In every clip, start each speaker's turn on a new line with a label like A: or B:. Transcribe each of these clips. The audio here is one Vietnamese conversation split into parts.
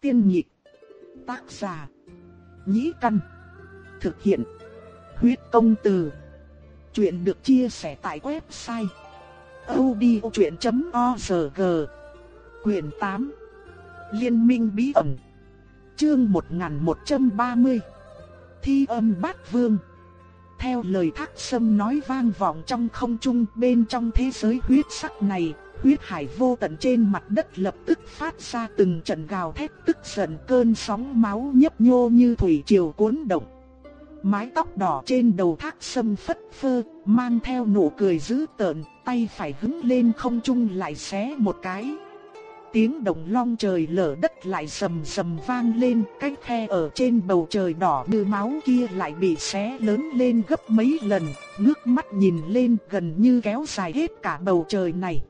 A: Tiên nhị Tác giả. Nhĩ căn. Thực hiện. Huyết công từ. Chuyện được chia sẻ tại website. odchuyện.org Quyền 8 Liên minh bí ẩn Chương 1130 Thi âm bát vương Theo lời thác sâm nói vang vọng trong không trung bên trong thế giới huyết sắc này Huyết hải vô tận trên mặt đất lập tức phát ra từng trận gào thét tức giận cơn sóng máu nhấp nhô như thủy triều cuốn động. Mái tóc đỏ trên đầu thác sâm phất phơ, mang theo nụ cười dữ tợn, tay phải hứng lên không trung lại xé một cái. Tiếng động long trời lở đất lại sầm sầm vang lên, cái khe ở trên bầu trời đỏ như máu kia lại bị xé lớn lên gấp mấy lần, ngước mắt nhìn lên gần như kéo dài hết cả bầu trời này.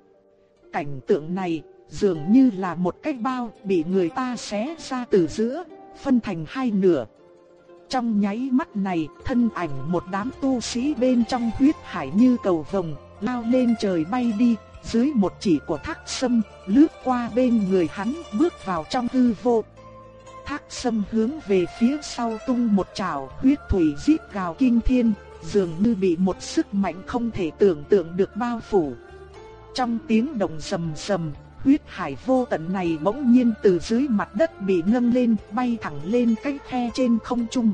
A: Cảnh tượng này dường như là một cái bao bị người ta xé ra từ giữa, phân thành hai nửa. Trong nháy mắt này, thân ảnh một đám tu sĩ bên trong huyết hải như cầu vồng, lao lên trời bay đi, dưới một chỉ của thác sâm, lướt qua bên người hắn bước vào trong hư vô. Thác sâm hướng về phía sau tung một trảo huyết thủy giết gào kinh thiên, dường như bị một sức mạnh không thể tưởng tượng được bao phủ. Trong tiếng động sầm sầm, huyết hải vô tận này bỗng nhiên từ dưới mặt đất bị nâng lên, bay thẳng lên cái khe trên không trung.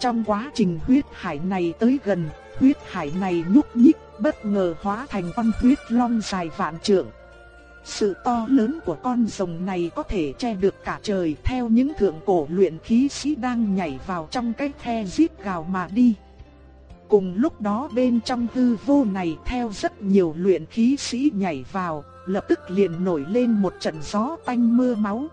A: Trong quá trình huyết hải này tới gần, huyết hải này nhúc nhích, bất ngờ hóa thành con huyết long dài vạn trượng. Sự to lớn của con rồng này có thể che được cả trời theo những thượng cổ luyện khí sĩ đang nhảy vào trong cái khe giết gào mà đi. Cùng lúc đó bên trong hư vô này theo rất nhiều luyện khí sĩ nhảy vào, lập tức liền nổi lên một trận gió tanh mưa máu.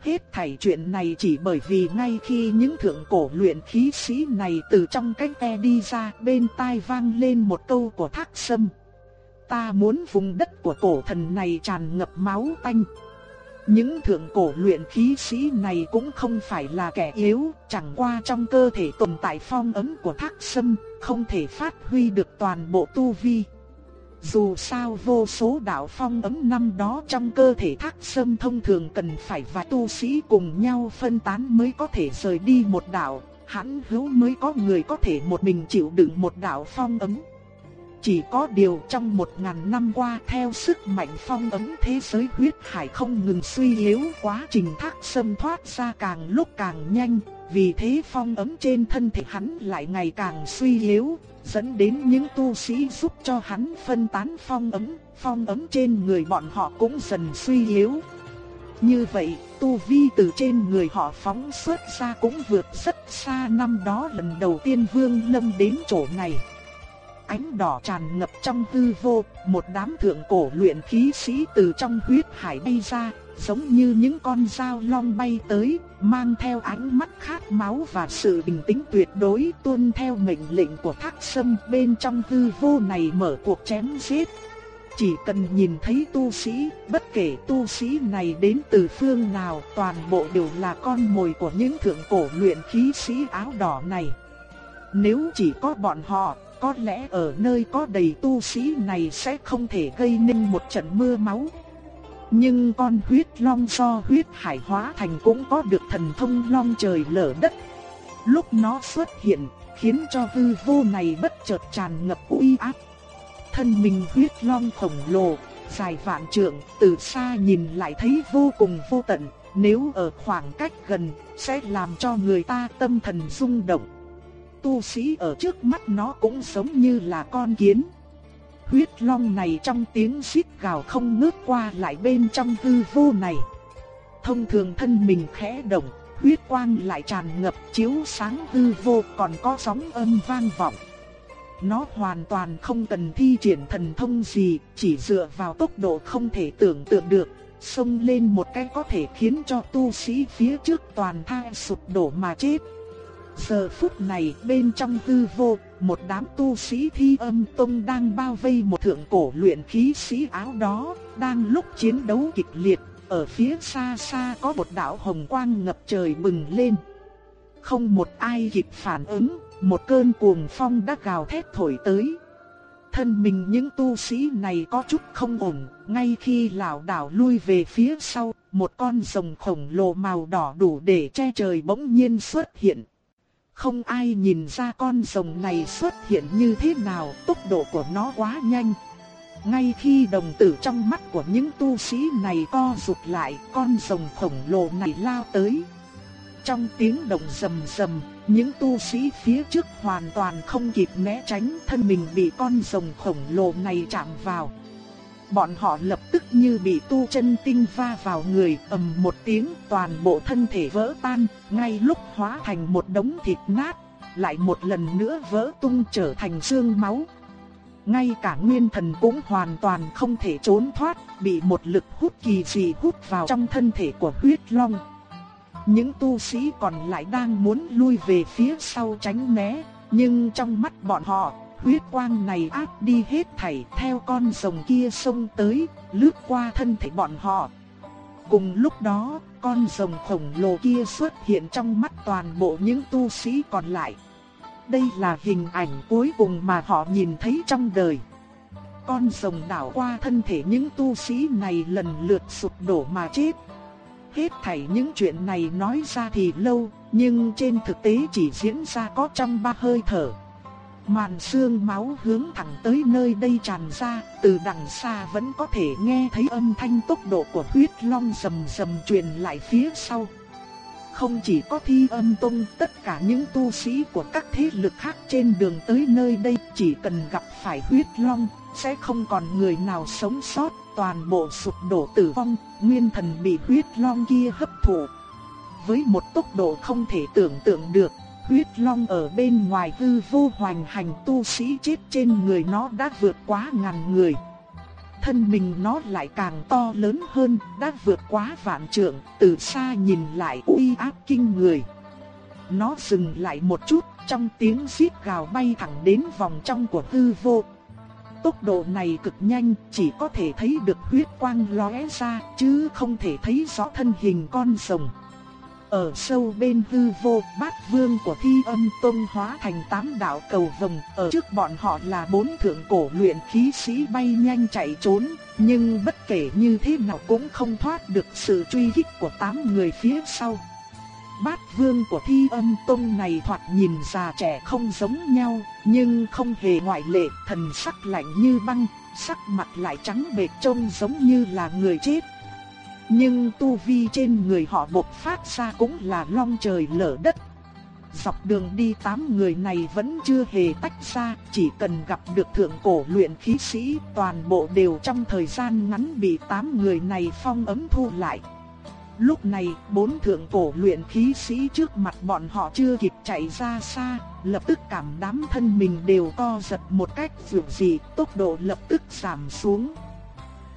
A: Hết thảy chuyện này chỉ bởi vì ngay khi những thượng cổ luyện khí sĩ này từ trong cái e đi ra bên tai vang lên một câu của thác sâm. Ta muốn vùng đất của cổ thần này tràn ngập máu tanh. Những thượng cổ luyện khí sĩ này cũng không phải là kẻ yếu, chẳng qua trong cơ thể tồn tại phong ấn của thác sâm, không thể phát huy được toàn bộ tu vi. Dù sao vô số đạo phong ấm năm đó trong cơ thể thác sâm thông thường cần phải vài tu sĩ cùng nhau phân tán mới có thể rời đi một đạo, hãn hữu mới có người có thể một mình chịu đựng một đạo phong ấm. Chỉ có điều trong một ngàn năm qua theo sức mạnh phong ấm thế giới huyết hải không ngừng suy yếu quá trình thác xâm thoát ra càng lúc càng nhanh, vì thế phong ấm trên thân thể hắn lại ngày càng suy yếu, dẫn đến những tu sĩ giúp cho hắn phân tán phong ấm, phong ấm trên người bọn họ cũng dần suy yếu. Như vậy, tu vi từ trên người họ phóng xuất ra cũng vượt rất xa năm đó lần đầu tiên Vương Lâm đến chỗ này ánh đỏ tràn ngập trong hư vô, một đám thượng cổ luyện khí sĩ từ trong huyết hải bay ra, giống như những con dao long bay tới, mang theo ánh mắt khát máu và sự bình tĩnh tuyệt đối tuân theo mệnh lệnh của Thác Sâm bên trong hư vô này mở cuộc chém giết. Chỉ cần nhìn thấy tu sĩ, bất kể tu sĩ này đến từ phương nào, toàn bộ đều là con mồi của những thượng cổ luyện khí sĩ áo đỏ này. Nếu chỉ có bọn họ, có lẽ ở nơi có đầy tu sĩ này sẽ không thể gây nên một trận mưa máu. Nhưng con huyết long do huyết hải hóa thành cũng có được thần thông long trời lở đất. Lúc nó xuất hiện, khiến cho hư vô này bất chợt tràn ngập uy áp. Thân mình huyết long khổng lồ, dài vạn trượng, từ xa nhìn lại thấy vô cùng vô tận, nếu ở khoảng cách gần, sẽ làm cho người ta tâm thần rung động tu sĩ ở trước mắt nó cũng sống như là con kiến. Huyết long này trong tiếng xít gào không ngớt qua lại bên trong hư vô này. Thông thường thân mình khẽ động, huyết quang lại tràn ngập chiếu sáng hư vô còn có sóng âm vang vọng. Nó hoàn toàn không cần thi triển thần thông gì, chỉ dựa vào tốc độ không thể tưởng tượng được, xông lên một cái có thể khiến cho tu sĩ phía trước toàn thai sụp đổ mà chết. Giờ phút này bên trong hư vô, một đám tu sĩ thi âm tông đang bao vây một thượng cổ luyện khí sĩ áo đó, đang lúc chiến đấu kịch liệt, ở phía xa xa có một đạo hồng quang ngập trời bừng lên. Không một ai kịp phản ứng, một cơn cuồng phong đã gào thét thổi tới. Thân mình những tu sĩ này có chút không ổn, ngay khi lão đảo lui về phía sau, một con rồng khổng lồ màu đỏ đủ để che trời bỗng nhiên xuất hiện. Không ai nhìn ra con rồng này xuất hiện như thế nào, tốc độ của nó quá nhanh. Ngay khi đồng tử trong mắt của những tu sĩ này co rụt lại, con rồng khổng lồ này lao tới. Trong tiếng động rầm rầm, những tu sĩ phía trước hoàn toàn không kịp né tránh thân mình bị con rồng khổng lồ này chạm vào. Bọn họ lập tức như bị tu chân tinh va vào người ầm một tiếng toàn bộ thân thể vỡ tan, ngay lúc hóa thành một đống thịt nát, lại một lần nữa vỡ tung trở thành xương máu. Ngay cả nguyên thần cũng hoàn toàn không thể trốn thoát, bị một lực hút kỳ dị hút vào trong thân thể của huyết long. Những tu sĩ còn lại đang muốn lui về phía sau tránh né, nhưng trong mắt bọn họ, huyết quang này áp đi hết thảy theo con rồng kia xông tới, lướt qua thân thể bọn họ. Cùng lúc đó, con rồng khổng lồ kia xuất hiện trong mắt toàn bộ những tu sĩ còn lại. Đây là hình ảnh cuối cùng mà họ nhìn thấy trong đời. Con rồng đảo qua thân thể những tu sĩ này lần lượt sụp đổ mà chết. Hết thảy những chuyện này nói ra thì lâu, nhưng trên thực tế chỉ diễn ra có trong ba hơi thở. Màn xương máu hướng thẳng tới nơi đây tràn ra, từ đằng xa vẫn có thể nghe thấy âm thanh tốc độ của huyết long rầm rầm truyền lại phía sau. Không chỉ có thi âm tông, tất cả những tu sĩ của các thế lực khác trên đường tới nơi đây chỉ cần gặp phải huyết long, sẽ không còn người nào sống sót, toàn bộ sụp đổ tử vong, nguyên thần bị huyết long kia hấp thụ. Với một tốc độ không thể tưởng tượng được, huyết long ở bên ngoài hư vô hoành hành tu sĩ chết trên người nó đã vượt quá ngàn người. Thân mình nó lại càng to lớn hơn, đã vượt quá vạn trượng, từ xa nhìn lại uy áp kinh người. Nó dừng lại một chút, trong tiếng xít gào bay thẳng đến vòng trong của hư vô. Tốc độ này cực nhanh, chỉ có thể thấy được huyết quang lóe ra, chứ không thể thấy rõ thân hình con rồng. Ở sâu bên hư vô, bát vương của thi âm tông hóa thành tám đạo cầu vồng, ở trước bọn họ là bốn thượng cổ luyện khí sĩ bay nhanh chạy trốn, nhưng bất kể như thế nào cũng không thoát được sự truy kích của tám người phía sau. Bát vương của thi âm tông này thoạt nhìn già trẻ không giống nhau, nhưng không hề ngoại lệ, thần sắc lạnh như băng, sắc mặt lại trắng bệch trông giống như là người chết. Nhưng tu vi trên người họ bộc phát ra cũng là long trời lở đất. Dọc đường đi tám người này vẫn chưa hề tách ra, chỉ cần gặp được thượng cổ luyện khí sĩ, toàn bộ đều trong thời gian ngắn bị tám người này phong ấm thu lại. Lúc này, bốn thượng cổ luyện khí sĩ trước mặt bọn họ chưa kịp chạy ra xa, lập tức cảm đám thân mình đều co giật một cách dữ dị, tốc độ lập tức giảm xuống.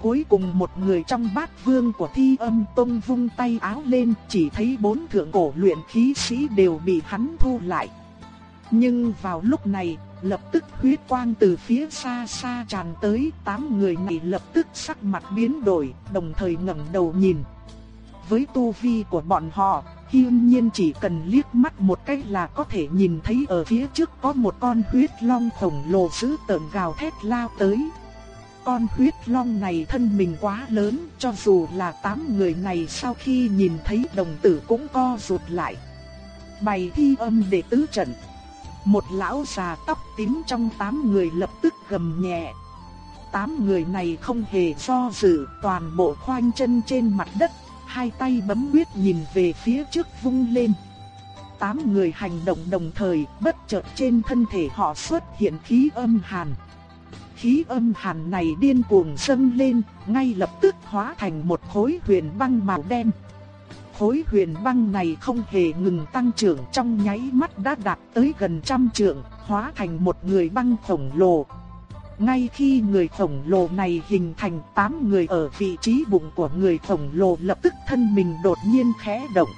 A: Cuối cùng một người trong bát vương của thi âm tông vung tay áo lên chỉ thấy bốn thượng cổ luyện khí sĩ đều bị hắn thu lại. Nhưng vào lúc này, lập tức huyết quang từ phía xa xa tràn tới, tám người này lập tức sắc mặt biến đổi, đồng thời ngẩng đầu nhìn. Với tu vi của bọn họ, hiên nhiên chỉ cần liếc mắt một cái là có thể nhìn thấy ở phía trước có một con huyết long khổng lồ dữ tợn gào thét lao tới. Con huyết long này thân mình quá lớn, cho dù là tám người này sau khi nhìn thấy đồng tử cũng co rụt lại. Bày thi âm để tứ trận. Một lão già tóc tím trong tám người lập tức gầm nhẹ. Tám người này không hề do dự, toàn bộ khoanh chân trên mặt đất, hai tay bấm huyết nhìn về phía trước vung lên. Tám người hành động đồng thời, bất chợt trên thân thể họ xuất hiện khí âm hàn khí âm hàn này điên cuồng dâng lên, ngay lập tức hóa thành một khối huyền băng màu đen. Khối huyền băng này không hề ngừng tăng trưởng trong nháy mắt đã đạt tới gần trăm trượng, hóa thành một người băng khổng lồ. Ngay khi người khổng lồ này hình thành tám người ở vị trí bụng của người khổng lồ lập tức thân mình đột nhiên khẽ động.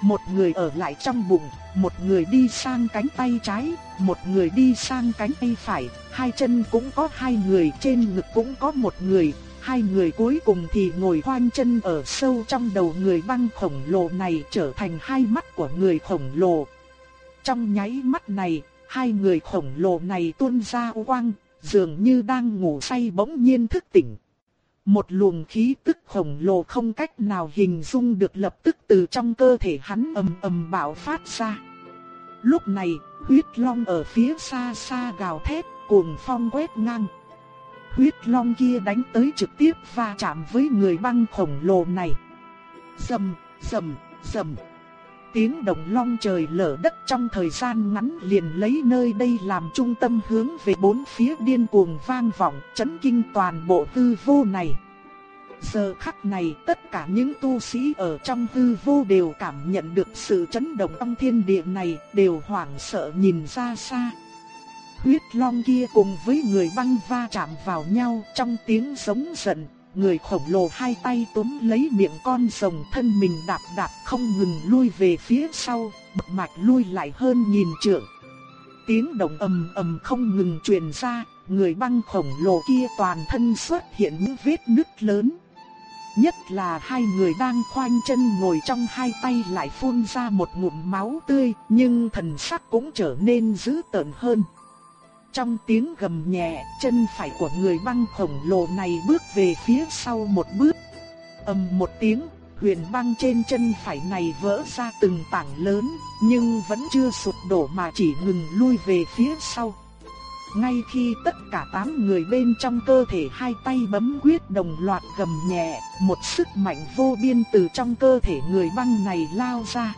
A: Một người ở lại trong bụng, một người đi sang cánh tay trái, một người đi sang cánh tay phải, hai chân cũng có hai người, trên ngực cũng có một người, hai người cuối cùng thì ngồi khoanh chân ở sâu trong đầu người băng khổng lồ này trở thành hai mắt của người khổng lồ. Trong nháy mắt này, hai người khổng lồ này tuôn ra quang, dường như đang ngủ say bỗng nhiên thức tỉnh. Một luồng khí tức khổng lồ không cách nào hình dung được lập tức từ trong cơ thể hắn ầm ầm bạo phát ra. Lúc này, huyết long ở phía xa xa gào thét, cuồng phong quét ngang. Huyết long kia đánh tới trực tiếp va chạm với người băng khổng lồ này. sầm sầm sầm Tiếng động long trời lở đất trong thời gian ngắn liền lấy nơi đây làm trung tâm hướng về bốn phía điên cuồng vang vọng, chấn kinh toàn bộ hư vô này. Giờ khắc này tất cả những tu sĩ ở trong hư vô đều cảm nhận được sự chấn động trong thiên địa này, đều hoảng sợ nhìn ra xa. Huyết long kia cùng với người băng va chạm vào nhau trong tiếng giống giận, người khổng lồ hai tay túm lấy miệng con rồng thân mình đạp đạp không ngừng lui về phía sau, bực mạch lui lại hơn nhìn trượng. Tiếng động ầm ầm không ngừng truyền ra, người băng khổng lồ kia toàn thân xuất hiện những vết nứt lớn. Nhất là hai người đang khoanh chân ngồi trong hai tay lại phun ra một ngụm máu tươi, nhưng thần sắc cũng trở nên dữ tợn hơn. Trong tiếng gầm nhẹ, chân phải của người băng khổng lồ này bước về phía sau một bước. ầm một tiếng, huyền băng trên chân phải này vỡ ra từng tảng lớn, nhưng vẫn chưa sụp đổ mà chỉ ngừng lui về phía sau. Ngay khi tất cả tám người bên trong cơ thể hai tay bấm quyết đồng loạt gầm nhẹ, một sức mạnh vô biên từ trong cơ thể người băng này lao ra.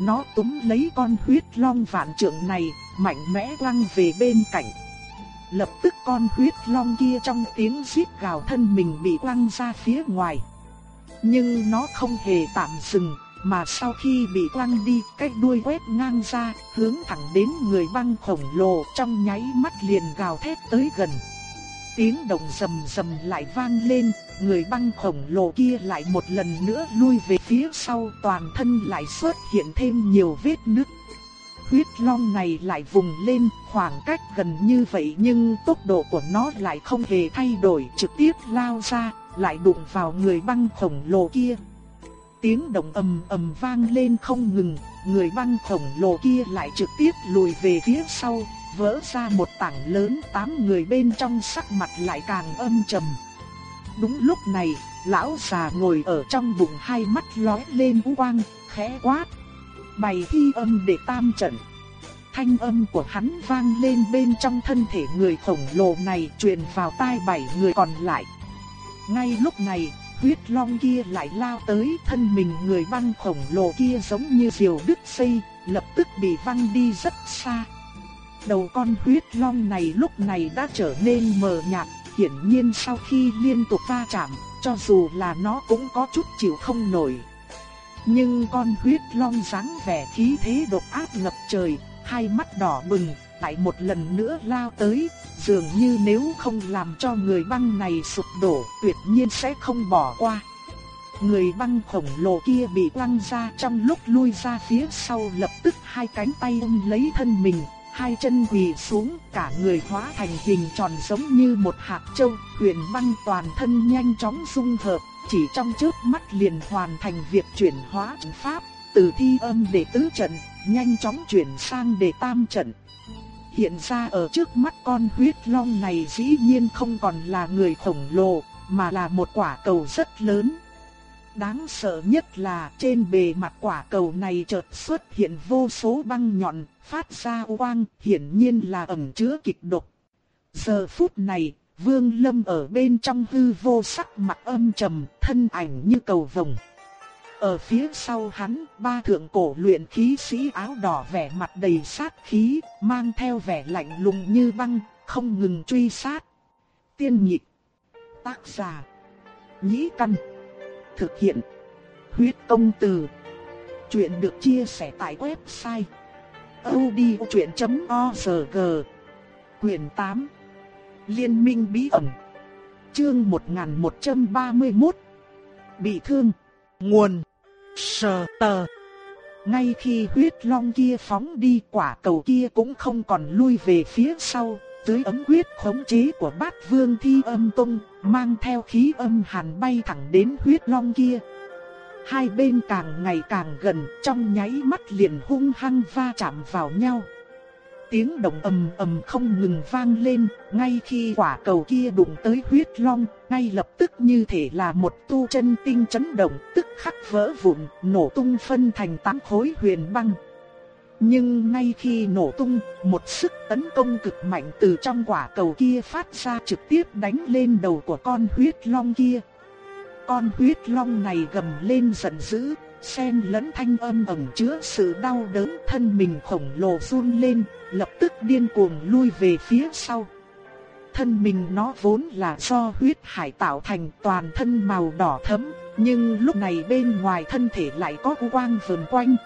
A: Nó túm lấy con huyết long vạn trượng này, mạnh mẽ lăng về bên cạnh. Lập tức con huyết long kia trong tiếng rít gào thân mình bị quăng ra phía ngoài. Nhưng nó không hề tạm dừng, mà sau khi bị quăng đi, cái đuôi quét ngang ra, hướng thẳng đến người băng khổng lồ trong nháy mắt liền gào thét tới gần. Tiếng động rầm rầm lại vang lên, người băng khổng lồ kia lại một lần nữa lui về phía sau toàn thân lại xuất hiện thêm nhiều vết nứt. Huyết long này lại vùng lên khoảng cách gần như vậy nhưng tốc độ của nó lại không hề thay đổi trực tiếp lao ra, lại đụng vào người băng khổng lồ kia. Tiếng động ầm ầm vang lên không ngừng, người băng khổng lồ kia lại trực tiếp lùi về phía sau, vỡ ra một tảng lớn tám người bên trong sắc mặt lại càng âm trầm. Đúng lúc này, lão già ngồi ở trong bụng hai mắt lóe lên u quang, khẽ quát. Bày thi âm để tam trận. Thanh âm của hắn vang lên bên trong thân thể người khổng lồ này truyền vào tai bảy người còn lại. Ngay lúc này, huyết long kia lại lao tới thân mình người băng khổng lồ kia giống như diều đứt dây, lập tức bị văng đi rất xa. Đầu con huyết long này lúc này đã trở nên mờ nhạt, hiển nhiên sau khi liên tục va chạm, cho dù là nó cũng có chút chịu không nổi. Nhưng con huyết long dáng vẻ khí thế độc ác ngập trời, hai mắt đỏ bừng, lại một lần nữa lao tới, dường như nếu không làm cho người băng này sụp đổ, tuyệt nhiên sẽ không bỏ qua. Người băng khổng lồ kia bị quăng ra trong lúc lui ra phía sau lập tức hai cánh tay ôm lấy thân mình, hai chân quỳ xuống, cả người hóa thành hình tròn giống như một hạt châu, huyền băng toàn thân nhanh chóng dung hợp, chỉ trong chớp mắt liền hoàn thành việc chuyển hóa trận pháp, từ thi âm để tứ trận, nhanh chóng chuyển sang để tam trận. Hiện ra ở trước mắt con huyết long này dĩ nhiên không còn là người khổng lồ, mà là một quả cầu rất lớn. Đáng sợ nhất là trên bề mặt quả cầu này chợt xuất hiện vô số băng nhọn, phát ra quang, hiển nhiên là ẩn chứa kịch độc. Giờ phút này, Vương Lâm ở bên trong hư vô sắc mặt âm trầm, thân ảnh như cầu vồng. Ở phía sau hắn, ba thượng cổ luyện khí sĩ áo đỏ vẻ mặt đầy sát khí, mang theo vẻ lạnh lùng như băng, không ngừng truy sát. Tiên nhịp, tác giả, nhĩ căn, thực hiện, huyết công từ. Chuyện được chia sẻ tại website odchuyện.org Quyền 8 Liên minh bí ẩn. Chương 1131 Bị thương. Nguồn. Sờ tờ. Ngay khi huyết long kia phóng đi quả cầu kia cũng không còn lui về phía sau. Dưới ấm huyết khống chế của bát vương thi âm tung Mang theo khí âm hàn bay thẳng đến huyết long kia Hai bên càng ngày càng gần, trong nháy mắt liền hung hăng va chạm vào nhau. Tiếng động ầm ầm không ngừng vang lên, ngay khi quả cầu kia đụng tới huyết long, ngay lập tức như thể là một tu chân tinh chấn động, tức khắc vỡ vụn, nổ tung phân thành tám khối huyền băng. Nhưng ngay khi nổ tung, một sức tấn công cực mạnh từ trong quả cầu kia phát ra trực tiếp đánh lên đầu của con huyết long kia. Con huyết long này gầm lên giận dữ, xen lẫn thanh âm ẩn chứa sự đau đớn thân mình khổng lồ run lên, lập tức điên cuồng lui về phía sau. Thân mình nó vốn là do huyết hải tạo thành toàn thân màu đỏ thẫm, nhưng lúc này bên ngoài thân thể lại có quang vần quanh.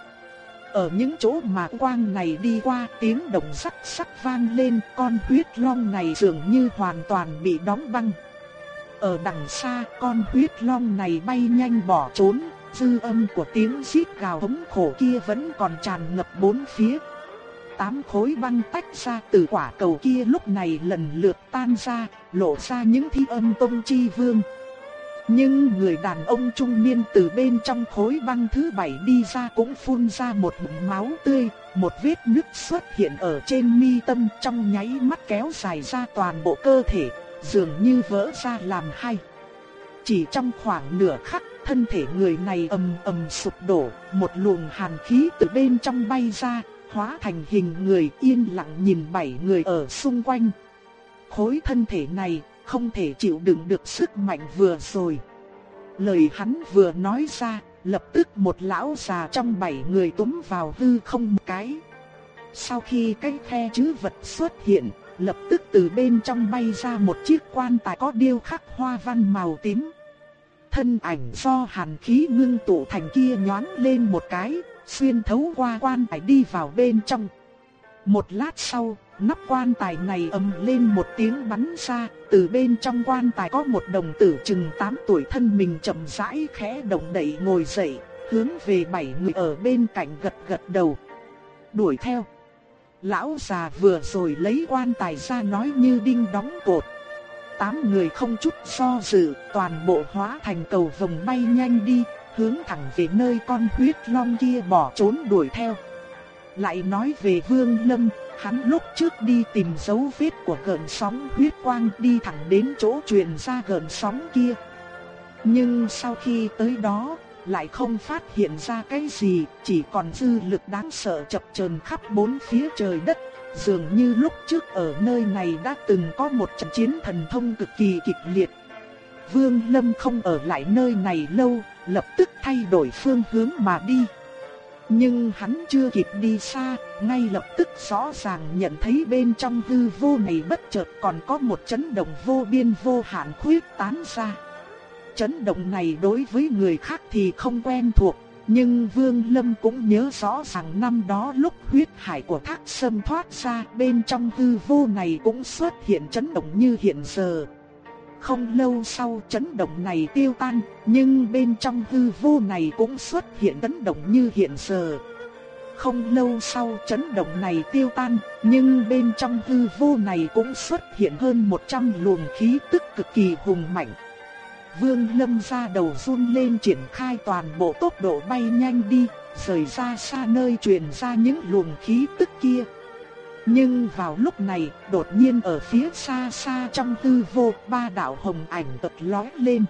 A: Ở những chỗ mà quang này đi qua tiếng động sắc sắc vang lên con huyết long này dường như hoàn toàn bị đóng băng. Ở đằng xa con huyết long này bay nhanh bỏ trốn, dư âm của tiếng rít gào thống khổ kia vẫn còn tràn ngập bốn phía. Tám khối băng tách ra từ quả cầu kia lúc này lần lượt tan ra, lộ ra những thi âm tông chi vương. Nhưng người đàn ông trung niên từ bên trong khối băng thứ bảy đi ra cũng phun ra một bụng máu tươi, một vết nứt xuất hiện ở trên mi tâm trong nháy mắt kéo dài ra toàn bộ cơ thể, dường như vỡ ra làm hai. Chỉ trong khoảng nửa khắc, thân thể người này ầm ầm sụp đổ, một luồng hàn khí từ bên trong bay ra, hóa thành hình người yên lặng nhìn bảy người ở xung quanh. Khối thân thể này không thể chịu đựng được sức mạnh vừa rồi. Lời hắn vừa nói ra, lập tức một lão già trong bảy người túm vào hư không một cái. Sau khi cái khe chữ vật xuất hiện, lập tức từ bên trong bay ra một chiếc quan tài có điêu khắc hoa văn màu tím. Thân ảnh do hàn khí ngưng tụ thành kia nhoáng lên một cái, xuyên thấu qua quan tài đi vào bên trong. Một lát sau, nắp quan tài này ầm lên một tiếng bắn ra, từ bên trong quan tài có một đồng tử chừng 8 tuổi thân mình chậm rãi khẽ động đậy ngồi dậy, hướng về bảy người ở bên cạnh gật gật đầu. Đuổi theo. Lão già vừa rồi lấy quan tài ra nói như đinh đóng cột. Tám người không chút do dự, toàn bộ hóa thành cầu vồng bay nhanh đi, hướng thẳng về nơi con huyết long kia bỏ trốn đuổi theo. Lại nói về Vương Lâm, hắn lúc trước đi tìm dấu vết của gợn sóng huyết quang đi thẳng đến chỗ truyền ra gợn sóng kia. Nhưng sau khi tới đó, lại không phát hiện ra cái gì, chỉ còn dư lực đáng sợ chập chờn khắp bốn phía trời đất. Dường như lúc trước ở nơi này đã từng có một trận chiến thần thông cực kỳ kịch liệt. Vương Lâm không ở lại nơi này lâu, lập tức thay đổi phương hướng mà đi. Nhưng hắn chưa kịp đi xa, ngay lập tức rõ ràng nhận thấy bên trong hư vô này bất chợt còn có một chấn động vô biên vô hạn khuyết tán ra. Chấn động này đối với người khác thì không quen thuộc, nhưng Vương Lâm cũng nhớ rõ ràng năm đó lúc huyết hải của thác sâm thoát ra bên trong hư vô này cũng xuất hiện chấn động như hiện giờ. Không lâu sau chấn động này tiêu tan, nhưng bên trong hư vô này cũng xuất hiện chấn động như hiện giờ. Không lâu sau chấn động này tiêu tan, nhưng bên trong hư vô này cũng xuất hiện hơn 100 luồng khí tức cực kỳ hùng mạnh. Vương Lâm ra đầu run lên triển khai toàn bộ tốc độ bay nhanh đi, rời ra xa nơi truyền ra những luồng khí tức kia. Nhưng vào lúc này, đột nhiên ở phía xa xa trong tư vô, ba đạo hồng ảnh tật lói lên.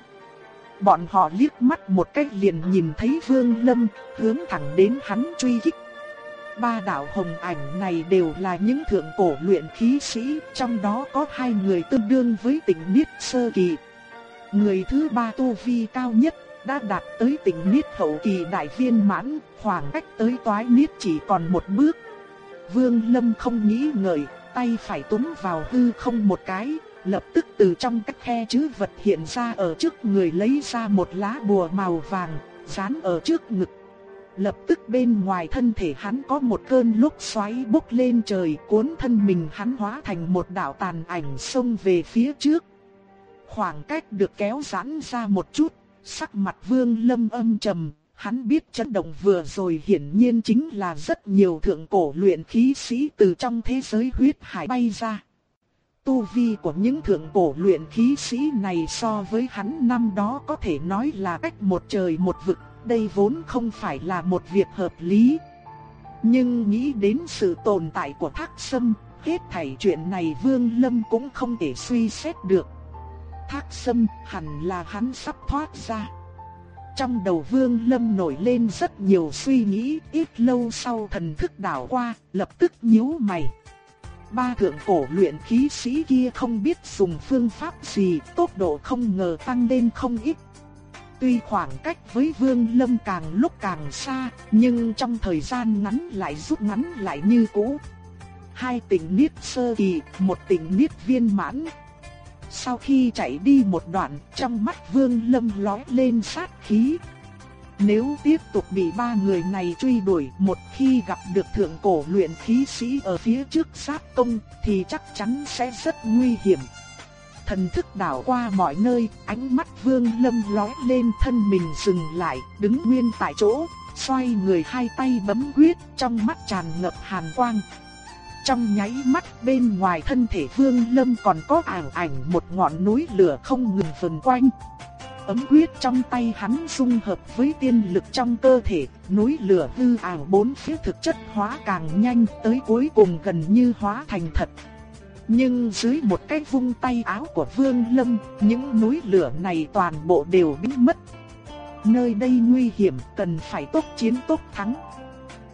A: Bọn họ liếc mắt một cách liền nhìn thấy Vương Lâm, hướng thẳng đến hắn truy kích. Ba đạo hồng ảnh này đều là những thượng cổ luyện khí sĩ, trong đó có hai người tương đương với tỉnh Niết Sơ Kỳ. Người thứ ba tu vi cao nhất, đã đạt tới tỉnh Niết Hậu Kỳ Đại Viên Mãn, khoảng cách tới toái Niết chỉ còn một bước. Vương Lâm không nghĩ ngợi, tay phải túm vào hư không một cái, lập tức từ trong các khe chữ vật hiện ra ở trước người lấy ra một lá bùa màu vàng, dán ở trước ngực. Lập tức bên ngoài thân thể hắn có một cơn lúc xoáy bốc lên trời cuốn thân mình hắn hóa thành một đạo tàn ảnh xông về phía trước. Khoảng cách được kéo giãn ra một chút, sắc mặt vương lâm âm trầm, Hắn biết chấn động vừa rồi hiển nhiên chính là rất nhiều thượng cổ luyện khí sĩ từ trong thế giới huyết hải bay ra. Tu vi của những thượng cổ luyện khí sĩ này so với hắn năm đó có thể nói là cách một trời một vực, đây vốn không phải là một việc hợp lý. Nhưng nghĩ đến sự tồn tại của thác sâm, hết thảy chuyện này Vương Lâm cũng không thể suy xét được. thác sâm, hẳn là hắn sắp thoát ra. Trong đầu Vương Lâm nổi lên rất nhiều suy nghĩ, ít lâu sau thần thức đảo qua, lập tức nhíu mày. Ba thượng cổ luyện khí sĩ kia không biết dùng phương pháp gì, tốc độ không ngờ tăng lên không ít. Tuy khoảng cách với Vương Lâm càng lúc càng xa, nhưng trong thời gian ngắn lại rút ngắn lại như cũ. Hai tỉnh niết sơ kỳ, một tỉnh niết viên mãn. Sau khi chạy đi một đoạn, trong mắt Vương Lâm lóe lên sát khí. Nếu tiếp tục bị ba người này truy đuổi, một khi gặp được thượng cổ luyện khí sĩ ở phía trước sát công, thì chắc chắn sẽ rất nguy hiểm thần thức đảo qua mọi nơi, ánh mắt Vương Lâm lóe lên thân mình dừng lại, đứng nguyên tại chỗ, xoay người hai tay bấm quyết, trong mắt tràn ngập hàn quang. Trong nháy mắt bên ngoài thân thể Vương Lâm còn có ảo ảnh một ngọn núi lửa không ngừng vần quanh. Ấm quyết trong tay hắn dung hợp với tiên lực trong cơ thể, núi lửa hư ảo bốn phía thực chất hóa càng nhanh tới cuối cùng gần như hóa thành thật. Nhưng dưới một cái vung tay áo của Vương Lâm, những núi lửa này toàn bộ đều biến mất. Nơi đây nguy hiểm, cần phải tốt chiến tốt thắng.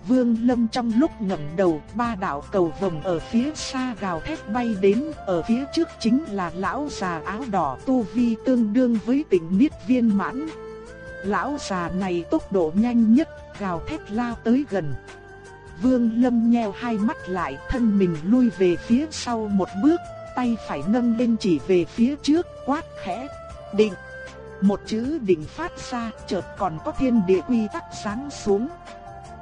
A: Vương Lâm trong lúc ngẩng đầu, ba đạo cầu vồng ở phía xa gào thét bay đến, ở phía trước chính là lão già áo đỏ tu vi tương đương với tịnh Niết Viên Mãn. Lão già này tốc độ nhanh nhất, gào thét lao tới gần. Vương Lâm nheo hai mắt lại, thân mình lui về phía sau một bước, tay phải nâng lên chỉ về phía trước, quát khẽ, định. Một chữ định phát ra, chợt còn có thiên địa quy tắc sáng xuống.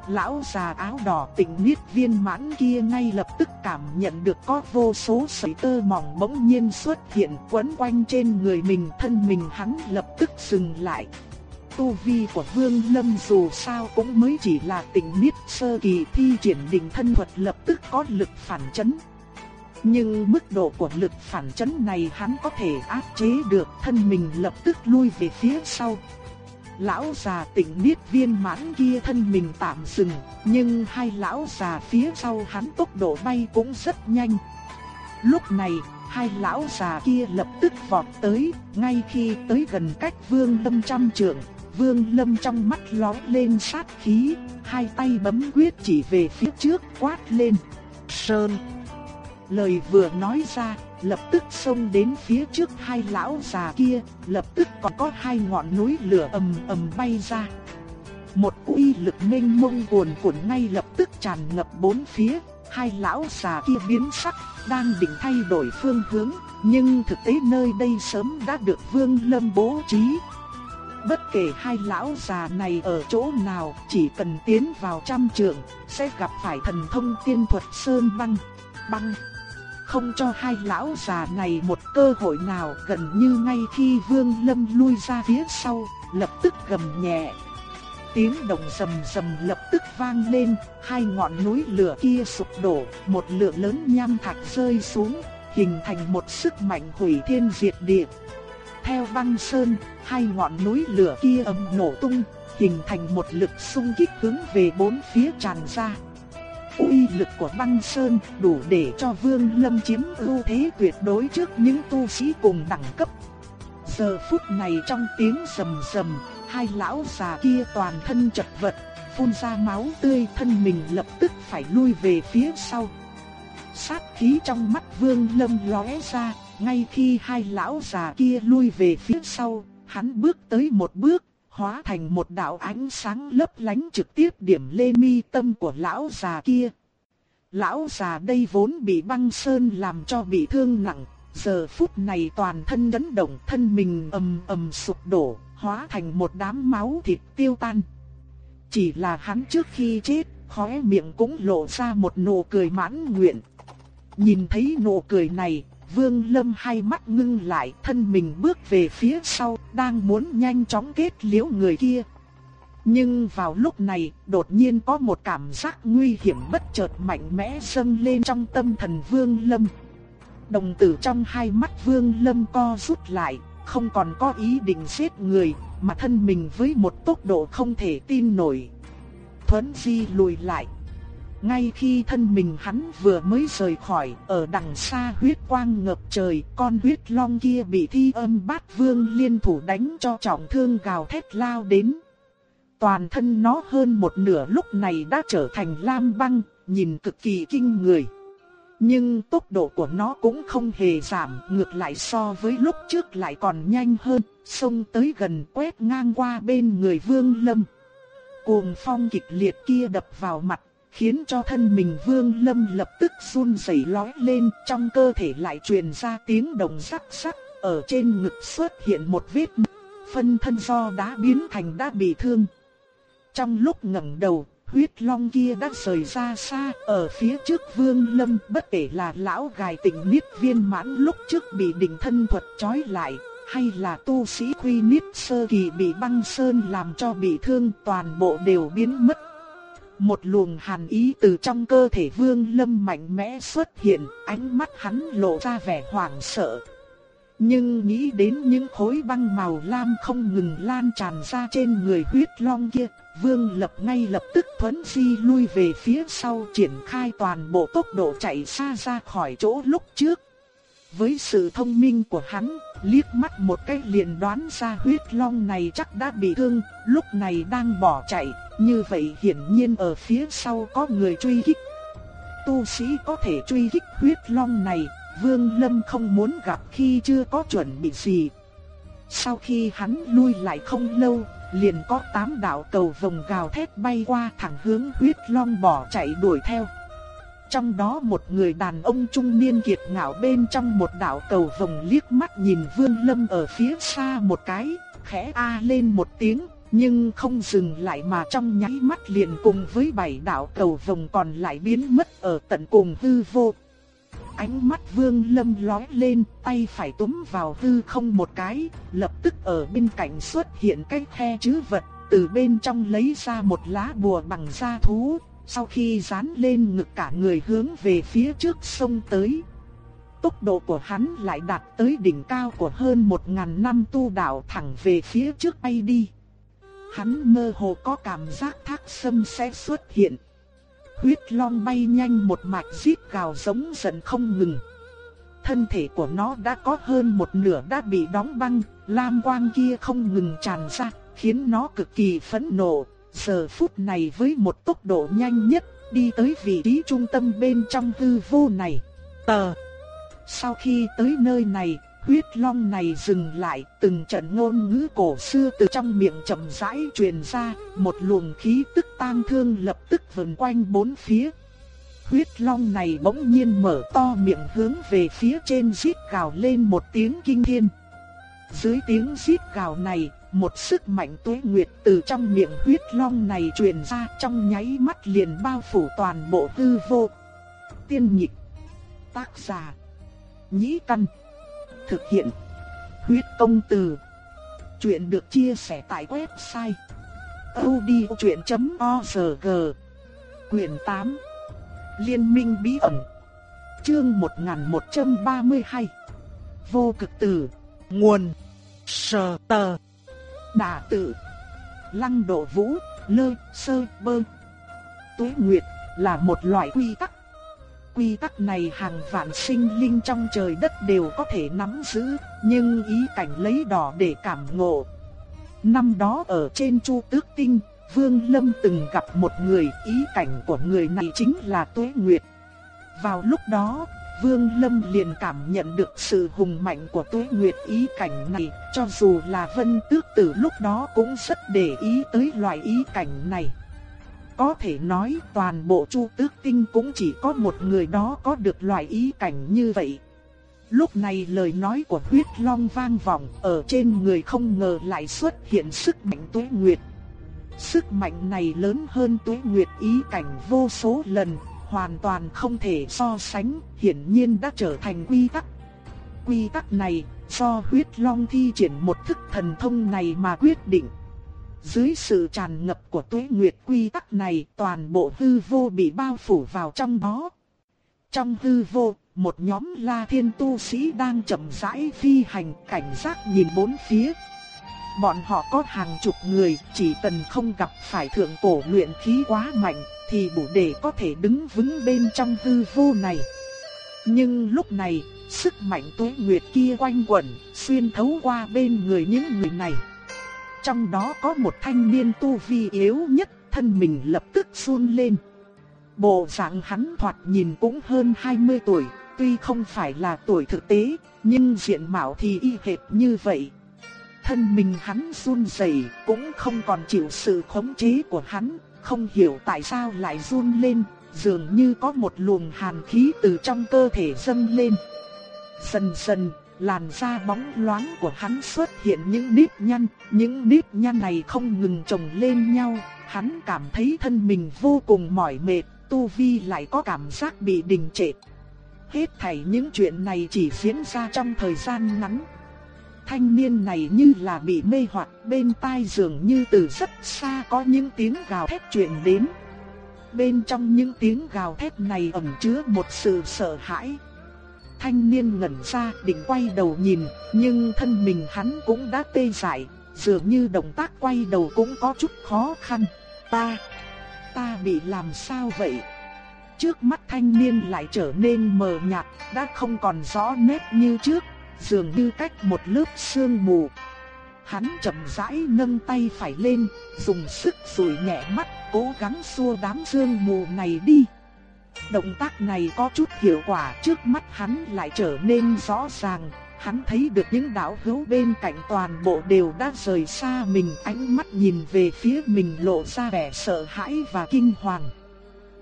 A: Lão già áo đỏ tỉnh niết viên mãn kia ngay lập tức cảm nhận được có vô số sợi tơ mỏng bỗng nhiên xuất hiện quấn quanh trên người mình, thân mình hắn lập tức dừng lại tu vi của Vương Lâm dù sao cũng mới chỉ là tỉnh niết sơ kỳ thi triển đỉnh thân thuật lập tức có lực phản chấn. Nhưng mức độ của lực phản chấn này hắn có thể áp chế được, thân mình lập tức lui về phía sau. Lão già tỉnh niết viên mãn kia thân mình tạm dừng, nhưng hai lão già phía sau hắn tốc độ bay cũng rất nhanh. Lúc này, hai lão già kia lập tức vọt tới, ngay khi tới gần cách vương lâm trăm trượng, Vương Lâm trong mắt lóe lên sát khí, hai tay bấm quyết chỉ về phía trước quát lên. Sơn! Lời vừa nói ra, lập tức xông đến phía trước hai lão già kia, lập tức còn có hai ngọn núi lửa ầm ầm bay ra. Một uy lực mênh mông cuồn cuộn ngay lập tức tràn ngập bốn phía, hai lão già kia biến sắc, đang định thay đổi phương hướng, nhưng thực tế nơi đây sớm đã được Vương Lâm bố trí, Bất kể hai lão già này ở chỗ nào, chỉ cần tiến vào trăm trường, sẽ gặp phải thần thông tiên thuật sơn băng, băng. Không cho hai lão già này một cơ hội nào gần như ngay khi Vương Lâm lui ra phía sau, lập tức gầm nhẹ. Tiếng động rầm rầm lập tức vang lên, hai ngọn núi lửa kia sụp đổ, một lượng lớn nham thạch rơi xuống, hình thành một sức mạnh hủy thiên diệt địa. Theo băng sơn, hai ngọn núi lửa kia ầm nổ tung, hình thành một lực xung kích hướng về bốn phía tràn ra. Uy lực của băng sơn đủ để cho Vương Lâm chiếm ưu thế tuyệt đối trước những tu sĩ cùng đẳng cấp. Giờ phút này trong tiếng sầm sầm, hai lão già kia toàn thân chật vật, phun ra máu tươi thân mình lập tức phải lui về phía sau. Sát khí trong mắt Vương Lâm lóe ra, ngay khi hai lão già kia lui về phía sau, hắn bước tới một bước, hóa thành một đạo ánh sáng lấp lánh trực tiếp điểm lên mi tâm của lão già kia. Lão già đây vốn bị băng sơn làm cho bị thương nặng, giờ phút này toàn thân chấn động thân mình ầm ầm sụp đổ, hóa thành một đám máu thịt tiêu tan. Chỉ là hắn trước khi chết, khóe miệng cũng lộ ra một nụ cười mãn nguyện. Nhìn thấy nụ cười này, Vương Lâm hai mắt ngưng lại, thân mình bước về phía sau, đang muốn nhanh chóng kết liễu người kia. Nhưng vào lúc này, đột nhiên có một cảm giác nguy hiểm bất chợt mạnh mẽ dâng lên trong tâm thần Vương Lâm. Đồng tử trong hai mắt Vương Lâm co rút lại, không còn có ý định giết người, mà thân mình với một tốc độ không thể tin nổi. Thuấn Di lùi lại ngay khi thân mình hắn vừa mới rời khỏi, ở đằng xa huyết quang ngập trời, con huyết long kia bị thi âm bát vương liên thủ đánh cho trọng thương gào thét lao đến. Toàn thân nó hơn một nửa lúc này đã trở thành lam băng, nhìn cực kỳ kinh người. Nhưng tốc độ của nó cũng không hề giảm, ngược lại so với lúc trước lại còn nhanh hơn, xông tới gần quét ngang qua bên người Vương Lâm. Cuồng phong kịch liệt kia đập vào mặt, khiến cho thân mình Vương Lâm lập tức run rẩy lói lên, trong cơ thể lại truyền ra tiếng động sắc sắc ở trên ngực xuất hiện một vết phân thân do đá biến thành đã bị thương. Trong lúc ngẩng đầu, huyết long kia đã rời ra xa, ở phía trước Vương Lâm, bất kể là lão gài tỉnh niết viên mãn lúc trước bị đỉnh thân thuật trói lại, hay là tu sĩ quy niết sơ kỳ bị băng sơn làm cho bị thương, toàn bộ đều biến mất. Một luồng hàn ý từ trong cơ thể Vương Lâm mạnh mẽ xuất hiện, ánh mắt hắn lộ ra vẻ hoảng sợ. Nhưng nghĩ đến những khối băng màu lam không ngừng lan tràn ra trên người huyết long kia, Vương Lập ngay lập tức thuấn di lui về phía sau triển khai toàn bộ tốc độ chạy xa ra khỏi chỗ lúc trước. Với sự thông minh của hắn, liếc mắt một cái liền đoán ra huyết long này chắc đã bị thương, lúc này đang bỏ chạy, như vậy hiển nhiên ở phía sau có người truy kích. Tu sĩ có thể truy kích huyết long này, Vương Lâm không muốn gặp khi chưa có chuẩn bị gì. Sau khi hắn lui lại không lâu, liền có tám đạo cầu vồng gào thét bay qua thẳng hướng huyết long bỏ chạy đuổi theo. Trong đó một người đàn ông trung niên kiệt ngạo bên trong một đạo cầu vồng liếc mắt nhìn Vương Lâm ở phía xa một cái, khẽ a lên một tiếng, nhưng không dừng lại mà trong nháy mắt liền cùng với bảy đạo cầu vồng còn lại biến mất ở tận cùng hư vô. Ánh mắt Vương Lâm lóe lên, tay phải túm vào hư không một cái, lập tức ở bên cạnh xuất hiện cái khe chữ vật, từ bên trong lấy ra một lá bùa bằng da thú, sau khi dán lên ngực cả người hướng về phía trước sông tới. Tốc độ của hắn lại đạt tới đỉnh cao của hơn một ngàn năm tu đạo thẳng về phía trước bay đi. Hắn mơ hồ có cảm giác thác sâm sẽ xuất hiện. Huyết long bay nhanh một mạch giết gào giống giận không ngừng. Thân thể của nó đã có hơn một nửa đã bị đóng băng, lam quang kia không ngừng tràn ra, khiến nó cực kỳ phẫn nộ, giờ phút này với một tốc độ nhanh nhất, đi tới vị trí trung tâm bên trong hư vô này. Tờ. Sau khi tới nơi này, huyết long này dừng lại, từng trận ngôn ngữ cổ xưa từ trong miệng chậm rãi truyền ra, một luồng khí tức tang thương lập tức vần quanh bốn phía. Huyết long này bỗng nhiên mở to miệng hướng về phía trên rít gào lên một tiếng kinh thiên. Dưới tiếng rít gào này, một sức mạnh tuế nguyệt từ trong miệng huyết long này truyền ra trong nháy mắt liền bao phủ toàn bộ hư vô. Tiên nhịp. Tác giả. Nhĩ căn. Thực hiện. Huyết công từ. Chuyện được chia sẻ tại website. odchuyện.org Quyền 8 Liên minh bí ẩn. Chương 1132 Vô cực tử Nguồn. Sờ tờ. Đà tử Lăng độ vũ. Lơ sơ bơ. Tuế nguyệt là một loại quy tắc quy tắc này hàng vạn sinh linh trong trời đất đều có thể nắm giữ, nhưng ý cảnh lấy đỏ để cảm ngộ. Năm đó ở trên Chu Tước Tinh, Vương Lâm từng gặp một người, ý cảnh của người này chính là Tuế Nguyệt. Vào lúc đó, Vương Lâm liền cảm nhận được sự hùng mạnh của Tuế Nguyệt ý cảnh này, cho dù là Vân Tước Tử lúc đó cũng rất để ý tới loại ý cảnh này. Có thể nói toàn bộ Chu Tước Tinh cũng chỉ có một người đó có được loại ý cảnh như vậy. Lúc này lời nói của huyết long vang vọng ở trên người không ngờ lại xuất hiện sức mạnh tuế nguyệt. Sức mạnh này lớn hơn tuế nguyệt ý cảnh vô số lần, hoàn toàn không thể so sánh, hiển nhiên đã trở thành quy tắc. Quy tắc này do huyết long thi triển một thức thần thông này mà quyết định. Dưới sự tràn ngập của tuế nguyệt quy tắc này toàn bộ hư vô bị bao phủ vào trong đó. Trong hư vô, một nhóm la thiên tu sĩ đang chậm rãi phi hành cảnh giác nhìn bốn phía. Bọn họ có hàng chục người, chỉ cần không gặp phải thượng cổ luyện khí quá mạnh, thì đủ để có thể đứng vững bên trong hư vô này. Nhưng lúc này, sức mạnh tuế nguyệt kia quanh quẩn, xuyên thấu qua bên người những người này. Trong đó có một thanh niên tu vi yếu nhất, thân mình lập tức run lên. Bộ dạng hắn thoạt nhìn cũng hơn 20 tuổi, tuy không phải là tuổi thực tế, nhưng diện mạo thì y hệt như vậy. Thân mình hắn run rẩy, cũng không còn chịu sự khống chế của hắn, không hiểu tại sao lại run lên, dường như có một luồng hàn khí từ trong cơ thể dâng lên. Dần dần, làn da bóng loáng của hắn xuất hiện những nếp nhăn, những nếp nhăn này không ngừng chồng lên nhau, hắn cảm thấy thân mình vô cùng mỏi mệt, tu vi lại có cảm giác bị đình trệ. Hết thảy những chuyện này chỉ diễn ra trong thời gian ngắn. Thanh niên này như là bị mê hoặc bên tai dường như từ rất xa có những tiếng gào thét truyền đến. Bên trong những tiếng gào thét này ẩn chứa một sự sợ hãi. Thanh niên ngẩn ra định quay đầu nhìn, nhưng thân mình hắn cũng đã tê dại, dường như động tác quay đầu cũng có chút khó khăn. Ta, ta bị làm sao vậy? Trước mắt thanh niên lại trở nên mờ nhạt, đã không còn rõ nét như trước, dường như cách một lớp sương mù. Hắn chậm rãi nâng tay phải lên, dùng sức rủi nhẹ mắt, cố gắng xua đám sương mù này đi. Động tác này có chút hiệu quả, trước mắt hắn lại trở nên rõ ràng, hắn thấy được những đạo hữu bên cạnh toàn bộ đều đã rời xa mình, ánh mắt nhìn về phía mình lộ ra vẻ sợ hãi và kinh hoàng.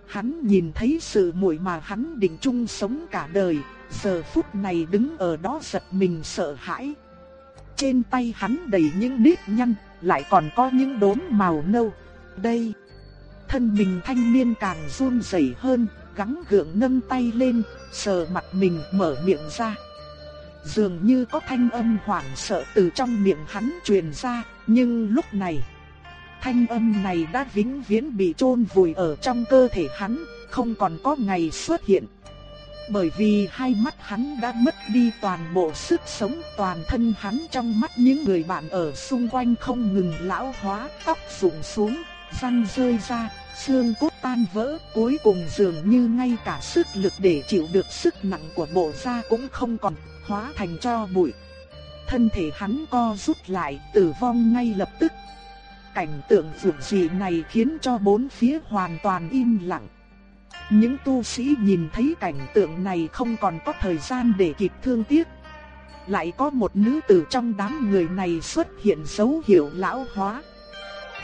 A: Hắn nhìn thấy sự muội mà hắn định chung sống cả đời, giờ phút này đứng ở đó giật mình sợ hãi. Trên tay hắn đầy những nếp nhăn, lại còn có những đốm màu nâu. Đây, thân mình thanh niên càng run rẩy hơn, gắng gượng nâng tay lên, sờ mặt mình mở miệng ra. Dường như có thanh âm hoảng sợ từ trong miệng hắn truyền ra, nhưng lúc này, thanh âm này đã vĩnh viễn bị chôn vùi ở trong cơ thể hắn, không còn có ngày xuất hiện. Bởi vì hai mắt hắn đã mất đi toàn bộ sức sống toàn thân hắn trong mắt những người bạn ở xung quanh không ngừng lão hóa, tóc rụng xuống, răng rơi ra, xương cốt tan vỡ, cuối cùng dường như ngay cả sức lực để chịu được sức nặng của bộ da cũng không còn, hóa thành cho bụi. Thân thể hắn co rút lại, tử vong ngay lập tức. Cảnh tượng vượt dị này khiến cho bốn phía hoàn toàn im lặng. Những tu sĩ nhìn thấy cảnh tượng này không còn có thời gian để kịp thương tiếc. Lại có một nữ tử trong đám người này xuất hiện dấu hiệu lão hóa.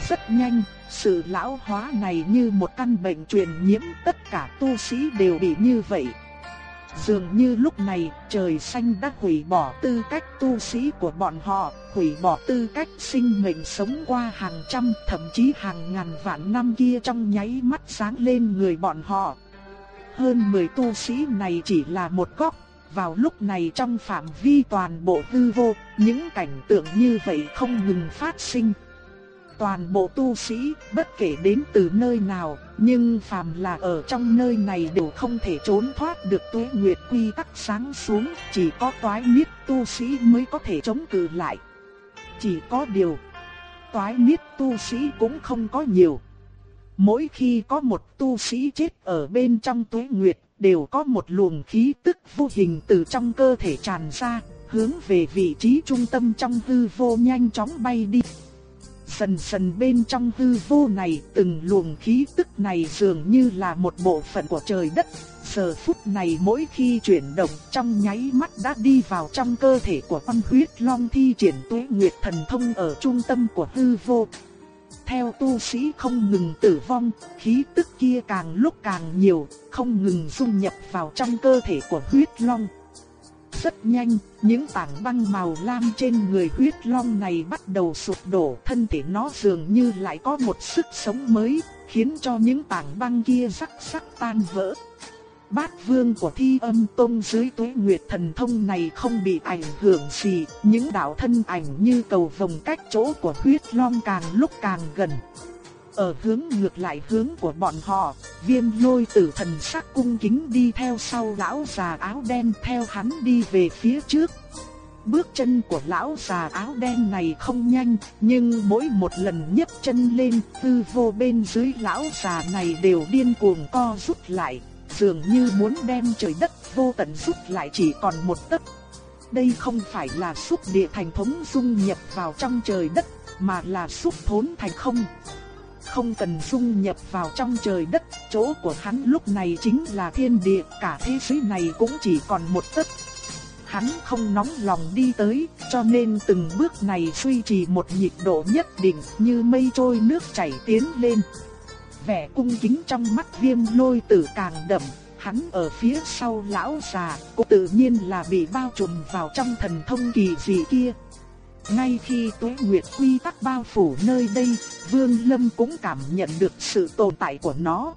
A: Rất nhanh, sự lão hóa này như một căn bệnh truyền nhiễm tất cả tu sĩ đều bị như vậy. Dường như lúc này trời xanh đã hủy bỏ tư cách tu sĩ của bọn họ, hủy bỏ tư cách sinh mệnh sống qua hàng trăm thậm chí hàng ngàn vạn năm kia trong nháy mắt sáng lên người bọn họ. Hơn 10 tu sĩ này chỉ là một góc, vào lúc này trong phạm vi toàn bộ hư vô, những cảnh tượng như vậy không ngừng phát sinh toàn bộ tu sĩ, bất kể đến từ nơi nào, nhưng phàm là ở trong nơi này đều không thể trốn thoát được tuế nguyệt quy tắc sáng xuống, chỉ có toái niết tu sĩ mới có thể chống cự lại. Chỉ có điều, toái niết tu sĩ cũng không có nhiều. Mỗi khi có một tu sĩ chết ở bên trong tuế nguyệt, đều có một luồng khí tức vô hình từ trong cơ thể tràn ra, hướng về vị trí trung tâm trong hư vô nhanh chóng bay đi. Dần dần bên trong hư vô này, từng luồng khí tức này dường như là một bộ phận của trời đất. Giờ phút này mỗi khi chuyển động trong nháy mắt đã đi vào trong cơ thể của con huyết long thi triển tuế nguyệt thần thông ở trung tâm của hư vô. Theo tu sĩ không ngừng tử vong, khí tức kia càng lúc càng nhiều, không ngừng dung nhập vào trong cơ thể của huyết long. Rất nhanh, những tảng băng màu lam trên người huyết long này bắt đầu sụp đổ, thân thể nó dường như lại có một sức sống mới, khiến cho những tảng băng kia rắc rắc tan vỡ. Bát vương của thi âm tông dưới tuế nguyệt thần thông này không bị ảnh hưởng gì, những đạo thân ảnh như cầu vòng cách chỗ của huyết long càng lúc càng gần. Ở hướng ngược lại hướng của bọn họ, viêm lôi tử thần sắc cung kính đi theo sau lão già áo đen theo hắn đi về phía trước. Bước chân của lão già áo đen này không nhanh, nhưng mỗi một lần nhấc chân lên, tư vô bên dưới lão già này đều điên cuồng co rút lại, dường như muốn đem trời đất vô tận rút lại chỉ còn một tấc. Đây không phải là xúc địa thành thống dung nhập vào trong trời đất, mà là xúc thốn thành không. Không cần dung nhập vào trong trời đất, chỗ của hắn lúc này chính là thiên địa, cả thế giới này cũng chỉ còn một tấc. Hắn không nóng lòng đi tới, cho nên từng bước này suy trì một nhịp độ nhất định như mây trôi nước chảy tiến lên. Vẻ cung kính trong mắt viêm lôi tử càng đậm, hắn ở phía sau lão già, cũng tự nhiên là bị bao trùm vào trong thần thông kỳ dị kia. Ngay khi tuế nguyệt quy tắc bao phủ nơi đây, Vương Lâm cũng cảm nhận được sự tồn tại của nó.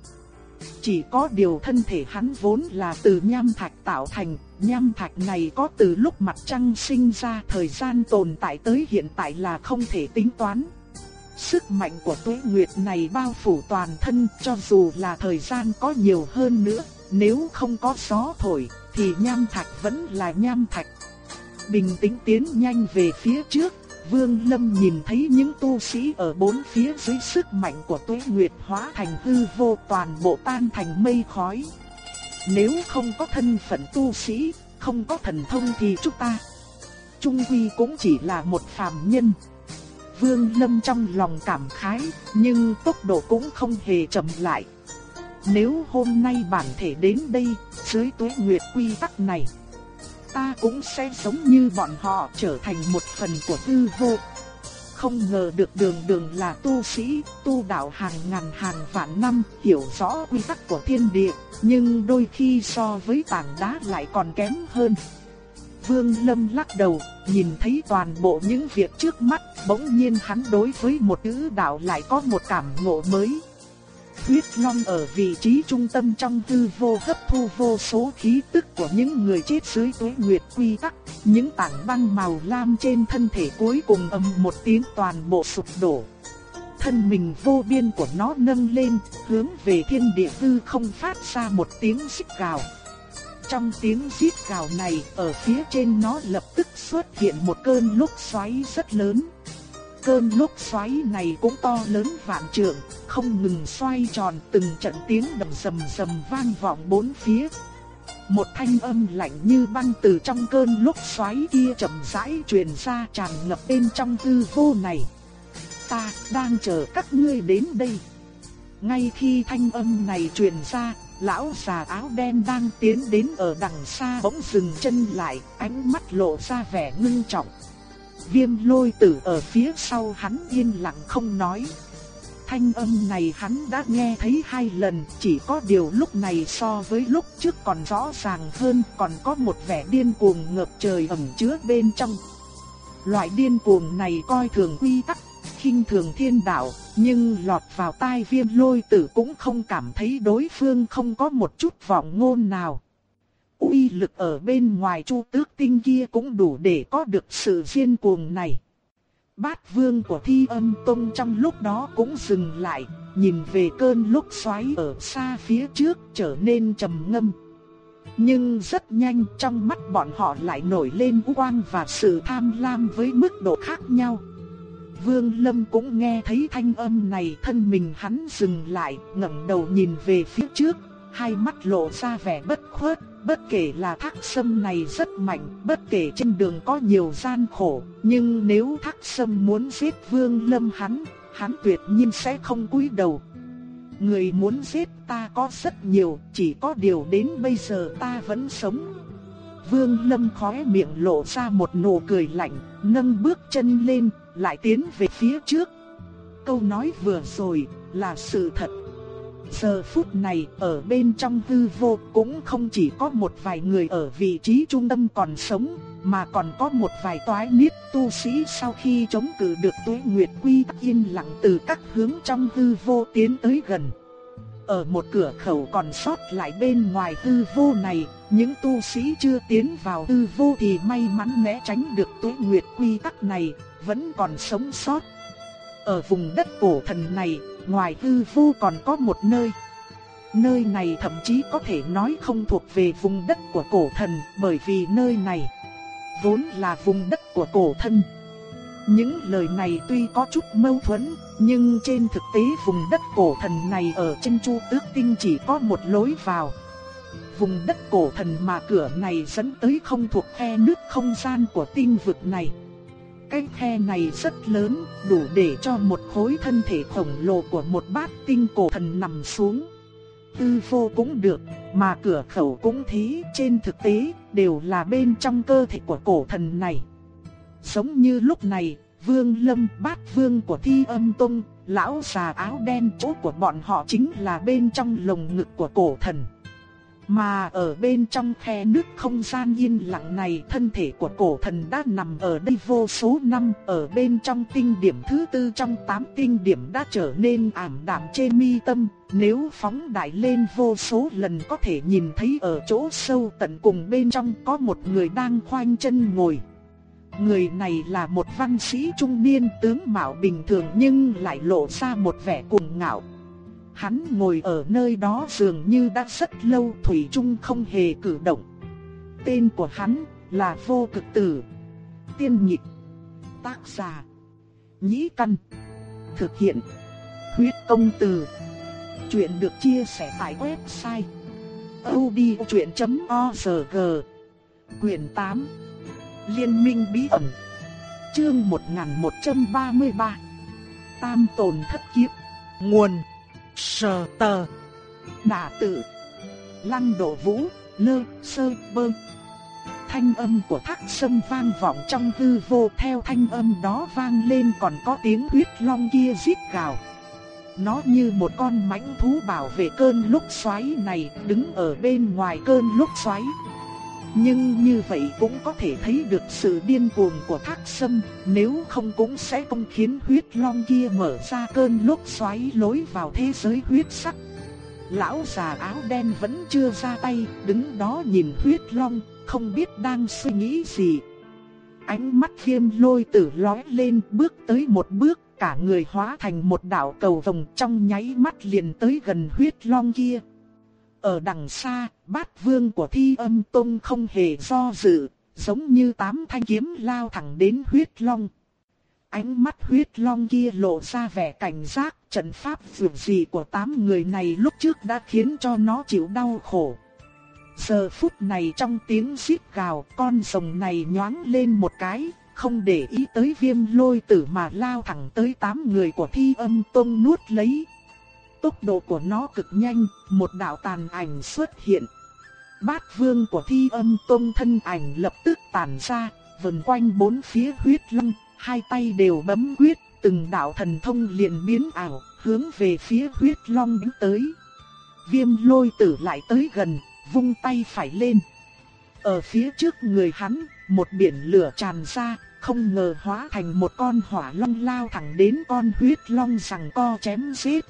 A: Chỉ có điều thân thể hắn vốn là từ nham thạch tạo thành, nham thạch này có từ lúc mặt trăng sinh ra thời gian tồn tại tới hiện tại là không thể tính toán. Sức mạnh của tuế nguyệt này bao phủ toàn thân cho dù là thời gian có nhiều hơn nữa, nếu không có gió thổi thì nham thạch vẫn là nham thạch. Bình tĩnh tiến nhanh về phía trước, Vương Lâm nhìn thấy những tu sĩ ở bốn phía dưới sức mạnh của tuế nguyệt hóa thành hư vô toàn bộ tan thành mây khói. Nếu không có thân phận tu sĩ, không có thần thông thì chúng ta trung quy cũng chỉ là một phàm nhân. Vương Lâm trong lòng cảm khái, nhưng tốc độ cũng không hề chậm lại. Nếu hôm nay bản thể đến đây, dưới tuế nguyệt quy tắc này, ta cũng sẽ sống như bọn họ trở thành một phần của tư vô. Không ngờ được đường đường là tu sĩ, tu đạo hàng ngàn hàng vạn năm, hiểu rõ quy tắc của thiên địa, nhưng đôi khi so với tảng đá lại còn kém hơn. Vương Lâm lắc đầu, nhìn thấy toàn bộ những việc trước mắt, bỗng nhiên hắn đối với một chữ đạo lại có một cảm ngộ mới. Huyết Long ở vị trí trung tâm trong tư vô hấp thu vô số khí tức của những người chết dưới tuế nguyệt quy tắc. Những tảng băng màu lam trên thân thể cuối cùng ầm một tiếng toàn bộ sụp đổ. Thân mình vô biên của nó nâng lên, hướng về thiên địa tư không phát ra một tiếng xích gào. Trong tiếng xít gào này, ở phía trên nó lập tức xuất hiện một cơn lốc xoáy rất lớn. Cơn lốc xoáy này cũng to lớn vạn trượng, không ngừng xoay tròn từng trận tiếng đầm sầm sầm vang vọng bốn phía. Một thanh âm lạnh như băng từ trong cơn lốc xoáy kia chậm rãi truyền ra tràn ngập bên trong hư vô này. Ta đang chờ các ngươi đến đây. Ngay khi thanh âm này truyền ra, lão già áo đen đang tiến đến ở đằng xa bỗng dừng chân lại, ánh mắt lộ ra vẻ ngưng trọng. Viêm lôi tử ở phía sau hắn yên lặng không nói. Thanh âm này hắn đã nghe thấy hai lần, chỉ có điều lúc này so với lúc trước còn rõ ràng hơn, còn có một vẻ điên cuồng ngập trời ẩn chứa bên trong. Loại điên cuồng này coi thường quy tắc, khinh thường thiên đạo, nhưng lọt vào tai viêm lôi tử cũng không cảm thấy đối phương không có một chút vọng ngôn nào uy lực ở bên ngoài chu tước tinh kia cũng đủ để có được sự phiên cuồng này. Bát vương của thi âm tông trong lúc đó cũng dừng lại, nhìn về cơn lúc xoáy ở xa phía trước trở nên trầm ngâm. Nhưng rất nhanh trong mắt bọn họ lại nổi lên quang và sự tham lam với mức độ khác nhau. Vương Lâm cũng nghe thấy thanh âm này thân mình hắn dừng lại ngẩng đầu nhìn về phía trước, hai mắt lộ ra vẻ bất khuất, bất kể là thác sâm này rất mạnh, bất kể trên đường có nhiều gian khổ, nhưng nếu thác sâm muốn giết vương lâm hắn, hắn tuyệt nhiên sẽ không cúi đầu. Người muốn giết ta có rất nhiều, chỉ có điều đến bây giờ ta vẫn sống. Vương lâm khóe miệng lộ ra một nụ cười lạnh, nâng bước chân lên, lại tiến về phía trước. Câu nói vừa rồi là sự thật. Giờ phút này ở bên trong hư vô cũng không chỉ có một vài người ở vị trí trung tâm còn sống, mà còn có một vài toái niết tu sĩ sau khi chống cự được tuế nguyệt quy tắc yên lặng từ các hướng trong hư vô tiến tới gần. Ở một cửa khẩu còn sót lại bên ngoài hư vô này, những tu sĩ chưa tiến vào hư vô thì may mắn né tránh được tuế nguyệt quy tắc này, vẫn còn sống sót. Ở vùng đất cổ thần này, ngoài hư vô còn có một nơi. Nơi này thậm chí có thể nói không thuộc về vùng đất của cổ thần bởi vì nơi này vốn là vùng đất của cổ thân. Những lời này tuy có chút mâu thuẫn, nhưng trên thực tế vùng đất cổ thần này ở chân Chu Tước Tinh chỉ có một lối vào. Vùng đất cổ thần mà cửa này dẫn tới không thuộc khe nước không gian của tinh vực này. Cái khe này rất lớn, đủ để cho một khối thân thể khổng lồ của một bát tinh cổ thần nằm xuống. Tư vô cũng được, mà cửa khẩu cũng thế, trên thực tế đều là bên trong cơ thể của cổ thần này. Giống như lúc này, Vương Lâm bát vương của Thi Âm Tông, lão già áo đen chỗ của bọn họ chính là bên trong lồng ngực của cổ thần. Mà ở bên trong khe nước không gian yên lặng này, thân thể của cổ thần đã nằm ở đây vô số năm. Ở bên trong tinh điểm thứ tư trong tám tinh điểm đã trở nên ảm đạm trên mi tâm. Nếu phóng đại lên vô số lần có thể nhìn thấy ở chỗ sâu tận cùng bên trong có một người đang khoanh chân ngồi. Người này là một văn sĩ trung niên tướng mạo bình thường nhưng lại lộ ra một vẻ cuồng ngạo. Hắn ngồi ở nơi đó dường như đã rất lâu, Thủy Trung không hề cử động. Tên của hắn là Vô Cực Tử. Tiên nhị, Tác giả. Nhĩ Căn. Thực hiện. Huyết công từ. Chuyện được chia sẻ tại website. odchuyện.org Quyền 8 Liên minh bí ẩn Chương 1133 Tam tồn thất kiếp Nguồn Sờ tờ. Đả tử, Lăng độ vũ Lơ sơ bơ. Thanh âm của thác sâm vang vọng trong hư vô Theo thanh âm đó vang lên còn có tiếng huyết long kia rít gào. Nó như một con mãnh thú bảo vệ cơn lúc xoáy này Đứng ở bên ngoài cơn lúc xoáy nhưng như vậy cũng có thể thấy được sự điên cuồng của thác sâm, nếu không cũng sẽ không khiến huyết long kia mở ra cơn lốc xoáy lối vào thế giới huyết sắc. Lão già áo đen vẫn chưa ra tay, đứng đó nhìn huyết long, không biết đang suy nghĩ gì. Ánh mắt viêm lôi tử lói lên bước tới một bước, cả người hóa thành một đạo cầu vồng trong nháy mắt liền tới gần huyết long kia. Ở đằng xa, bát vương của thi âm tông không hề do dự, giống như tám thanh kiếm lao thẳng đến huyết long. Ánh mắt huyết long kia lộ ra vẻ cảnh giác, trận pháp vượt gì của tám người này lúc trước đã khiến cho nó chịu đau khổ. Giờ phút này trong tiếng xít gào, con rồng này nhoáng lên một cái, không để ý tới viêm lôi tử mà lao thẳng tới tám người của thi âm tông nuốt lấy. Tốc độ của nó cực nhanh, một đạo tàn ảnh xuất hiện. Bát vương của thi âm tôn thân ảnh lập tức tàn ra, vần quanh bốn phía huyết long, hai tay đều bấm quyết, từng đạo thần thông liền biến ảo, hướng về phía huyết long đánh tới. Viêm lôi tử lại tới gần, vung tay phải lên. Ở phía trước người hắn, một biển lửa tràn ra, không ngờ hóa thành một con hỏa long lao thẳng đến con huyết long rằng co chém giết.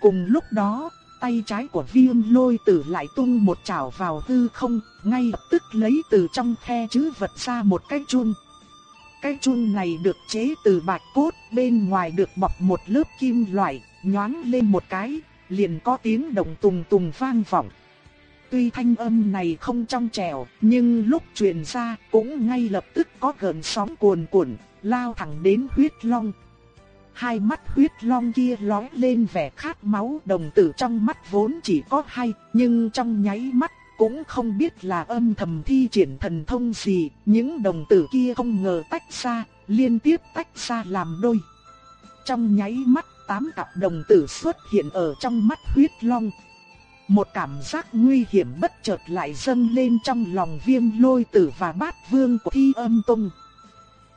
A: Cùng lúc đó, tay trái của viêm lôi tử lại tung một chảo vào hư không, ngay lập tức lấy từ trong khe chữ vật ra một cái chun. Cái chun này được chế từ bạch cốt, bên ngoài được bọc một lớp kim loại, nhoáng lên một cái, liền có tiếng động tùng tùng vang vọng. Tuy thanh âm này không trong trẻo, nhưng lúc truyền ra cũng ngay lập tức có gần sóng cuồn cuộn, lao thẳng đến huyết long. Hai mắt huyết long kia lóe lên vẻ khát máu đồng tử trong mắt vốn chỉ có hai, nhưng trong nháy mắt cũng không biết là âm thầm thi triển thần thông gì, những đồng tử kia không ngờ tách ra, liên tiếp tách ra làm đôi. Trong nháy mắt, tám cặp đồng tử xuất hiện ở trong mắt huyết long. Một cảm giác nguy hiểm bất chợt lại dâng lên trong lòng viêm lôi tử và bát vương của thi âm tông.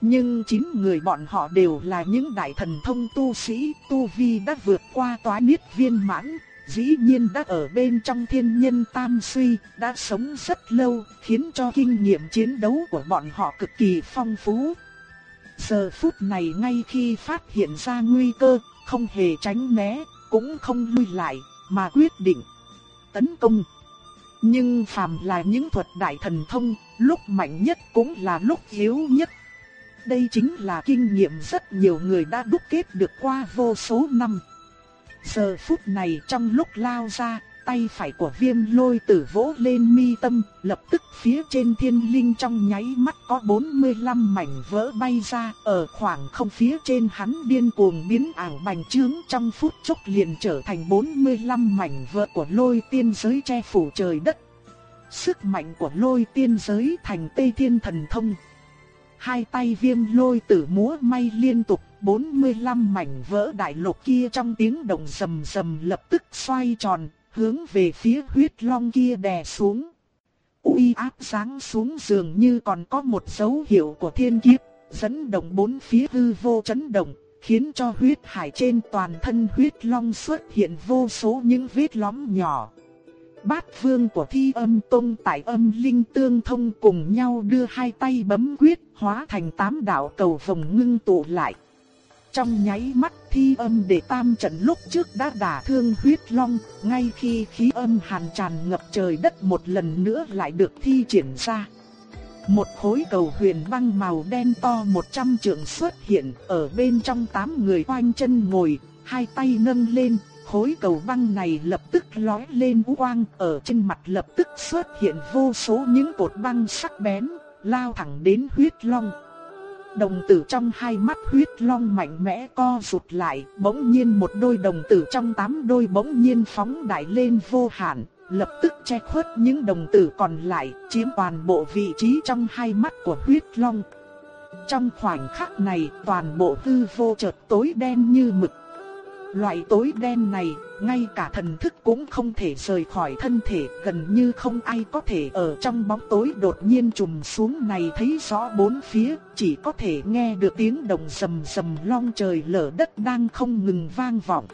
A: Nhưng chín người bọn họ đều là những đại thần thông tu sĩ, tu vi đã vượt qua toái niết viên mãn, dĩ nhiên đã ở bên trong thiên nhân tam suy, đã sống rất lâu, khiến cho kinh nghiệm chiến đấu của bọn họ cực kỳ phong phú. Giờ phút này ngay khi phát hiện ra nguy cơ, không hề tránh né, cũng không lui lại, mà quyết định tấn công. Nhưng phàm là những thuật đại thần thông, lúc mạnh nhất cũng là lúc yếu nhất. Đây chính là kinh nghiệm rất nhiều người đã đúc kết được qua vô số năm. Giờ phút này trong lúc lao ra, tay phải của viêm lôi tử vỗ lên mi tâm, lập tức phía trên thiên linh trong nháy mắt có 45 mảnh vỡ bay ra, ở khoảng không phía trên hắn điên cuồng biến ảo bành trướng trong phút chốc liền trở thành 45 mảnh vỡ của lôi tiên giới che phủ trời đất. Sức mạnh của lôi tiên giới thành tây thiên thần thông. Hai tay viêm lôi tử múa may liên tục 45 mảnh vỡ đại lục kia trong tiếng động sầm sầm lập tức xoay tròn, hướng về phía huyết long kia đè xuống. uy áp sáng xuống dường như còn có một dấu hiệu của thiên kiếp, dẫn động bốn phía hư vô chấn động, khiến cho huyết hải trên toàn thân huyết long xuất hiện vô số những vết lõm nhỏ. Bát vương của thi âm tông tại âm linh tương thông cùng nhau đưa hai tay bấm quyết hóa thành tám đạo cầu vòng ngưng tụ lại. Trong nháy mắt thi âm để tam trận lúc trước đã đả thương huyết long, ngay khi khí âm hàn tràn ngập trời đất một lần nữa lại được thi triển ra. Một khối cầu huyền băng màu đen to 100 trượng xuất hiện ở bên trong tám người quanh chân ngồi, hai tay nâng lên, khối cầu băng này lập tức lói lên quang, ở trên mặt lập tức xuất hiện vô số những cột băng sắc bén, lao thẳng đến huyết long. Đồng tử trong hai mắt huyết long mạnh mẽ co rụt lại, bỗng nhiên một đôi đồng tử trong tám đôi bỗng nhiên phóng đại lên vô hạn, lập tức che khuất những đồng tử còn lại, chiếm toàn bộ vị trí trong hai mắt của huyết long. Trong khoảnh khắc này, toàn bộ tư vô chợt tối đen như mực, Loại tối đen này, ngay cả thần thức cũng không thể rời khỏi thân thể, gần như không ai có thể ở trong bóng tối đột nhiên trùm xuống này thấy rõ bốn phía, chỉ có thể nghe được tiếng động sầm sầm, long trời lở đất đang không ngừng vang vọng.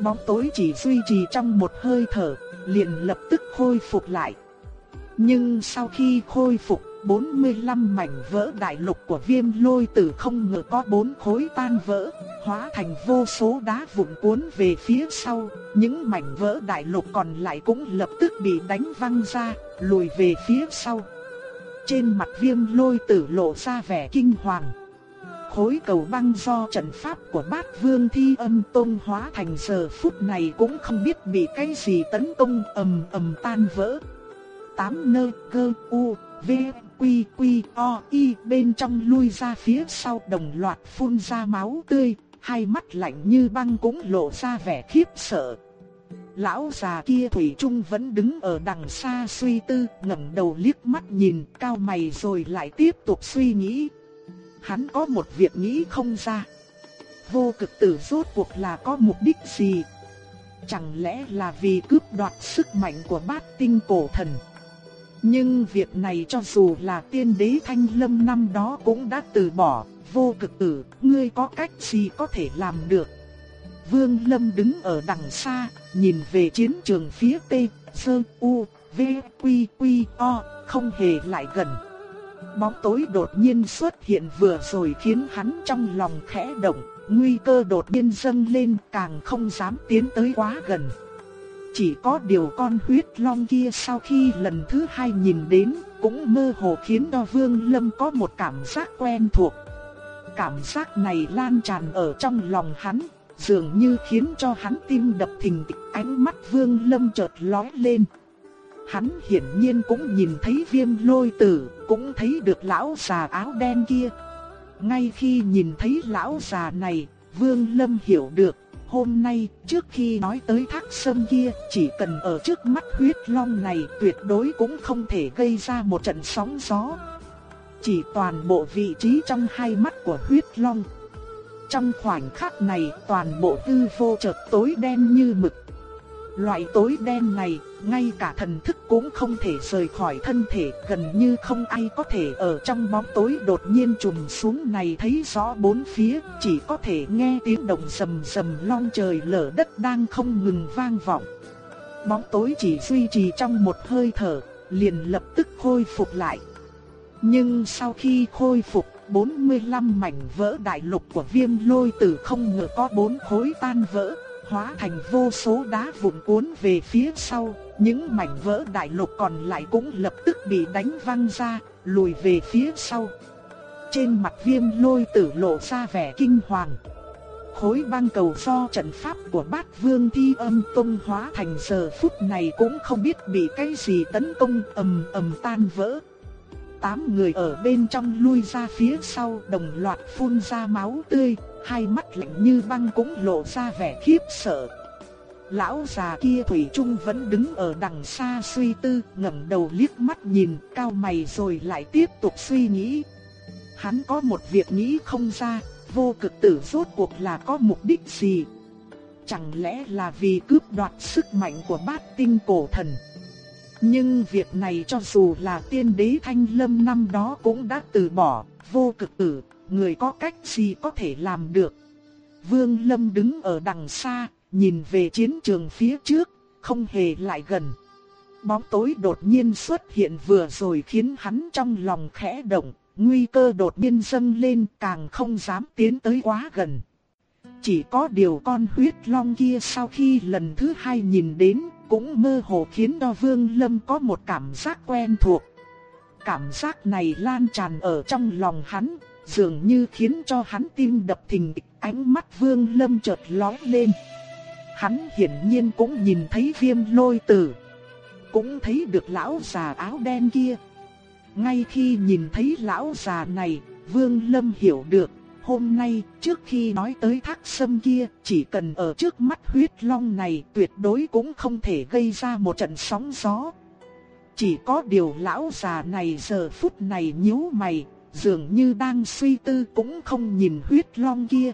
A: Bóng tối chỉ duy trì trong một hơi thở, liền lập tức khôi phục lại. Nhưng sau khi khôi phục, 45 mảnh vỡ đại lục của viêm lôi tử không ngờ có bốn khối tan vỡ, hóa thành vô số đá vụn cuốn về phía sau, những mảnh vỡ đại lục còn lại cũng lập tức bị đánh văng ra, lùi về phía sau. Trên mặt viêm lôi tử lộ ra vẻ kinh hoàng. Khối cầu băng do trận pháp của bát vương thi âm tôn hóa thành giờ phút này cũng không biết bị cái gì tấn công ầm ầm tan vỡ. Tám nơ cơ u v quy quy o y bên trong lui ra phía sau đồng loạt phun ra máu tươi, hai mắt lạnh như băng cũng lộ ra vẻ khiếp sợ. Lão già kia Thủy Trung vẫn đứng ở đằng xa suy tư, ngẩng đầu liếc mắt nhìn, cao mày rồi lại tiếp tục suy nghĩ. Hắn có một việc nghĩ không ra. Vô cực tử rốt cuộc là có mục đích gì? Chẳng lẽ là vì cướp đoạt sức mạnh của bát tinh cổ thần? Nhưng việc này cho dù là tiên đế thanh lâm năm đó cũng đã từ bỏ, vô cực tử, ngươi có cách gì có thể làm được. Vương Lâm đứng ở đằng xa, nhìn về chiến trường phía Tây, Sơ, U, V, Quy, Quy, O, không hề lại gần. Bóng tối đột nhiên xuất hiện vừa rồi khiến hắn trong lòng khẽ động, nguy cơ đột nhiên dâng lên càng không dám tiến tới quá gần. Chỉ có điều con huyết long kia sau khi lần thứ hai nhìn đến, cũng mơ hồ khiến cho Vương Lâm có một cảm giác quen thuộc. Cảm giác này lan tràn ở trong lòng hắn, dường như khiến cho hắn tim đập thình thịch, ánh mắt Vương Lâm chợt lóe lên. Hắn hiển nhiên cũng nhìn thấy viêm lôi tử, cũng thấy được lão già áo đen kia. Ngay khi nhìn thấy lão già này, Vương Lâm hiểu được, hôm nay trước khi nói tới thác sâm kia, chỉ cần ở trước mắt huyết long này tuyệt đối cũng không thể gây ra một trận sóng gió. Chỉ toàn bộ vị trí trong hai mắt của huyết long. Trong khoảnh khắc này toàn bộ tư vô chợt tối đen như mực. Loại tối đen này, ngay cả thần thức cũng không thể rời khỏi thân thể, gần như không ai có thể ở trong bóng tối đột nhiên trùm xuống này thấy rõ bốn phía, chỉ có thể nghe tiếng động sầm sầm long trời lở đất đang không ngừng vang vọng. Bóng tối chỉ duy trì trong một hơi thở, liền lập tức khôi phục lại. Nhưng sau khi khôi phục, 45 mảnh vỡ đại lục của viêm lôi tử không ngờ có bốn khối tan vỡ, hóa thành vô số đá vụn cuốn về phía sau, những mảnh vỡ đại lục còn lại cũng lập tức bị đánh văng ra, lùi về phía sau. Trên mặt viêm lôi tử lộ ra vẻ kinh hoàng. khối băng cầu do trận pháp của bát vương thi âm tông hóa thành giờ phút này cũng không biết bị cái gì tấn công ầm ầm tan vỡ. Tám người ở bên trong lui ra phía sau đồng loạt phun ra máu tươi, hai mắt lạnh như băng cũng lộ ra vẻ khiếp sợ. Lão già kia Thủy Trung vẫn đứng ở đằng xa suy tư, ngẩng đầu liếc mắt nhìn, cao mày rồi lại tiếp tục suy nghĩ. Hắn có một việc nghĩ không ra, vô cực tử rốt cuộc là có mục đích gì? Chẳng lẽ là vì cướp đoạt sức mạnh của bát tinh cổ thần? Nhưng việc này cho dù là tiên đế Thanh Lâm năm đó cũng đã từ bỏ, vô cực tử, người có cách gì có thể làm được? Vương Lâm đứng ở đằng xa, nhìn về chiến trường phía trước, không hề lại gần. Bóng tối đột nhiên xuất hiện vừa rồi khiến hắn trong lòng khẽ động, nguy cơ đột nhiên dâng lên càng không dám tiến tới quá gần. Chỉ có điều con huyết long kia sau khi lần thứ hai nhìn đến cũng mơ hồ khiến cho Vương Lâm có một cảm giác quen thuộc. Cảm giác này lan tràn ở trong lòng hắn, dường như khiến cho hắn tim đập thình thịch, ánh mắt Vương Lâm chợt lóe lên. Hắn hiển nhiên cũng nhìn thấy viêm lôi tử. Cũng thấy được lão già áo đen kia. Ngay khi nhìn thấy lão già này, Vương Lâm hiểu được, hôm nay trước khi nói tới thác sâm kia, chỉ cần ở trước mắt huyết long này tuyệt đối cũng không thể gây ra một trận sóng gió. Chỉ có điều lão già này giờ phút này nhíu mày, dường như đang suy tư cũng không nhìn huyết long kia.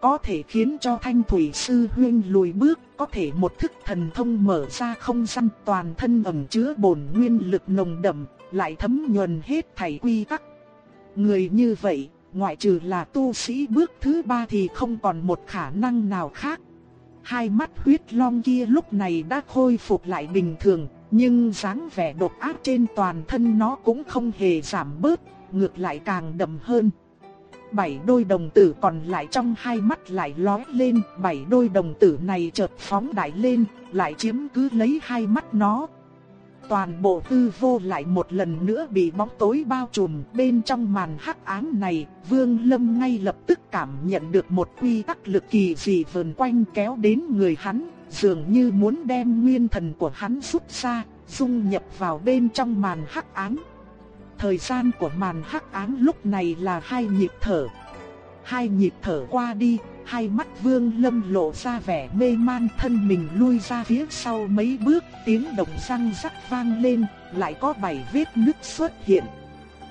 A: Có thể khiến cho thanh thủy sư huyên lùi bước, có thể một thức thần thông mở ra không gian toàn thân ẩm chứa bổn nguyên lực nồng đậm, lại thấm nhuần hết thảy quy tắc. Người như vậy, ngoại trừ là tu sĩ bước thứ ba thì không còn một khả năng nào khác. Hai mắt huyết long kia lúc này đã khôi phục lại bình thường, nhưng dáng vẻ độc ác trên toàn thân nó cũng không hề giảm bớt, ngược lại càng đậm hơn. Bảy đôi đồng tử còn lại trong hai mắt lại lóe lên, bảy đôi đồng tử này chợt phóng đại lên, lại chiếm cứ lấy hai mắt nó. Toàn bộ tư vô lại một lần nữa bị bóng tối bao trùm bên trong màn hắc ám này, Vương Lâm ngay lập tức cảm nhận được một quy tắc lực kỳ dị vần quanh kéo đến người hắn, dường như muốn đem nguyên thần của hắn rút ra, dung nhập vào bên trong màn hắc ám. Thời gian của màn hắc ám lúc này là hai nhịp thở. Hai nhịp thở qua đi, hai mắt Vương Lâm lộ ra vẻ mê man thân mình lui ra phía sau mấy bước, tiếng động răng rắc vang lên, lại có bảy vết nứt xuất hiện.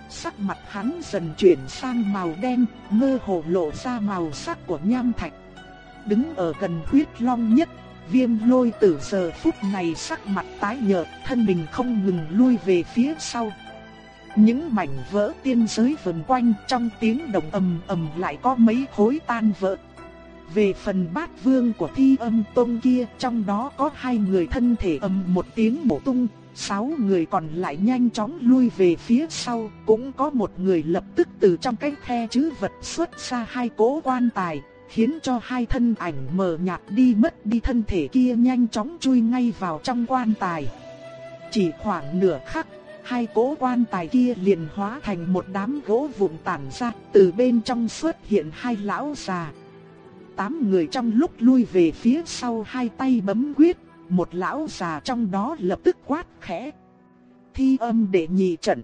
A: Sắc mặt hắn dần chuyển sang màu đen, mơ hồ lộ ra màu sắc của nham thạch. Đứng ở gần huyết long nhất, viêm lôi tử giờ phút này sắc mặt tái nhợt, thân mình không ngừng lui về phía sau. Những mảnh vỡ tiên giới vần quanh trong tiếng động ầm ầm lại có mấy khối tan vỡ. Về phần bát vương của thi âm tông kia trong đó có hai người thân thể ầm một tiếng bổ tung, sáu người còn lại nhanh chóng lui về phía sau, cũng có một người lập tức từ trong cái khe chữ vật xuất ra hai cỗ quan tài, khiến cho hai thân ảnh mờ nhạt đi mất đi thân thể kia nhanh chóng chui ngay vào trong quan tài. Chỉ khoảng nửa khắc, hai cỗ quan tài kia liền hóa thành một đám gỗ vụn tản ra, từ bên trong xuất hiện hai lão già. Tám người trong lúc lui về phía sau hai tay bấm quyết, một lão già trong đó lập tức quát khẽ. Thi âm đệ nhị trận.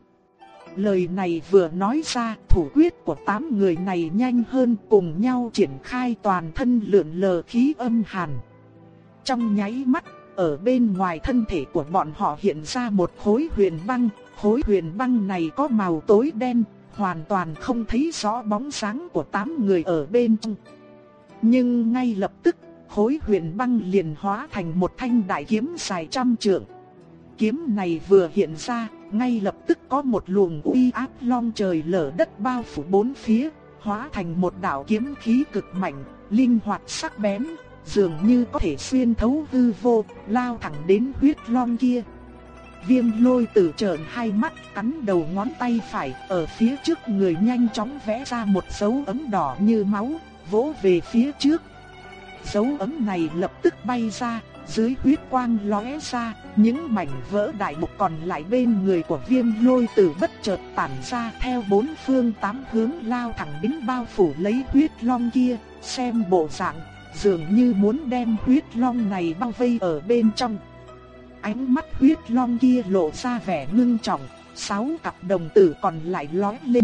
A: Lời này vừa nói ra, thủ quyết của tám người này nhanh hơn cùng nhau triển khai toàn thân lượn lờ khí âm hàn. Trong nháy mắt, ở bên ngoài thân thể của bọn họ hiện ra một khối huyền băng, khối huyền băng này có màu tối đen, hoàn toàn không thấy rõ bóng sáng của tám người ở bên trong. Nhưng ngay lập tức, khối huyền băng liền hóa thành một thanh đại kiếm dài trăm trượng. Kiếm này vừa hiện ra, ngay lập tức có một luồng uy áp long trời lở đất bao phủ bốn phía, hóa thành một đạo kiếm khí cực mạnh, linh hoạt sắc bén, dường như có thể xuyên thấu hư vô, lao thẳng đến huyết long kia. Viêm lôi tử trợn hai mắt, cắn đầu ngón tay phải, ở phía trước người nhanh chóng vẽ ra một dấu ấm đỏ như máu, vỗ về phía trước. Dấu ấm này lập tức bay ra, dưới huyết quang lóe ra, những mảnh vỡ đại mục còn lại bên người của viêm lôi tử bất chợt tản ra theo bốn phương tám hướng lao thẳng đến bao phủ lấy huyết long kia, xem bộ dạng, dường như muốn đem huyết long này bao vây ở bên trong. Ánh mắt huyết long kia lộ ra vẻ ngưng trọng, sáu cặp đồng tử còn lại lóe lên.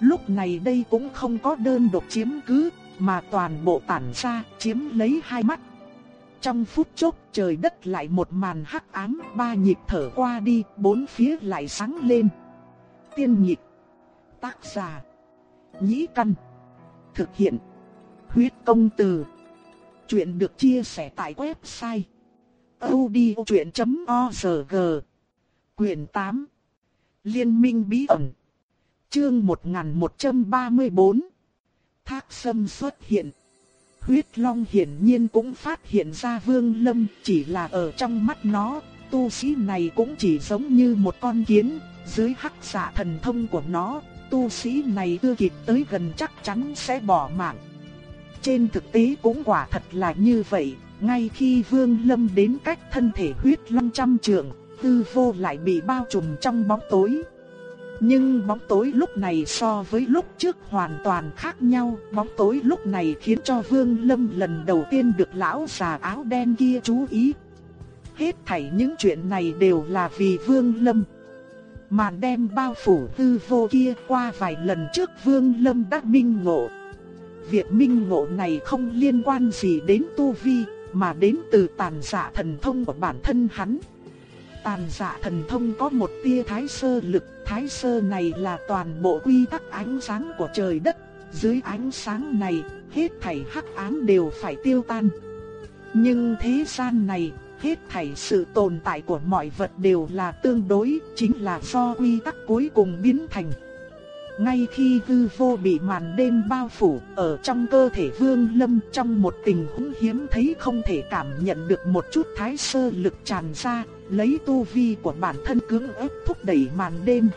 A: Lúc này đây cũng không có đơn độc chiếm cứ, mà toàn bộ tản ra chiếm lấy hai mắt. Trong phút chốc trời đất lại một màn hắc ám, ba nhịp thở qua đi, bốn phía lại sáng lên. Tiên nhịp, tác giả, nhĩ căn, thực hiện, huyết công từ. Chuyện được chia sẻ tại website odchuyện.org Quyền 8 Liên minh bí ẩn. Chương 1134 Thác sâm xuất hiện. Huyết Long hiển nhiên cũng phát hiện ra Vương Lâm chỉ là ở trong mắt nó, tu sĩ này cũng chỉ giống như một con kiến, dưới hắc xạ thần thông của nó, tu sĩ này chưa kịp tới gần chắc chắn sẽ bỏ mạng. Trên thực tế cũng quả thật là như vậy, ngay khi Vương Lâm đến cách thân thể huyết long trăm trượng, tư vô lại bị bao trùm trong bóng tối. Nhưng bóng tối lúc này so với lúc trước hoàn toàn khác nhau, bóng tối lúc này khiến cho Vương Lâm lần đầu tiên được lão già áo đen kia chú ý. Hết thảy những chuyện này đều là vì Vương Lâm. Màn đem bao phủ tư vô kia qua vài lần trước Vương Lâm đã minh ngộ. Việc minh ngộ này không liên quan gì đến tu vi, mà đến từ tàn giả thần thông của bản thân hắn. Tàn giả thần thông có một tia thái sơ lực, thái sơ này là toàn bộ quy tắc ánh sáng của trời đất, dưới ánh sáng này, hết thảy hắc ám đều phải tiêu tan. Nhưng thế gian này, hết thảy sự tồn tại của mọi vật đều là tương đối, chính là do quy tắc cuối cùng biến thành. Ngay khi hư vô bị màn đêm bao phủ, ở trong cơ thể Vương Lâm trong một tình huống hiếm thấy không thể cảm nhận được một chút thái sơ lực tràn ra, lấy tu vi của bản thân cưỡng ép thúc đẩy màn đêm.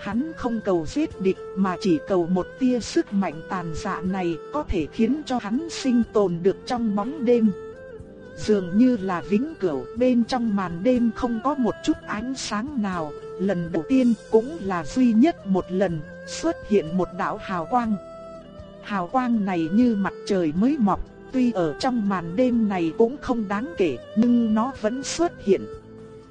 A: Hắn không cầu giết địch mà chỉ cầu một tia sức mạnh tàn dạ này có thể khiến cho hắn sinh tồn được trong bóng đêm. Dường như là vĩnh cửu bên trong màn đêm không có một chút ánh sáng nào, lần đầu tiên cũng là duy nhất một lần xuất hiện một đạo hào quang. Hào quang này như mặt trời mới mọc, tuy ở trong màn đêm này cũng không đáng kể, nhưng nó vẫn xuất hiện.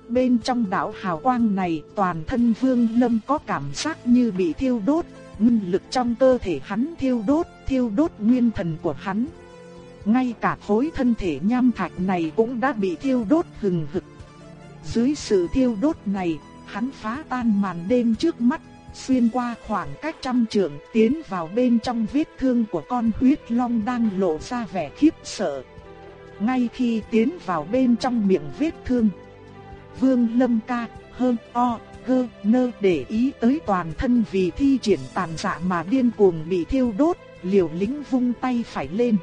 A: Bên trong đạo hào quang này, toàn thân Vương Lâm có cảm giác như bị thiêu đốt, nguyên lực trong cơ thể hắn thiêu đốt, thiêu đốt nguyên thần của hắn. Ngay cả khối thân thể nham thạch này cũng đã bị thiêu đốt hừng hực. Dưới sự thiêu đốt này, hắn phá tan màn đêm trước mắt, xuyên qua khoảng cách trăm trượng tiến vào bên trong vết thương của con huyết long đang lộ ra vẻ khiếp sợ. Ngay khi tiến vào bên trong miệng vết thương, Vương Lâm ca hơn o gơ nơ để ý tới toàn thân vì thi triển tàn dạ mà điên cuồng bị thiêu đốt, liều lĩnh vung tay phải lên.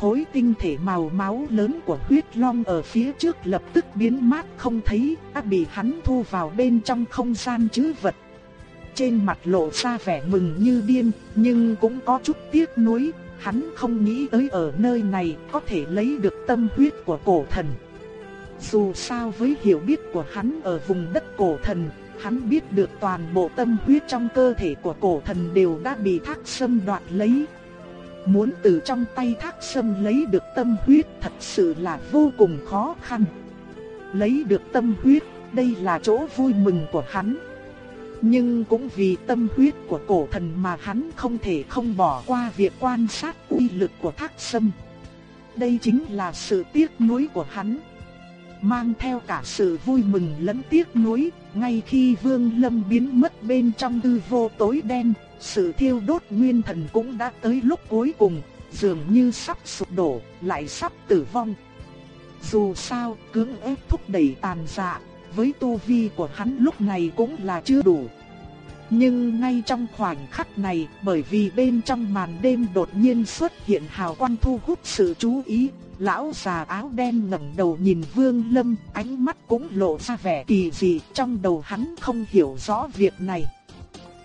A: Khối tinh thể màu máu lớn của huyết long ở phía trước lập tức biến mất không thấy, đã bị hắn thu vào bên trong không gian chứ vật. Trên mặt lộ ra vẻ mừng như điên, nhưng cũng có chút tiếc nuối, hắn không nghĩ tới ở nơi này có thể lấy được tâm huyết của cổ thần. Dù sao với hiểu biết của hắn ở vùng đất cổ thần, hắn biết được toàn bộ tâm huyết trong cơ thể của cổ thần đều đã bị thác xâm đoạt lấy. Muốn từ trong tay thác sâm lấy được tâm huyết thật sự là vô cùng khó khăn. Lấy được tâm huyết, đây là chỗ vui mừng của hắn. Nhưng cũng vì tâm huyết của cổ thần mà hắn không thể không bỏ qua việc quan sát uy lực của thác sâm. Đây chính là sự tiếc nuối của hắn mang theo cả sự vui mừng lẫn tiếc nuối, ngay khi Vương Lâm biến mất bên trong tư vô tối đen, sự thiêu đốt nguyên thần cũng đã tới lúc cuối cùng, dường như sắp sụp đổ, lại sắp tử vong. Dù sao, cưỡng ép thúc đẩy tàn dạ, với tu vi của hắn lúc này cũng là chưa đủ. Nhưng ngay trong khoảnh khắc này, bởi vì bên trong màn đêm đột nhiên xuất hiện hào quang thu hút sự chú ý, Lão già áo đen ngẩng đầu nhìn Vương Lâm, ánh mắt cũng lộ ra vẻ kỳ dị, trong đầu hắn không hiểu rõ việc này.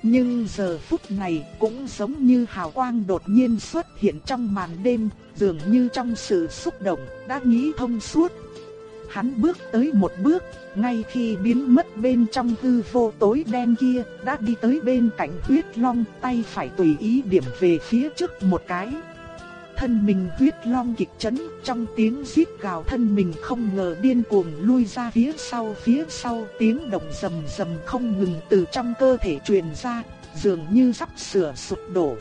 A: Nhưng giờ phút này cũng giống như hào quang đột nhiên xuất hiện trong màn đêm, dường như trong sự xúc động đã nghĩ thông suốt. Hắn bước tới một bước, ngay khi biến mất bên trong hư vô tối đen kia, đã đi tới bên cạnh huyết long, tay phải tùy ý điểm về phía trước một cái. Thân mình huyết long kịch chấn, trong tiếng rít gào thân mình không ngờ điên cuồng lui ra phía sau phía sau tiếng động rầm rầm không ngừng từ trong cơ thể truyền ra, dường như sắp sửa sụp đổ.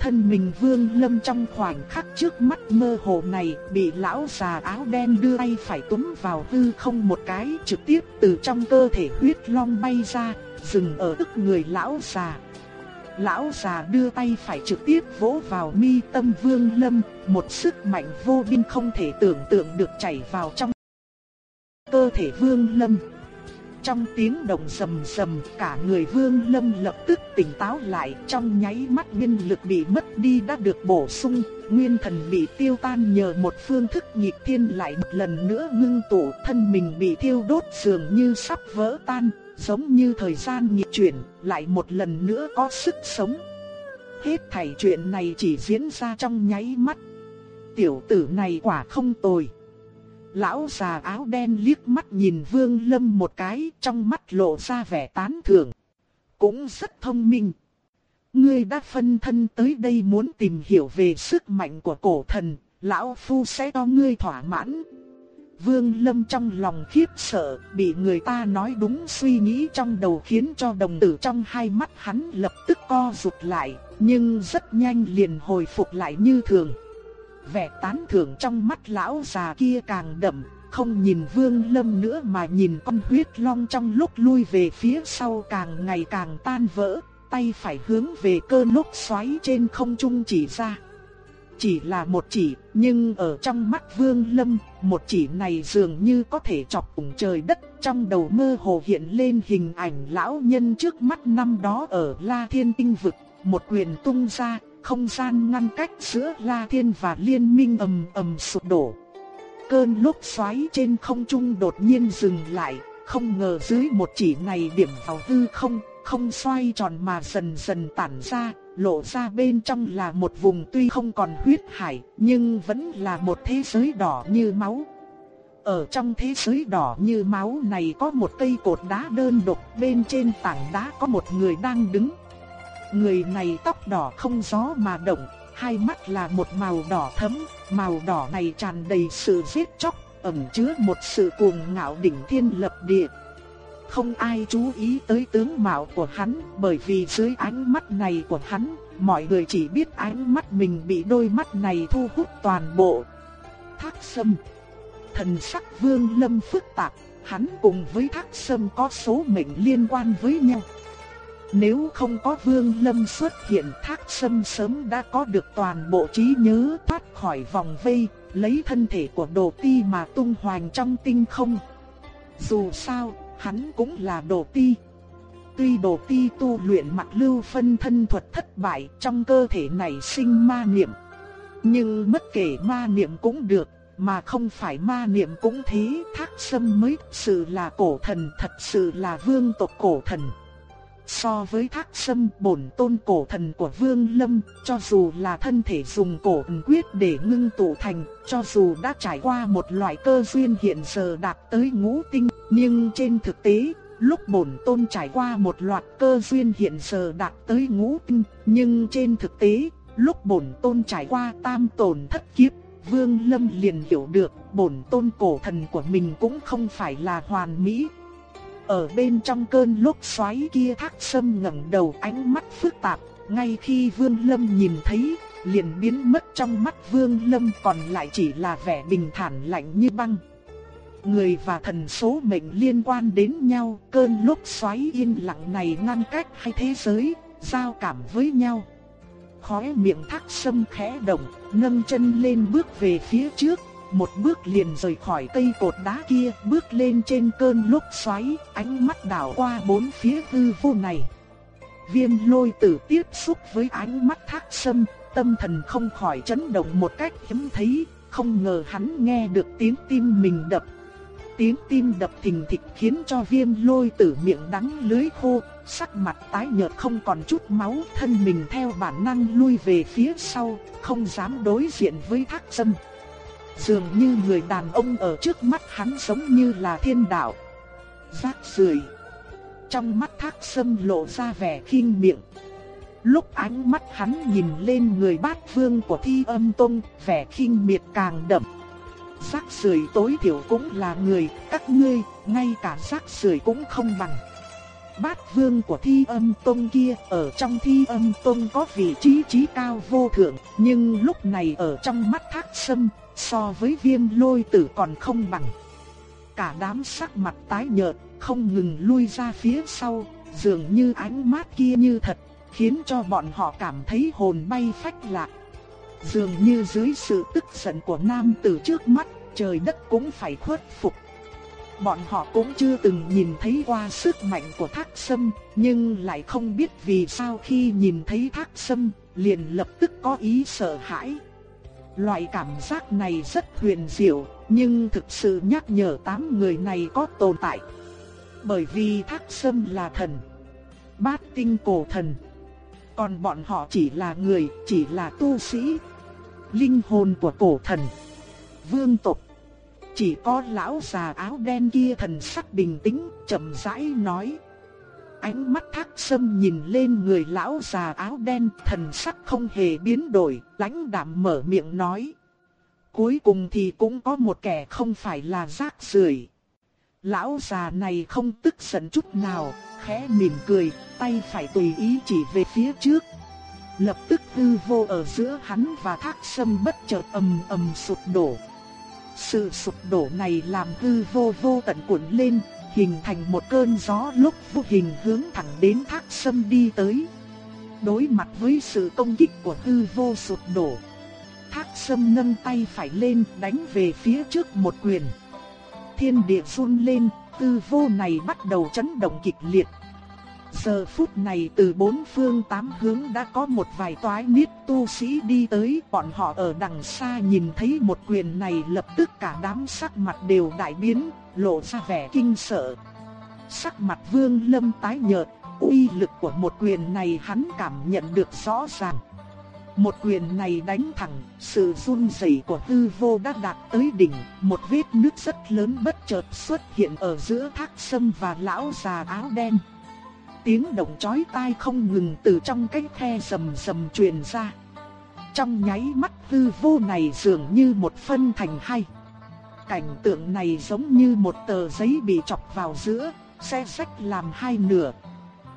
A: Thân mình vương lâm trong khoảnh khắc trước mắt mơ hồ này bị lão già áo đen đưa tay phải túm vào hư không một cái trực tiếp từ trong cơ thể huyết long bay ra, dừng ở tức người lão già. Lão già đưa tay phải trực tiếp vỗ vào mi tâm vương lâm, một sức mạnh vô biên không thể tưởng tượng được chảy vào trong cơ thể vương lâm. Trong tiếng động rầm rầm, cả người Vương Lâm lập tức tỉnh táo lại, trong nháy mắt nguyên lực bị mất đi đã được bổ sung, nguyên thần bị tiêu tan nhờ một phương thức nhịp thiên lại một lần nữa ngưng tụ, thân mình bị thiêu đốt dường như sắp vỡ tan, giống như thời gian nhịp chuyển, lại một lần nữa có sức sống. Hết thảy chuyện này chỉ diễn ra trong nháy mắt. Tiểu tử này quả không tồi. Lão già áo đen liếc mắt nhìn Vương Lâm một cái, trong mắt lộ ra vẻ tán thưởng. Cũng rất thông minh. Ngươi đã phân thân tới đây muốn tìm hiểu về sức mạnh của cổ thần, lão phu sẽ cho ngươi thỏa mãn. Vương Lâm trong lòng khiếp sợ, bị người ta nói đúng suy nghĩ trong đầu khiến cho đồng tử trong hai mắt hắn lập tức co rụt lại, nhưng rất nhanh liền hồi phục lại như thường. Vẻ tán thưởng trong mắt lão già kia càng đậm, không nhìn Vương Lâm nữa mà nhìn con huyết long trong lúc lui về phía sau càng ngày càng tan vỡ, tay phải hướng về cơn lốc xoáy trên không trung chỉ ra. Chỉ là một chỉ, nhưng ở trong mắt Vương Lâm, một chỉ này dường như có thể chọc cùng trời đất, trong đầu mơ hồ hiện lên hình ảnh lão nhân trước mắt năm đó ở La Thiên Tinh Vực, một quyền tung ra, không gian ngăn cách giữa La Thiên và Liên Minh ầm ầm sụp đổ. Cơn lốc xoáy trên không trung đột nhiên dừng lại, không ngờ dưới một chỉ này điểm vào hư không, không xoay tròn mà dần dần tản ra, lộ ra bên trong là một vùng tuy không còn huyết hải, nhưng vẫn là một thế giới đỏ như máu. Ở trong thế giới đỏ như máu này có một cây cột đá đơn độc, bên trên tảng đá có một người đang đứng. Người này tóc đỏ không gió mà động, hai mắt là một màu đỏ thẫm, màu đỏ này tràn đầy sự giết chóc, ẩn chứa một sự cuồng ngạo đỉnh thiên lập địa. Không ai chú ý tới tướng mạo của hắn, bởi vì dưới ánh mắt này của hắn, mọi người chỉ biết ánh mắt mình bị đôi mắt này thu hút toàn bộ. Thác Sâm Thần sắc Vương Lâm phức tạp, hắn cùng với Thác Sâm có số mệnh liên quan với nhau. Nếu không có Vương Lâm xuất hiện Thác Sâm sớm đã có được toàn bộ trí nhớ thoát khỏi vòng vây, lấy thân thể của đồ ti mà tung hoành trong tinh không. Dù sao, hắn cũng là đồ ti. Tuy đồ ti tu luyện mặt lưu phân thân thuật thất bại trong cơ thể này sinh ma niệm. Nhưng bất kể ma niệm cũng được, mà không phải ma niệm cũng thế, thác sâm mới sự là cổ thần, thật sự là vương tộc cổ thần. So với thác sâm bổn tôn cổ thần của Vương Lâm, cho dù là thân thể dùng cổ thần quyết để ngưng tụ thành, cho dù đã trải qua một loại cơ duyên hiện giờ đạt tới ngũ tinh, nhưng trên thực tế, lúc bổn tôn trải qua một loạt cơ duyên hiện giờ đạt tới ngũ tinh, nhưng trên thực tế, lúc bổn tôn trải qua tam tổn thất kiếp, Vương Lâm liền hiểu được bổn tôn cổ thần của mình cũng không phải là hoàn mỹ, ở bên trong cơn lốc xoáy kia thác sâm ngẩng đầu ánh mắt phức tạp, ngay khi Vương Lâm nhìn thấy, liền biến mất trong mắt Vương Lâm còn lại chỉ là vẻ bình thản lạnh như băng. Người và thần số mệnh liên quan đến nhau, cơn lốc xoáy yên lặng này ngăn cách hai thế giới, giao cảm với nhau. Khóe miệng thác sâm khẽ động, nâng chân lên bước về phía trước, một bước liền rời khỏi cây cột đá kia, bước lên trên cơn lốc xoáy, ánh mắt đảo qua bốn phía hư vô này. Viêm lôi tử tiếp xúc với ánh mắt thác sâm, tâm thần không khỏi chấn động một cách hiếm thấy, không ngờ hắn nghe được tiếng tim mình đập. tiếng tim đập thình thịch khiến cho viêm lôi tử miệng đắng lưới khô, sắc mặt tái nhợt không còn chút máu, thân mình theo bản năng lui về phía sau, không dám đối diện với thác sâm. Dường như người đàn ông ở trước mắt hắn giống như là thiên đạo. Rác rưởi. Trong mắt thác sâm lộ ra vẻ khinh miệng. Lúc ánh mắt hắn nhìn lên người bát vương của thi âm tông, vẻ khinh miệt càng đậm. Rác rưởi tối thiểu cũng là người, các ngươi, ngay cả rác rưởi cũng không bằng. Bát vương của thi âm tông kia ở trong thi âm tông có vị trí trí cao vô thượng, nhưng lúc này ở trong mắt thác sâm, so với viêm lôi tử còn không bằng. Cả đám sắc mặt tái nhợt, không ngừng lui ra phía sau, dường như ánh mắt kia như thật, khiến cho bọn họ cảm thấy hồn bay phách lạc. Dường như dưới sự tức giận của nam tử trước mắt, trời đất cũng phải khuất phục. Bọn họ cũng chưa từng nhìn thấy qua sức mạnh của thác sâm, nhưng lại không biết vì sao khi nhìn thấy thác sâm, liền lập tức có ý sợ hãi. Loại cảm giác này rất huyền diệu, nhưng thực sự nhắc nhở tám người này có tồn tại. Bởi vì thác sâm là thần, bát tinh cổ thần. Còn bọn họ chỉ là người, chỉ là tu sĩ. Linh hồn của cổ thần. Vương tộc. Chỉ có lão già áo đen kia thần sắc bình tĩnh, chậm rãi nói. Ánh mắt thác sâm nhìn lên người lão già áo đen, thần sắc không hề biến đổi, lãnh đạm mở miệng nói. Cuối cùng thì cũng có một kẻ không phải là rác rưởi. Lão già này không tức giận chút nào, khẽ mỉm cười, tay phải tùy ý chỉ về phía trước. Lập tức hư vô ở giữa hắn và thác sâm bất chợt ầm ầm sụp đổ. Sự sụp đổ này làm hư vô vô tận cuộn lên, hình thành một cơn gió lúc vô hình hướng thẳng đến thác sâm đi tới. Đối mặt với sự công kích của hư vô sụp đổ, thác sâm nâng tay phải lên đánh về phía trước một quyền. Thiên địa run lên, tư vô này bắt đầu chấn động kịch liệt. Giờ phút này từ bốn phương tám hướng đã có một vài toái niết tu sĩ đi tới, bọn họ ở đằng xa nhìn thấy một quyền này lập tức cả đám sắc mặt đều đại biến, lộ ra vẻ kinh sợ. Sắc mặt vương lâm tái nhợt, uy lực của một quyền này hắn cảm nhận được rõ ràng. Một quyền này đánh thẳng, sự run rẩy của hư vô đã đạt tới đỉnh, một vết nứt rất lớn bất chợt xuất hiện ở giữa thác sâm và lão già áo đen. Tiếng động chói tai không ngừng từ trong cái khe rầm rầm truyền ra. Trong nháy mắt hư vô này dường như một phân thành hai. Cảnh tượng này giống như một tờ giấy bị chọc vào giữa, xe sách làm hai nửa.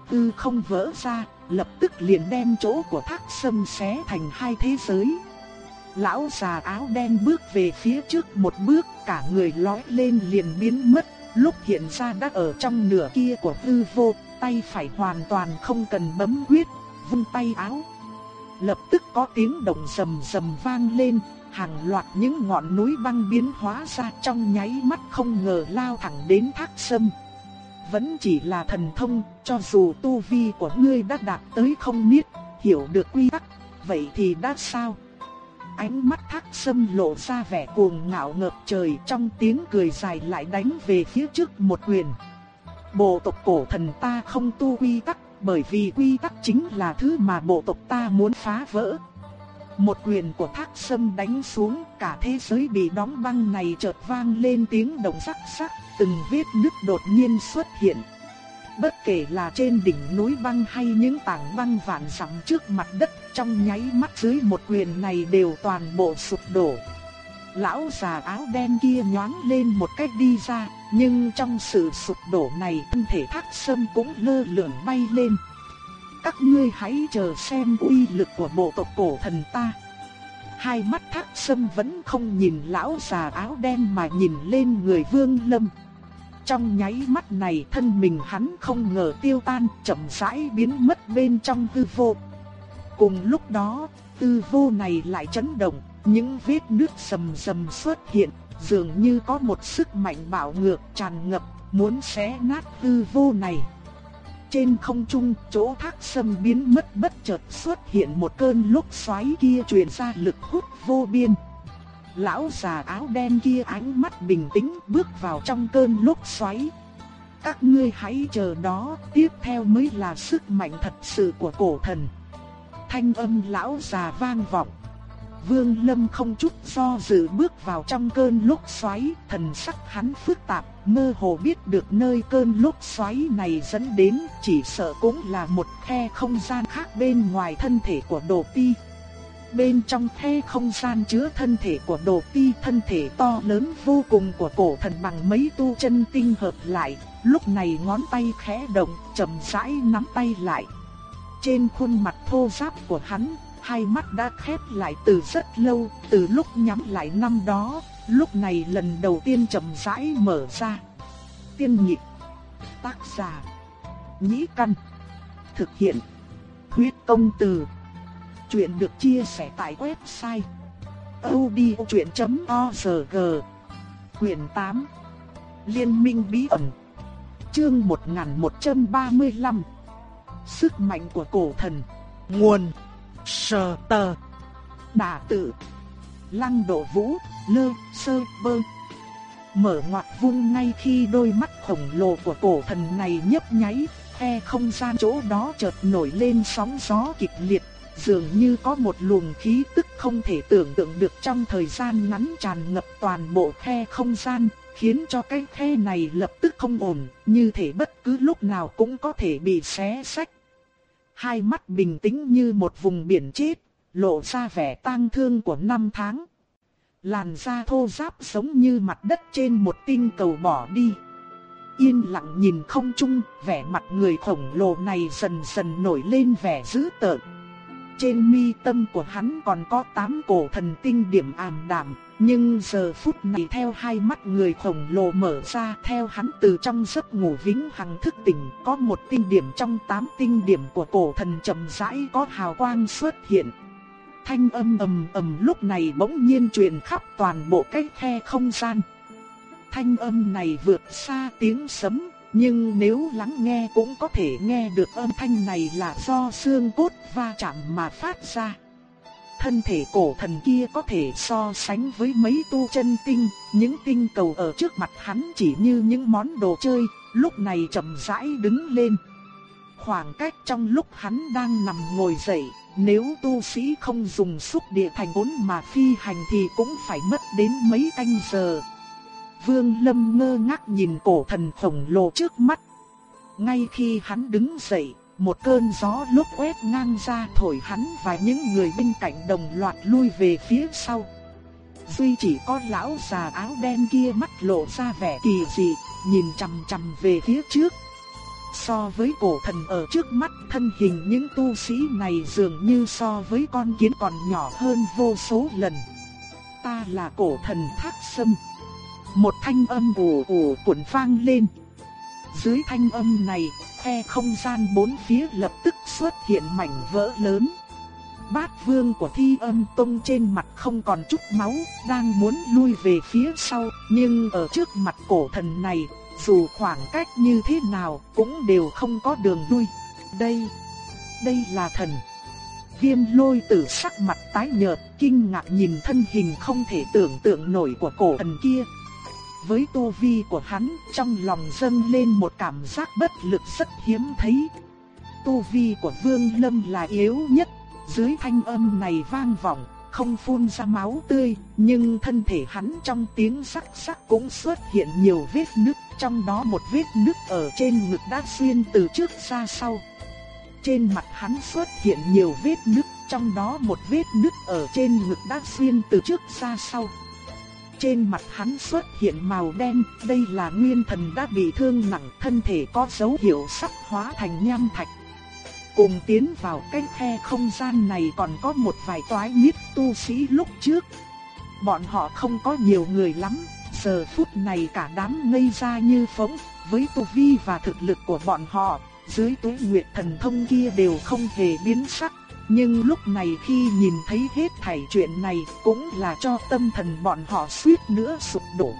A: Tư không vỡ ra, lập tức liền đem chỗ của thác sâm xé thành hai thế giới. Lão già áo đen bước về phía trước một bước, cả người lói lên liền biến mất, lúc hiện ra đã ở trong nửa kia của Tư vô, tay phải hoàn toàn không cần bấm quyết, vung tay áo. Lập tức có tiếng động rầm rầm vang lên, hàng loạt những ngọn núi băng biến hóa ra trong nháy mắt không ngờ lao thẳng đến thác sâm vẫn chỉ là thần thông, cho dù tu vi của ngươi đã đạt tới không niết, hiểu được quy tắc, vậy thì đã sao? Ánh mắt thác sâm lộ ra vẻ cuồng ngạo ngập trời trong tiếng cười dài lại đánh về phía trước một quyền. Bộ tộc cổ thần ta không tu quy tắc, bởi vì quy tắc chính là thứ mà bộ tộc ta muốn phá vỡ. Một quyền của thác sâm đánh xuống, cả thế giới bị đóng băng này chợt vang lên tiếng động sắc sắc, từng vết nứt đột nhiên xuất hiện. Bất kể là trên đỉnh núi băng hay những tảng băng vạn dặm trước mặt đất, trong nháy mắt dưới một quyền này đều toàn bộ sụp đổ. Lão già áo đen kia nhoáng lên một cách đi ra, nhưng trong sự sụp đổ này thân thể thác sâm cũng lơ lửng bay lên các ngươi hãy chờ xem uy lực của bộ tộc cổ thần ta. Hai mắt thác sâm vẫn không nhìn lão già áo đen mà nhìn lên người vương lâm. Trong nháy mắt này thân mình hắn không ngờ tiêu tan chậm rãi biến mất bên trong tư vô. Cùng lúc đó, tư vô này lại chấn động, những vết nước sầm sầm xuất hiện, dường như có một sức mạnh bạo ngược tràn ngập, muốn xé nát tư vô này. Trên không trung, chỗ thác sâm biến mất bất chợt xuất hiện một cơn lốc xoáy kia truyền ra lực hút vô biên. lão già áo đen kia ánh mắt bình tĩnh bước vào trong cơn lốc xoáy. Các ngươi hãy chờ đó, tiếp theo mới là sức mạnh thật sự của cổ thần. Thanh âm lão già vang vọng. Vương Lâm không chút do dự bước vào trong cơn lốc xoáy, thần sắc hắn phức tạp, mơ hồ biết được nơi cơn lốc xoáy này dẫn đến, chỉ sợ cũng là một khe không gian khác bên ngoài thân thể của Đồ Ti. Bên trong khe không gian chứa thân thể của Đồ Ti, thân thể to lớn vô cùng của cổ thần bằng mấy tu chân tinh hợp lại, lúc này ngón tay khẽ động, chậm rãi nắm tay lại. Trên khuôn mặt thô ráp của hắn, hai mắt đã khép lại từ rất lâu, từ lúc nhắm lại năm đó, lúc này lần đầu tiên chậm rãi mở ra. Tiên nhịp, tác giả, nhĩ căn, thực hiện, huyết công từ. Chuyện được chia sẻ tại website odchuyện.org Quyền 8 Liên minh bí ẩn Chương 1135 Sức mạnh của cổ thần Nguồn Sờ tờ đà tự Lăng độ vũ Lơ sơ bơ. Mở ngoặt vung ngay khi đôi mắt khổng lồ của cổ thần này nhấp nháy Khe không gian chỗ đó chợt nổi lên sóng gió kịch liệt. Dường như có một luồng khí tức không thể tưởng tượng được trong thời gian ngắn tràn ngập toàn bộ khe không gian khiến cho cái khe này lập tức không ổn, như thể bất cứ lúc nào cũng có thể bị xé sách hai mắt bình tĩnh như một vùng biển chết, lộ ra vẻ tang thương của năm tháng. Làn da thô ráp giống như mặt đất trên một tinh cầu bỏ đi. Yên lặng nhìn không trung, vẻ mặt người khổng lồ này dần dần nổi lên vẻ dữ tợn. Trên mi tâm của hắn còn có tám cổ thần tinh điểm ảm đạm, nhưng giờ phút này theo hai mắt người khổng lồ mở ra theo hắn từ trong giấc ngủ vĩnh hằng thức tỉnh có một tinh điểm trong tám tinh điểm của cổ thần chậm rãi có hào quang xuất hiện. Thanh âm ầm ầm lúc này bỗng nhiên truyền khắp toàn bộ cái khe không gian. Thanh âm này vượt xa tiếng sấm, nhưng nếu lắng nghe cũng có thể nghe được âm thanh này là do xương cốt va chạm mà phát ra thân thể cổ thần kia có thể so sánh với mấy tu chân tinh, những tinh cầu ở trước mặt hắn chỉ như những món đồ chơi, lúc này chậm rãi đứng lên. Khoảng cách trong lúc hắn đang nằm ngồi dậy, nếu tu sĩ không dùng xúc địa thành ốn mà phi hành thì cũng phải mất đến mấy canh giờ. Vương Lâm ngơ ngác nhìn cổ thần khổng lồ trước mắt. Ngay khi hắn đứng dậy, một cơn gió lúc quét ngang ra thổi hắn và những người bên cạnh đồng loạt lui về phía sau. Duy chỉ có lão già áo đen kia mắt lộ ra vẻ kỳ dị, nhìn chằm chằm về phía trước. So với cổ thần ở trước mắt thân hình những tu sĩ này dường như so với con kiến còn nhỏ hơn vô số lần. Ta là cổ thần thác sâm. Một thanh âm ủ ủ cuộn vang lên. Dưới thanh âm này, khe không gian bốn phía lập tức xuất hiện mảnh vỡ lớn. Bát vương của thi âm tông trên mặt không còn chút máu, đang muốn lui về phía sau, nhưng ở trước mặt cổ thần này, dù khoảng cách như thế nào cũng đều không có đường lui. Đây, đây là thần. Viêm lôi tử sắc mặt tái nhợt, kinh ngạc nhìn thân hình không thể tưởng tượng nổi của cổ thần kia, với tu vi của hắn, trong lòng dâng lên một cảm giác bất lực rất hiếm thấy. Tu vi của Vương Lâm là yếu nhất, dưới thanh âm này vang vọng, không phun ra máu tươi, nhưng thân thể hắn trong tiếng sắc sắc cũng xuất hiện nhiều vết nứt, trong đó một vết nứt ở trên ngực đã xuyên từ trước ra sau. Trên mặt hắn xuất hiện nhiều vết nứt, trong đó một vết nứt ở trên ngực đã xuyên từ trước ra sau. Trên mặt hắn xuất hiện màu đen, đây là nguyên thần đã bị thương nặng, thân thể có dấu hiệu sắp hóa thành nham thạch. Cùng tiến vào cái khe không gian này còn có một vài toái miết tu sĩ lúc trước. Bọn họ không có nhiều người lắm, giờ phút này cả đám ngây ra như phóng, với tu vi và thực lực của bọn họ, dưới túi nguyệt thần thông kia đều không hề biến sắc. Nhưng lúc này khi nhìn thấy hết thảy chuyện này cũng là cho tâm thần bọn họ suýt nữa sụp đổ.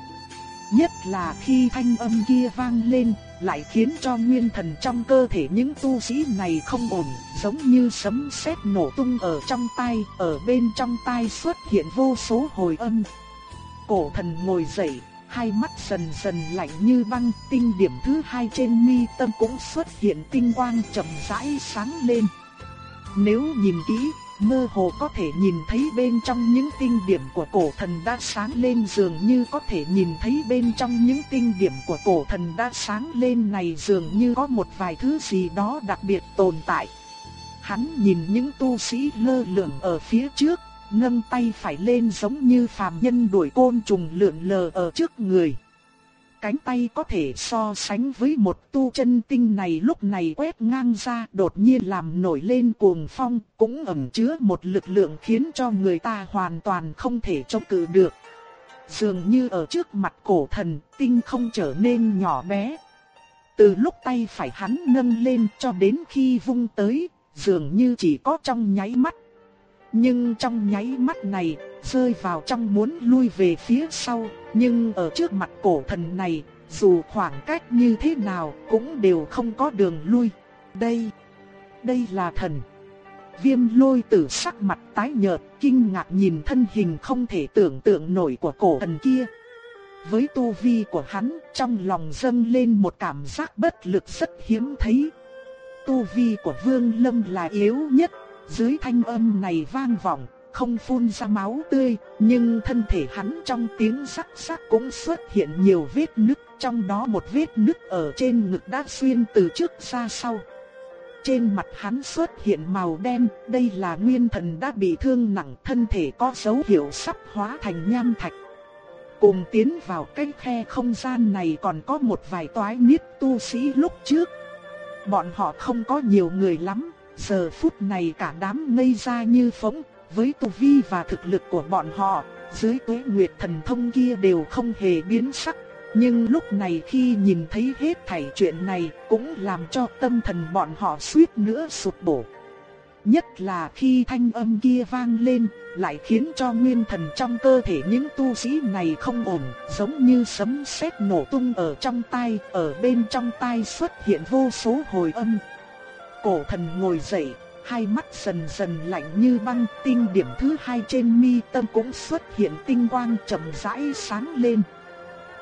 A: Nhất là khi thanh âm kia vang lên, lại khiến cho nguyên thần trong cơ thể những tu sĩ này không ổn, giống như sấm sét nổ tung ở trong tai, ở bên trong tai xuất hiện vô số hồi âm. Cổ thần ngồi dậy, hai mắt dần dần lạnh như băng, tinh điểm thứ hai trên mi tâm cũng xuất hiện tinh quang chậm rãi sáng lên. Nếu nhìn kỹ, mơ hồ có thể nhìn thấy bên trong những tinh điểm của cổ thần đã sáng lên dường như có thể nhìn thấy bên trong những tinh điểm của cổ thần đã sáng lên này dường như có một vài thứ gì đó đặc biệt tồn tại. Hắn nhìn những tu sĩ lơ lửng ở phía trước, nâng tay phải lên giống như phàm nhân đuổi côn trùng lượn lờ ở trước người. Cánh tay có thể so sánh với một tu chân tinh này lúc này quét ngang ra đột nhiên làm nổi lên cuồng phong, cũng ẩn chứa một lực lượng khiến cho người ta hoàn toàn không thể chống cự được. Dường như ở trước mặt cổ thần, tinh không trở nên nhỏ bé. Từ lúc tay phải hắn nâng lên cho đến khi vung tới, dường như chỉ có trong nháy mắt nhưng trong nháy mắt này, rơi vào trong muốn lui về phía sau, nhưng ở trước mặt cổ thần này, dù khoảng cách như thế nào cũng đều không có đường lui. Đây, đây là thần. Viêm lôi tử sắc mặt tái nhợt, kinh ngạc nhìn thân hình không thể tưởng tượng nổi của cổ thần kia. Với tu vi của hắn, trong lòng dâng lên một cảm giác bất lực rất hiếm thấy. Tu vi của Vương Lâm là yếu nhất, dưới thanh âm này vang vọng, không phun ra máu tươi, nhưng thân thể hắn trong tiếng sắc sắc cũng xuất hiện nhiều vết nứt, trong đó một vết nứt ở trên ngực đã xuyên từ trước ra sau. Trên mặt hắn xuất hiện màu đen, đây là nguyên thần đã bị thương nặng, thân thể có dấu hiệu sắp hóa thành nham thạch. Cùng tiến vào cái khe không gian này còn có một vài toái niết tu sĩ lúc trước. Bọn họ không có nhiều người lắm, Giờ phút này cả đám ngây ra như phỗng, với tu vi và thực lực của bọn họ, dưới tuế nguyệt thần thông kia đều không hề biến sắc. Nhưng lúc này khi nhìn thấy hết thảy chuyện này cũng làm cho tâm thần bọn họ suýt nữa sụp đổ. Nhất là khi thanh âm kia vang lên, lại khiến cho nguyên thần trong cơ thể những tu sĩ này không ổn, giống như sấm sét nổ tung ở trong tai, ở bên trong tai xuất hiện vô số hồi âm, Cổ thần ngồi dậy, hai mắt dần dần lạnh như băng, tinh điểm thứ hai trên mi tâm cũng xuất hiện tinh quang chậm rãi sáng lên.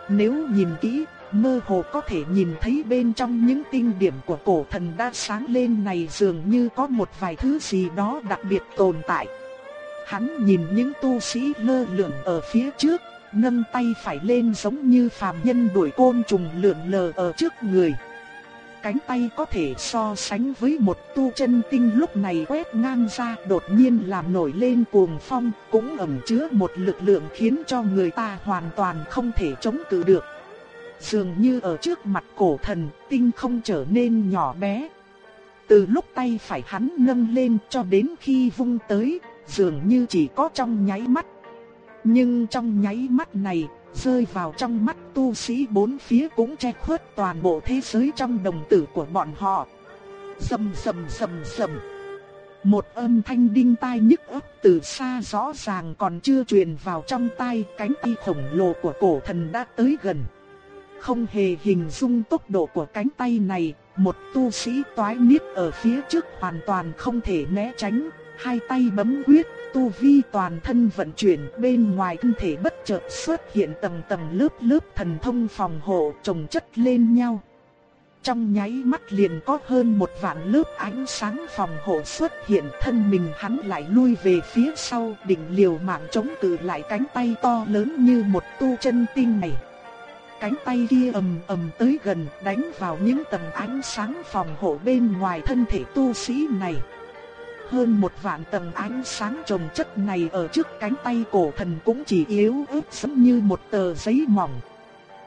A: Nếu nhìn kỹ, mơ hồ có thể nhìn thấy bên trong những tinh điểm của cổ thần đã sáng lên này dường như có một vài thứ gì đó đặc biệt tồn tại. Hắn nhìn những tu sĩ lơ lửng ở phía trước, nâng tay phải lên giống như phàm nhân đuổi côn trùng lượn lờ ở trước người cánh tay có thể so sánh với một tu chân tinh lúc này quét ngang ra đột nhiên làm nổi lên cuồng phong, cũng ẩn chứa một lực lượng khiến cho người ta hoàn toàn không thể chống cự được. Dường như ở trước mặt cổ thần, tinh không trở nên nhỏ bé. Từ lúc tay phải hắn nâng lên cho đến khi vung tới, dường như chỉ có trong nháy mắt. Nhưng trong nháy mắt này, rơi vào trong mắt tu sĩ bốn phía cũng che khuất toàn bộ thế giới trong đồng tử của bọn họ. Sầm sầm sầm sầm. Một âm thanh đinh tai nhức óc từ xa rõ ràng còn chưa truyền vào trong tai, cánh tay khổng lồ của cổ thần đã tới gần. Không hề hình dung tốc độ của cánh tay này, một tu sĩ toái niết ở phía trước hoàn toàn không thể né tránh, hai tay bấm quyết, tu vi toàn thân vận chuyển, bên ngoài thân thể bất chợt xuất hiện tầng tầng lớp lớp thần thông phòng hộ chồng chất lên nhau. Trong nháy mắt liền có hơn một vạn lớp ánh sáng phòng hộ xuất hiện, thân mình hắn lại lui về phía sau định liều mạng chống cự lại cánh tay to lớn như một tu chân tinh này. Cánh tay kia ầm ầm tới gần, đánh vào những tầng ánh sáng phòng hộ bên ngoài thân thể tu sĩ này hơn một vạn tầng ánh sáng trồng chất này ở trước cánh tay cổ thần cũng chỉ yếu ớt giống như một tờ giấy mỏng.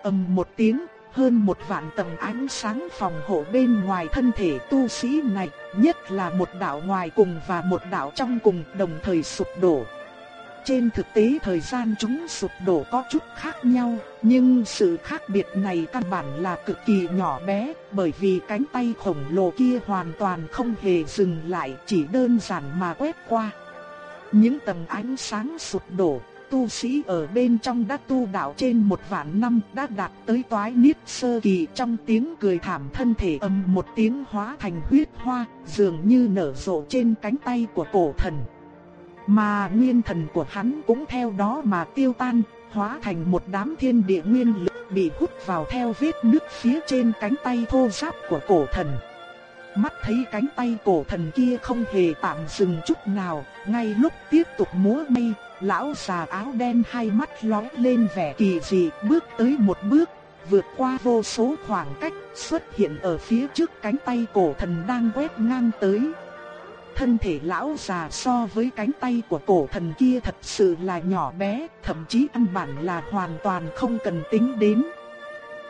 A: ầm một tiếng, hơn một vạn tầng ánh sáng phòng hộ bên ngoài thân thể tu sĩ này, nhất là một đạo ngoài cùng và một đạo trong cùng đồng thời sụp đổ. Trên thực tế thời gian chúng sụp đổ có chút khác nhau, nhưng sự khác biệt này căn bản là cực kỳ nhỏ bé, bởi vì cánh tay khổng lồ kia hoàn toàn không hề dừng lại, chỉ đơn giản mà quét qua. Những tầng ánh sáng sụp đổ, tu sĩ ở bên trong đã tu đạo trên một vạn năm đã đạt tới toái niết sơ kỳ trong tiếng cười thảm thân thể âm một tiếng hóa thành huyết hoa, dường như nở rộ trên cánh tay của cổ thần. Mà nguyên thần của hắn cũng theo đó mà tiêu tan, hóa thành một đám thiên địa nguyên lực bị hút vào theo vết nước phía trên cánh tay thô ráp của cổ thần. Mắt thấy cánh tay cổ thần kia không hề tạm dừng chút nào, ngay lúc tiếp tục múa mây, lão già áo đen hai mắt lóe lên vẻ kỳ dị, bước tới một bước, vượt qua vô số khoảng cách, xuất hiện ở phía trước cánh tay cổ thần đang quét ngang tới. Thân thể lão già so với cánh tay của cổ thần kia thật sự là nhỏ bé, thậm chí căn bản là hoàn toàn không cần tính đến.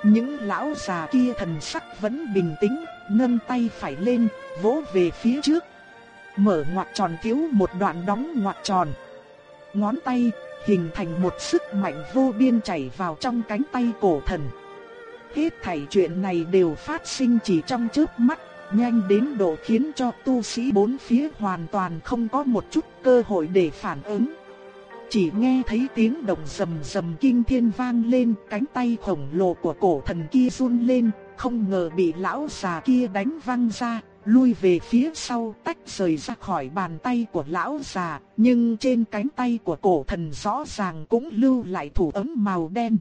A: Những lão già kia thần sắc vẫn bình tĩnh, nâng tay phải lên, vỗ về phía trước. Mở ngoặt tròn thiếu một đoạn đóng ngoặt tròn. Ngón tay hình thành một sức mạnh vô biên chảy vào trong cánh tay cổ thần. Hết thảy chuyện này đều phát sinh chỉ trong chớp mắt, nhanh đến độ khiến cho tu sĩ bốn phía hoàn toàn không có một chút cơ hội để phản ứng. Chỉ nghe thấy tiếng động rầm rầm kinh thiên vang lên, cánh tay khổng lồ của cổ thần kia run lên, không ngờ bị lão già kia đánh văng ra, lui về phía sau tách rời ra khỏi bàn tay của lão già, nhưng trên cánh tay của cổ thần rõ ràng cũng lưu lại thủ ấm màu đen.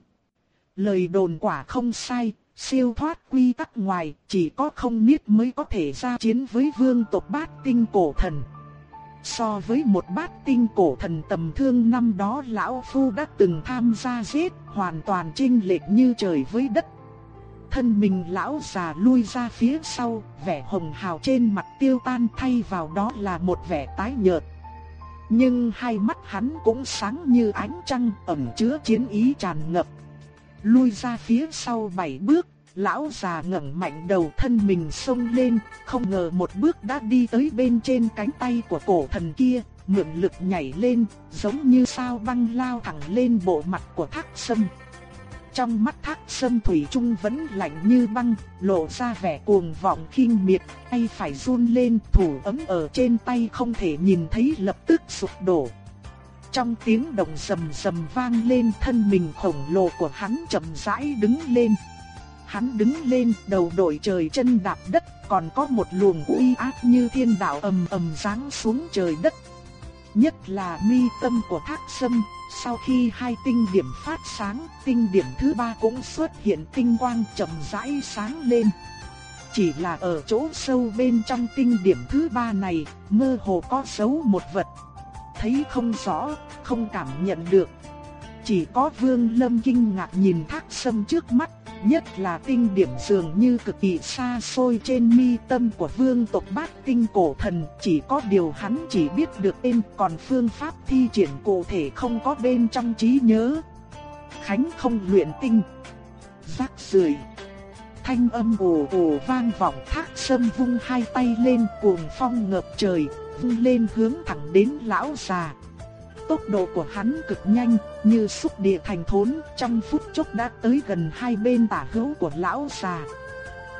A: Lời đồn quả không sai, siêu thoát quy tắc ngoài, chỉ có không niết mới có thể ra chiến với vương tộc bát tinh cổ thần. So với một bát tinh cổ thần tầm thương năm đó lão phu đã từng tham gia giết, hoàn toàn chênh lệch như trời với đất. Thân mình lão già lui ra phía sau, vẻ hồng hào trên mặt tiêu tan thay vào đó là một vẻ tái nhợt. Nhưng hai mắt hắn cũng sáng như ánh trăng, ẩn chứa chiến ý tràn ngập. Lui ra phía sau bảy bước, lão già ngẩng mạnh đầu thân mình xông lên, không ngờ một bước đã đi tới bên trên cánh tay của cổ thần kia, mượn lực nhảy lên, giống như sao băng lao thẳng lên bộ mặt của thác sâm. Trong mắt thác sâm thủy trung vẫn lạnh như băng, lộ ra vẻ cuồng vọng khinh miệt, tay phải run lên, thủ ấm ở trên tay không thể nhìn thấy lập tức sụp đổ. Trong tiếng động rầm rầm vang lên thân mình khổng lồ của hắn chậm rãi đứng lên. Hắn đứng lên, đầu đội trời chân đạp đất, còn có một luồng uy áp như thiên đạo ầm ầm giáng xuống trời đất. Nhất là mi tâm của thác sâm, sau khi hai tinh điểm phát sáng, tinh điểm thứ ba cũng xuất hiện tinh quang chậm rãi sáng lên. Chỉ là ở chỗ sâu bên trong tinh điểm thứ ba này, mơ hồ có dấu một vật. Thấy không rõ, không cảm nhận được. Chỉ có Vương Lâm kinh ngạc nhìn thác sâm trước mắt, nhất là tinh điểm dường như cực kỳ xa xôi trên mi tâm của vương tộc bát tinh cổ thần, chỉ có điều hắn chỉ biết được tên còn phương pháp thi triển cụ thể không có bên trong trí nhớ. Khánh không luyện tinh. Rác rưởi Thanh âm ồ ồ vang vọng thác sâm vung hai tay lên cuồng phong ngập trời, vung lên hướng thẳng đến lão già. Tốc độ của hắn cực nhanh, như xúc địa thành thốn, trong phút chốc đã tới gần hai bên tả hữu của lão già.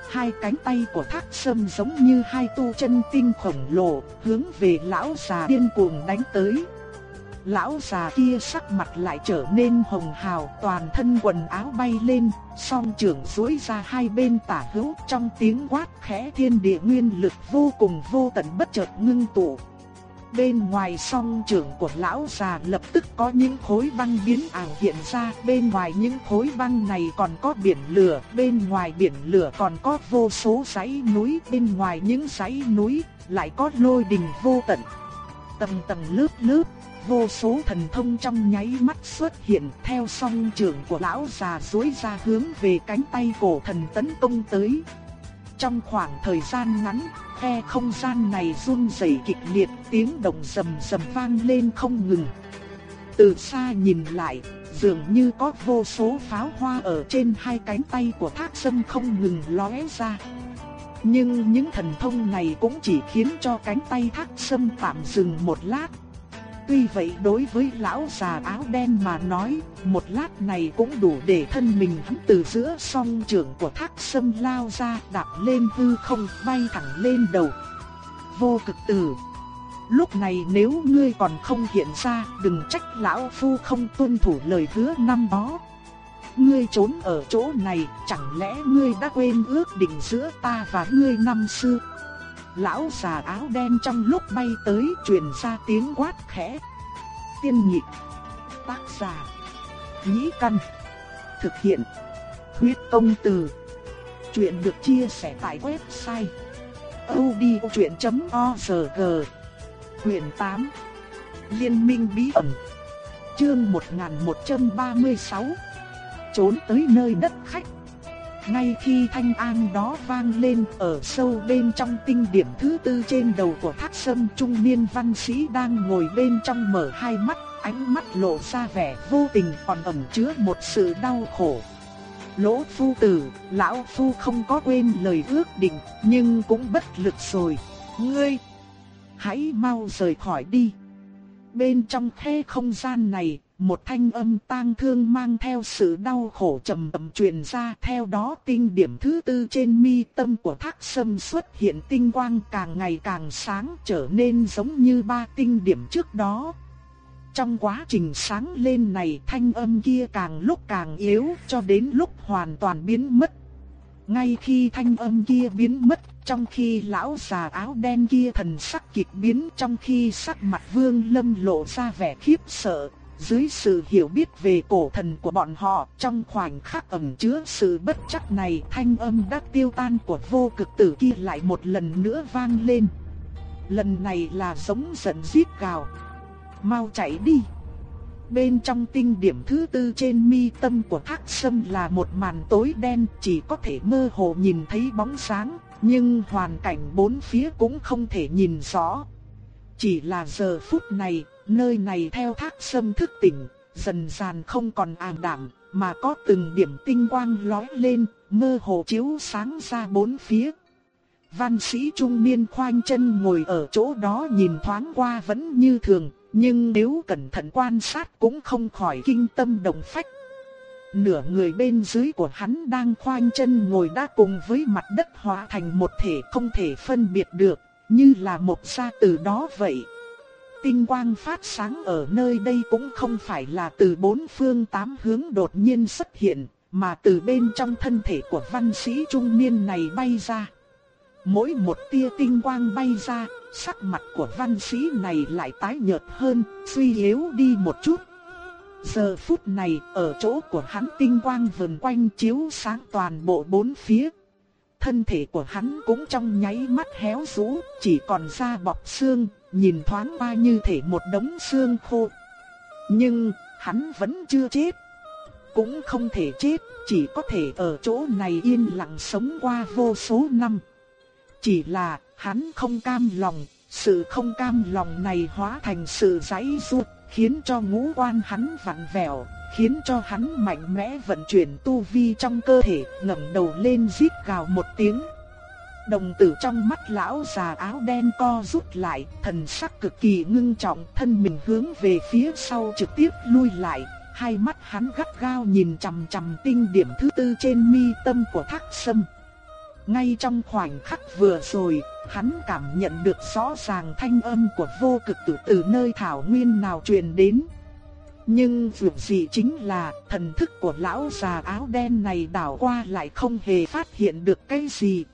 A: Hai cánh tay của thác sâm giống như hai tu chân tinh khổng lồ, hướng về lão già điên cuồng đánh tới. Lão già kia sắc mặt lại trở nên hồng hào, toàn thân quần áo bay lên, song trưởng duỗi ra hai bên tả hữu trong tiếng quát khẽ thiên địa nguyên lực vô cùng vô tận bất chợt ngưng tụ, Bên ngoài song trưởng của lão già lập tức có những khối băng biến ảo hiện ra, bên ngoài những khối băng này còn có biển lửa, bên ngoài biển lửa còn có vô số dãy núi, bên ngoài những dãy núi lại có lôi đình vô tận. Tầng tầng lớp lớp, vô số thần thông trong nháy mắt xuất hiện theo song trưởng của lão già dối ra hướng về cánh tay cổ thần tấn công tới. Trong khoảng thời gian ngắn, khe không gian này run rẩy kịch liệt, tiếng động rầm rầm vang lên không ngừng. Từ xa nhìn lại, dường như có vô số pháo hoa ở trên hai cánh tay của thác sâm không ngừng lóe ra. Nhưng những thần thông này cũng chỉ khiến cho cánh tay thác sâm tạm dừng một lát, Tuy vậy đối với lão già áo đen mà nói, một lát này cũng đủ để thân mình hắn từ giữa song trưởng của thác sâm lao ra đạp lên hư không bay thẳng lên đầu. Vô cực tử. Lúc này nếu ngươi còn không hiện ra, đừng trách lão phu không tuân thủ lời hứa năm đó. Ngươi trốn ở chỗ này, chẳng lẽ ngươi đã quên ước định giữa ta và ngươi năm xưa? Lão già áo đen trong lúc bay tới truyền ra tiếng quát khẽ. Tiên nhị, Tác giả. Nhĩ căn. Thực hiện. Huyết công từ. Chuyện được chia sẻ tại website. odchuyện.org Quyền 8 Liên minh bí ẩn Chương 1136 Trốn tới nơi đất khách ngay khi thanh an đó vang lên ở sâu bên trong tinh điểm thứ tư trên đầu của thác sâm trung niên văn sĩ đang ngồi bên trong mở hai mắt, ánh mắt lộ ra vẻ vô tình còn ẩn chứa một sự đau khổ. Lỗ phu tử, lão phu không có quên lời ước định, nhưng cũng bất lực rồi. Ngươi, hãy mau rời khỏi đi. Bên trong khe không gian này, một thanh âm tang thương mang theo sự đau khổ trầm ầm truyền ra, theo đó tinh điểm thứ tư trên mi tâm của Thác Sâm xuất hiện tinh quang càng ngày càng sáng, trở nên giống như ba tinh điểm trước đó. Trong quá trình sáng lên này, thanh âm kia càng lúc càng yếu, cho đến lúc hoàn toàn biến mất. Ngay khi thanh âm kia biến mất, trong khi lão già áo đen kia thần sắc kịch biến, trong khi sắc mặt Vương Lâm lộ ra vẻ khiếp sợ, dưới sự hiểu biết về cổ thần của bọn họ, trong khoảnh khắc ẩn chứa sự bất chắc này, thanh âm đã tiêu tan của vô cực tử kia lại một lần nữa vang lên. Lần này là giống giận giết gào. Mau chạy đi! Bên trong tinh điểm thứ tư trên mi tâm của thác sâm là một màn tối đen chỉ có thể mơ hồ nhìn thấy bóng sáng, nhưng hoàn cảnh bốn phía cũng không thể nhìn rõ. Chỉ là giờ phút này, Nơi này theo thác sâm thức tỉnh, dần dần không còn ảm đạm, mà có từng điểm tinh quang lóe lên, mơ hồ chiếu sáng ra bốn phía. Văn sĩ trung niên khoanh chân ngồi ở chỗ đó nhìn thoáng qua vẫn như thường, nhưng nếu cẩn thận quan sát cũng không khỏi kinh tâm động phách. Nửa người bên dưới của hắn đang khoanh chân ngồi đã cùng với mặt đất hóa thành một thể không thể phân biệt được, như là một sa từ đó vậy. Tinh quang phát sáng ở nơi đây cũng không phải là từ bốn phương tám hướng đột nhiên xuất hiện, mà từ bên trong thân thể của văn sĩ trung niên này bay ra. Mỗi một tia tinh quang bay ra, sắc mặt của văn sĩ này lại tái nhợt hơn, suy yếu đi một chút. Giờ phút này, ở chỗ của hắn tinh quang vần quanh chiếu sáng toàn bộ bốn phía. Thân thể của hắn cũng trong nháy mắt héo rũ, chỉ còn da bọc xương, nhìn thoáng qua như thể một đống xương khô. Nhưng, hắn vẫn chưa chết. Cũng không thể chết, chỉ có thể ở chỗ này yên lặng sống qua vô số năm. Chỉ là, hắn không cam lòng, sự không cam lòng này hóa thành sự giãy giụa, khiến cho ngũ quan hắn vặn vẹo, khiến cho hắn mạnh mẽ vận chuyển tu vi trong cơ thể, ngẩng đầu lên rít gào một tiếng. Đồng tử trong mắt lão già áo đen co rút lại, thần sắc cực kỳ ngưng trọng, thân mình hướng về phía sau trực tiếp lui lại, hai mắt hắn gắt gao nhìn chằm chằm tinh điểm thứ tư trên mi tâm của Thác Sâm. Ngay trong khoảnh khắc vừa rồi, hắn cảm nhận được rõ ràng thanh âm của vô cực tử từ nơi thảo nguyên nào truyền đến. Nhưng việc gì chính là thần thức của lão già áo đen này đảo qua lại không hề phát hiện được cái gì,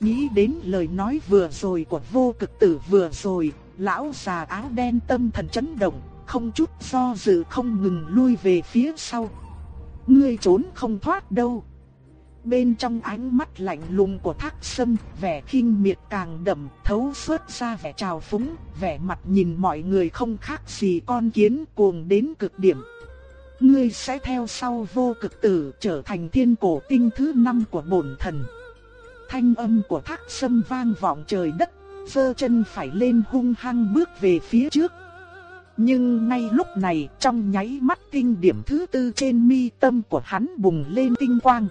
A: Nghĩ đến lời nói vừa rồi của vô cực tử vừa rồi, lão già áo đen tâm thần chấn động, không chút do dự không ngừng lui về phía sau. Ngươi trốn không thoát đâu. Bên trong ánh mắt lạnh lùng của thác sâm, vẻ khinh miệt càng đậm, thấu suốt ra vẻ trào phúng, vẻ mặt nhìn mọi người không khác gì con kiến cuồng đến cực điểm. Ngươi sẽ theo sau vô cực tử trở thành thiên cổ tinh thứ năm của bổn thần thanh âm của thác sâm vang vọng trời đất, sơ chân phải lên hung hăng bước về phía trước. Nhưng ngay lúc này, trong nháy mắt tinh điểm thứ tư trên mi tâm của hắn bùng lên tinh quang.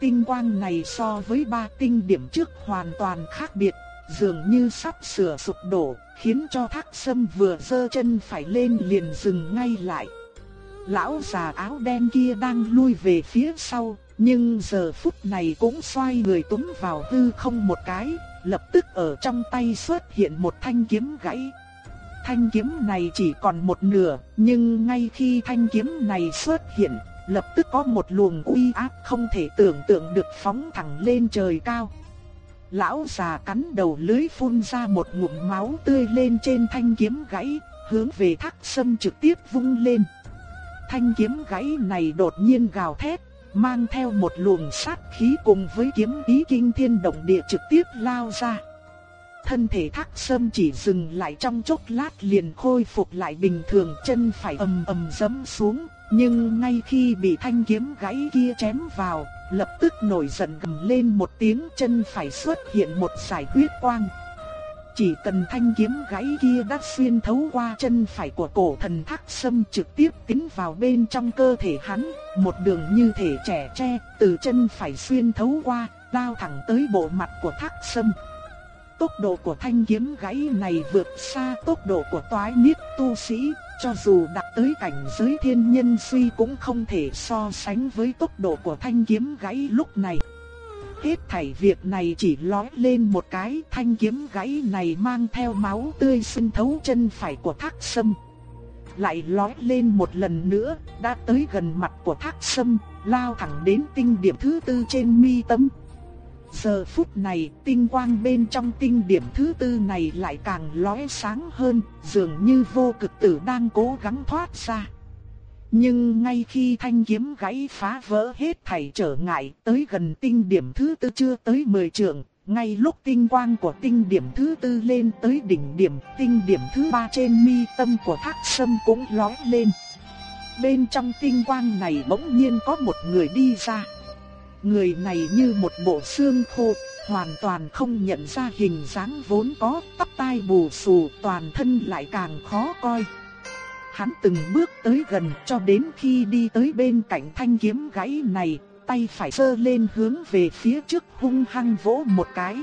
A: Tinh quang này so với ba tinh điểm trước hoàn toàn khác biệt, dường như sắp sửa sụp đổ, khiến cho thác sâm vừa dơ chân phải lên liền dừng ngay lại. Lão già áo đen kia đang lui về phía sau, nhưng giờ phút này cũng xoay người túm vào hư không một cái, lập tức ở trong tay xuất hiện một thanh kiếm gãy. Thanh kiếm này chỉ còn một nửa, nhưng ngay khi thanh kiếm này xuất hiện, lập tức có một luồng uy áp không thể tưởng tượng được phóng thẳng lên trời cao. Lão già cắn đầu lưới phun ra một ngụm máu tươi lên trên thanh kiếm gãy, hướng về thác sâm trực tiếp vung lên. Thanh kiếm gãy này đột nhiên gào thét, mang theo một luồng sát khí cùng với kiếm ý kinh thiên động địa trực tiếp lao ra. Thân thể thác sâm chỉ dừng lại trong chốc lát liền khôi phục lại bình thường chân phải ầm ầm giẫm xuống, nhưng ngay khi bị thanh kiếm gãy kia chém vào, lập tức nổi giận gầm lên một tiếng chân phải xuất hiện một sải huyết quang. Chỉ cần thanh kiếm gãy kia đã xuyên thấu qua chân phải của cổ thần thác sâm trực tiếp tiến vào bên trong cơ thể hắn, một đường như thể trẻ tre, từ chân phải xuyên thấu qua, lao thẳng tới bộ mặt của thác sâm. Tốc độ của thanh kiếm gãy này vượt xa tốc độ của toái niết tu sĩ, cho dù đạt tới cảnh giới thiên nhân suy cũng không thể so sánh với tốc độ của thanh kiếm gãy lúc này. Hết thảy việc này chỉ lói lên một cái thanh kiếm gãy này mang theo máu tươi xuyên thấu chân phải của thác sâm. Lại lói lên một lần nữa, đã tới gần mặt của thác sâm, lao thẳng đến tinh điểm thứ tư trên mi tâm. Giờ phút này, tinh quang bên trong tinh điểm thứ tư này lại càng lóe sáng hơn, dường như vô cực tử đang cố gắng thoát ra. Nhưng ngay khi thanh kiếm gãy phá vỡ hết thảy trở ngại tới gần tinh điểm thứ tư chưa tới 10 trượng, ngay lúc tinh quang của tinh điểm thứ tư lên tới đỉnh điểm, tinh điểm thứ ba trên mi tâm của thác sâm cũng lóe lên. Bên trong tinh quang này bỗng nhiên có một người đi ra. Người này như một bộ xương khô, hoàn toàn không nhận ra hình dáng vốn có, tóc tai bù xù, toàn thân lại càng khó coi. Hắn từng bước tới gần cho đến khi đi tới bên cạnh thanh kiếm gãy này, tay phải sơ lên hướng về phía trước hung hăng vỗ một cái.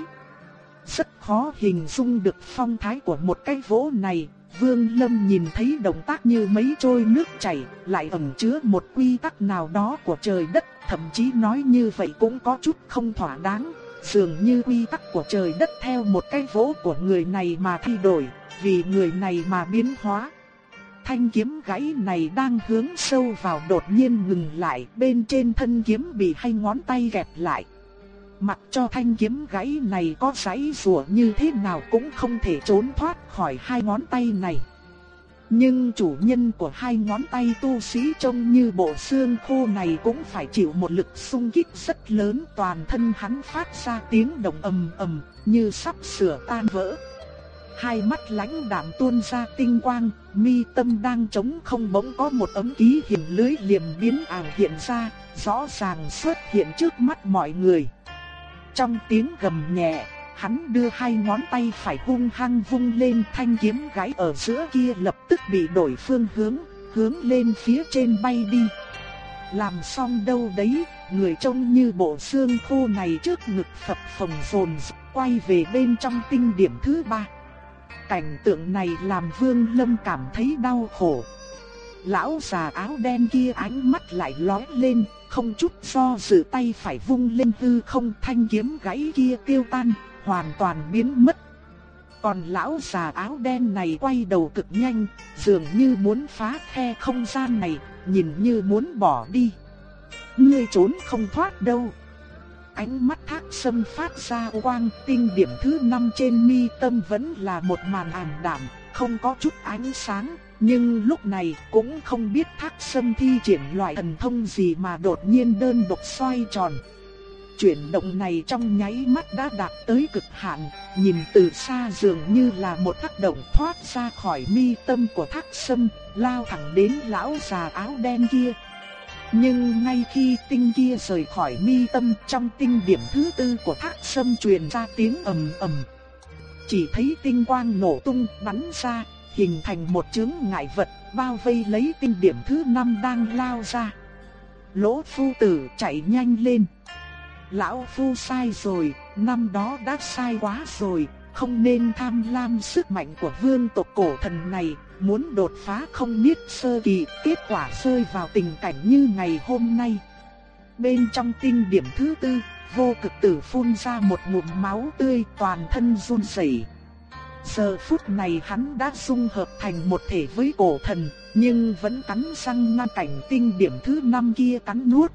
A: Rất khó hình dung được phong thái của một cái vỗ này, Vương Lâm nhìn thấy động tác như mấy trôi nước chảy, lại ẩn chứa một quy tắc nào đó của trời đất, thậm chí nói như vậy cũng có chút không thỏa đáng, dường như quy tắc của trời đất theo một cái vỗ của người này mà thay đổi, vì người này mà biến hóa. Thanh kiếm gãy này đang hướng sâu vào đột nhiên ngừng lại, bên trên thân kiếm bị hai ngón tay kẹp lại. Mặc cho thanh kiếm gãy này có giãy rùa như thế nào cũng không thể trốn thoát khỏi hai ngón tay này. Nhưng chủ nhân của hai ngón tay tu sĩ trông như bộ xương khô này cũng phải chịu một lực xung kích rất lớn toàn thân hắn phát ra tiếng động ầm ầm như sắp sửa tan vỡ. Hai mắt lãnh đạm tuôn ra tinh quang, mi tâm đang trống không bỗng có một ấm ký hình lưới liềm biến ảo hiện ra, rõ ràng xuất hiện trước mắt mọi người. Trong tiếng gầm nhẹ, hắn đưa hai ngón tay phải hung hăng vung lên thanh kiếm gãy ở giữa kia lập tức bị đổi phương hướng, hướng lên phía trên bay đi. Làm xong đâu đấy, người trông như bộ xương khô này trước ngực phập phồng rồn quay về bên trong tinh điểm thứ ba. Cảnh tượng này làm Vương Lâm cảm thấy đau khổ. Lão già áo đen kia ánh mắt lại lóe lên, không chút do dự tay phải vung lên hư không thanh kiếm gãy kia tiêu tan, hoàn toàn biến mất. Còn lão già áo đen này quay đầu cực nhanh, dường như muốn phá khe không gian này, nhìn như muốn bỏ đi. Ngươi trốn không thoát đâu. Ánh mắt thác sâm phát ra quang tinh điểm thứ năm trên mi tâm vẫn là một màn ảm đạm, không có chút ánh sáng, nhưng lúc này cũng không biết thác sâm thi triển loại thần thông gì mà đột nhiên đơn độc xoay tròn. Chuyển động này trong nháy mắt đã đạt tới cực hạn, nhìn từ xa dường như là một tác động thoát ra khỏi mi tâm của thác sâm, lao thẳng đến lão già áo đen kia. Nhưng ngay khi tinh kia rời khỏi mi tâm trong tinh điểm thứ tư của thác sâm truyền ra tiếng ầm ầm. Chỉ thấy tinh quang nổ tung bắn ra, hình thành một chướng ngại vật, bao vây lấy tinh điểm thứ năm đang lao ra. Lỗ phu tử chạy nhanh lên. Lão phu sai rồi, năm đó đã sai quá rồi, không nên tham lam sức mạnh của vương tộc cổ thần này, muốn đột phá không biết sơ kỳ, kết quả rơi vào tình cảnh như ngày hôm nay. bên trong tinh điểm thứ tư, vô cực tử phun ra một ngụm máu tươi toàn thân run rẩy. Giờ phút này hắn đã dung hợp thành một thể với cổ thần, nhưng vẫn cắn răng ngăn cảnh tinh điểm thứ năm kia cắn nuốt.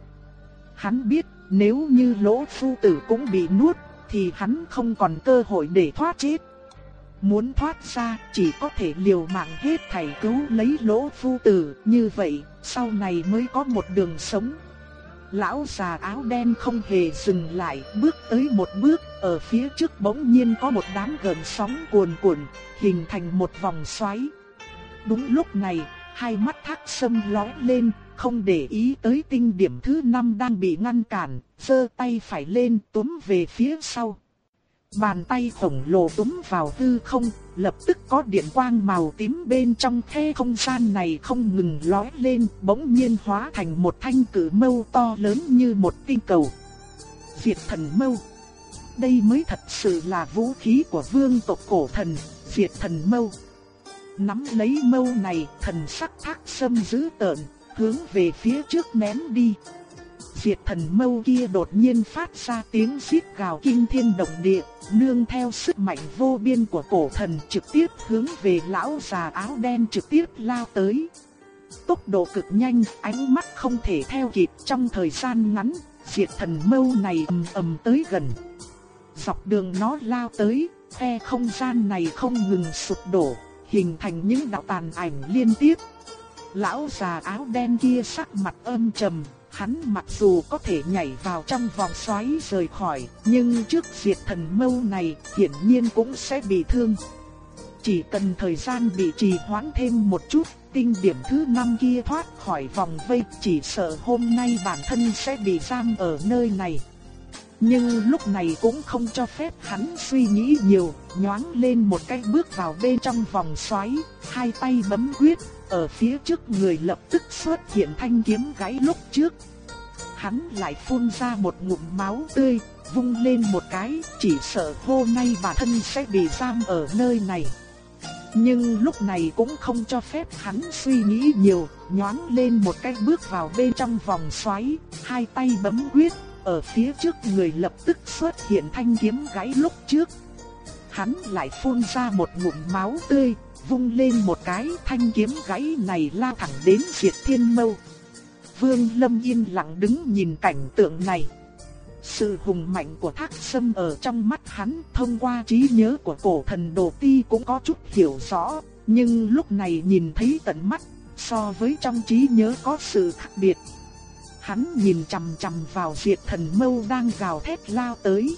A: Hắn biết nếu như lỗ phu tử cũng bị nuốt, thì hắn không còn cơ hội để thoát chết. Muốn thoát ra chỉ có thể liều mạng hết thảy cứu lấy lỗ phu tử, như vậy sau này mới có một đường sống. Lão già áo đen không hề dừng lại, bước tới một bước, ở phía trước bỗng nhiên có một đám gần sóng cuồn cuộn, hình thành một vòng xoáy. Đúng lúc này, hai mắt thác sâm lóe lên, không để ý tới tinh điểm thứ năm đang bị ngăn cản, giơ tay phải lên túm về phía sau. Bàn tay khổng lồ túm vào hư không, lập tức có điện quang màu tím bên trong khe không gian này không ngừng lói lên, bỗng nhiên hóa thành một thanh cử mâu to lớn như một tinh cầu. Diệt thần mâu. Đây mới thật sự là vũ khí của vương tộc cổ thần, diệt thần mâu. Nắm lấy mâu này, thần sắc thác sâm dữ tợn, hướng về phía trước ném đi. Diệt thần mâu kia đột nhiên phát ra tiếng xít gào kinh thiên động địa, nương theo sức mạnh vô biên của cổ thần trực tiếp hướng về lão già áo đen trực tiếp lao tới. Tốc độ cực nhanh, ánh mắt không thể theo kịp trong thời gian ngắn, diệt thần mâu này ầm ầm tới gần. Dọc đường nó lao tới, khe không gian này không ngừng sụp đổ, hình thành những đạo tàn ảnh liên tiếp. Lão già áo đen kia sắc mặt âm trầm, Hắn mặc dù có thể nhảy vào trong vòng xoáy rời khỏi, nhưng trước diệt thần mâu này hiển nhiên cũng sẽ bị thương. Chỉ cần thời gian bị trì hoãn thêm một chút, tinh điểm thứ năm kia thoát khỏi vòng vây, chỉ sợ hôm nay bản thân sẽ bị giam ở nơi này. Nhưng lúc này cũng không cho phép hắn suy nghĩ nhiều, nhoáng lên một cái bước vào bên trong vòng xoáy, hai tay bấm quyết, ở phía trước người lập tức xuất hiện thanh kiếm gãy lúc trước. Hắn lại phun ra một ngụm máu tươi, vung lên một cái, chỉ sợ hôm nay bản thân sẽ bị giam ở nơi này. Nhưng lúc này cũng không cho phép hắn suy nghĩ nhiều, nhoáng lên một cái bước vào bên trong vòng xoáy, hai tay bấm quyết, ở phía trước người lập tức xuất hiện thanh kiếm gãy lúc trước. Hắn lại phun ra một ngụm máu tươi, vung lên một cái thanh kiếm gãy này lao thẳng đến diệt thiên mâu. Vương Lâm yên lặng đứng nhìn cảnh tượng này. Sự hùng mạnh của thác sâm ở trong mắt hắn thông qua trí nhớ của cổ thần đồ ti cũng có chút hiểu rõ, nhưng lúc này nhìn thấy tận mắt, so với trong trí nhớ có sự khác biệt. Hắn nhìn chằm chằm vào diệt thần mâu đang gào thét lao tới.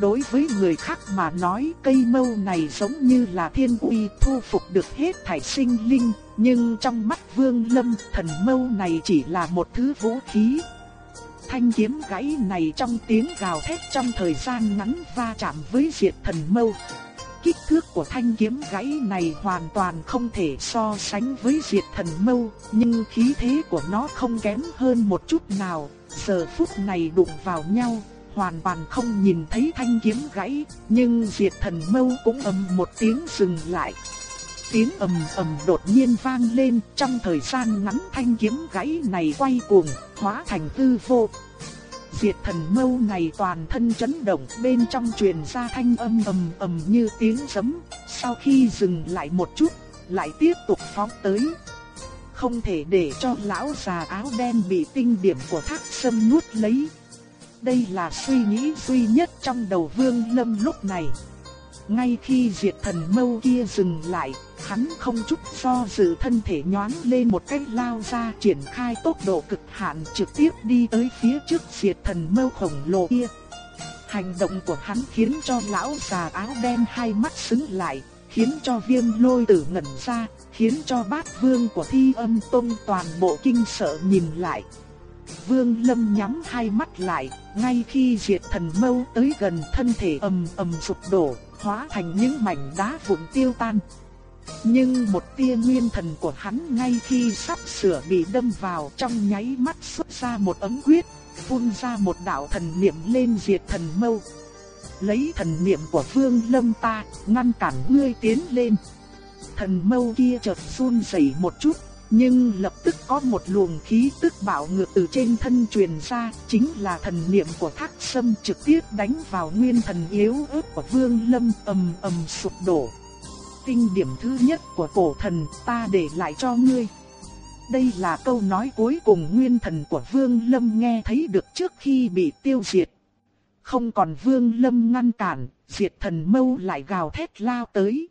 A: Đối với người khác mà nói cây mâu này giống như là thiên uy thu phục được hết thảy sinh linh, nhưng trong mắt vương lâm thần mâu này chỉ là một thứ vũ khí. Thanh kiếm gãy này trong tiếng gào thét trong thời gian ngắn va chạm với diệt thần mâu. Kích thước của thanh kiếm gãy này hoàn toàn không thể so sánh với diệt thần mâu, nhưng khí thế của nó không kém hơn một chút nào. Giờ phút này đụng vào nhau, hoàn toàn không nhìn thấy thanh kiếm gãy, nhưng diệt thần mâu cũng ầm một tiếng dừng lại. Tiếng ầm ầm đột nhiên vang lên, trong thời gian ngắn thanh kiếm gãy này quay cuồng, hóa thành hư vô. Diệt thần mâu này toàn thân chấn động, bên trong truyền ra thanh âm ầm ầm như tiếng sấm, sau khi dừng lại một chút, lại tiếp tục phóng tới. Không thể để cho lão già áo đen bị tinh điểm của thác sâm nuốt lấy. Đây là suy nghĩ duy nhất trong đầu Vương Lâm lúc này. Ngay khi diệt thần mâu kia dừng lại, hắn không chút do dự thân thể nhoáng lên một cách lao ra triển khai tốc độ cực hạn trực tiếp đi tới phía trước diệt thần mâu khổng lồ kia. Hành động của hắn khiến cho lão già áo đen hai mắt sững lại, khiến cho viêm lôi tử ngẩn ra, khiến cho bát vương của thi âm tông toàn bộ kinh sợ nhìn lại. Vương Lâm nhắm hai mắt lại, ngay khi diệt thần mâu tới gần thân thể ầm ầm sụp đổ, hóa thành những mảnh đá vụn tiêu tan. Nhưng một tia nguyên thần của hắn ngay khi sắp sửa bị đâm vào trong nháy mắt xuất ra một ấm quyết, phun ra một đạo thần niệm lên diệt thần mâu. Lấy thần niệm của Vương Lâm ta, ngăn cản ngươi tiến lên. Thần mâu kia chợt run rẩy một chút, nhưng lập tức có một luồng khí tức bạo ngược từ trên thân truyền ra, chính là thần niệm của Thác Sâm trực tiếp đánh vào nguyên thần yếu ớt của Vương Lâm ầm ầm sụp đổ. Tinh điểm thứ nhất của cổ thần ta để lại cho ngươi. Đây là câu nói cuối cùng nguyên thần của Vương Lâm nghe thấy được trước khi bị tiêu diệt. Không còn Vương Lâm ngăn cản, diệt thần mâu lại gào thét lao tới.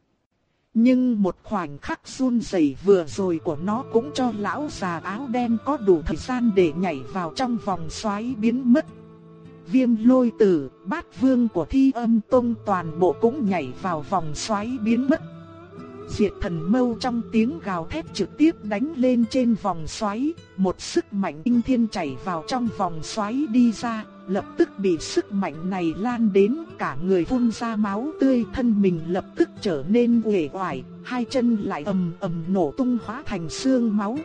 A: Nhưng một khoảnh khắc run rẩy vừa rồi của nó cũng cho lão già áo đen có đủ thời gian để nhảy vào trong vòng xoáy biến mất. Viêm lôi tử, bát vương của thi âm tông toàn bộ cũng nhảy vào vòng xoáy biến mất. Diệt thần mâu trong tiếng gào thét trực tiếp đánh lên trên vòng xoáy, một sức mạnh kinh thiên chảy vào trong vòng xoáy đi ra, lập tức bị sức mạnh này lan đến cả người phun ra máu tươi thân mình lập tức trở nên uể oải, hai chân lại ầm ầm nổ tung hóa thành xương máu.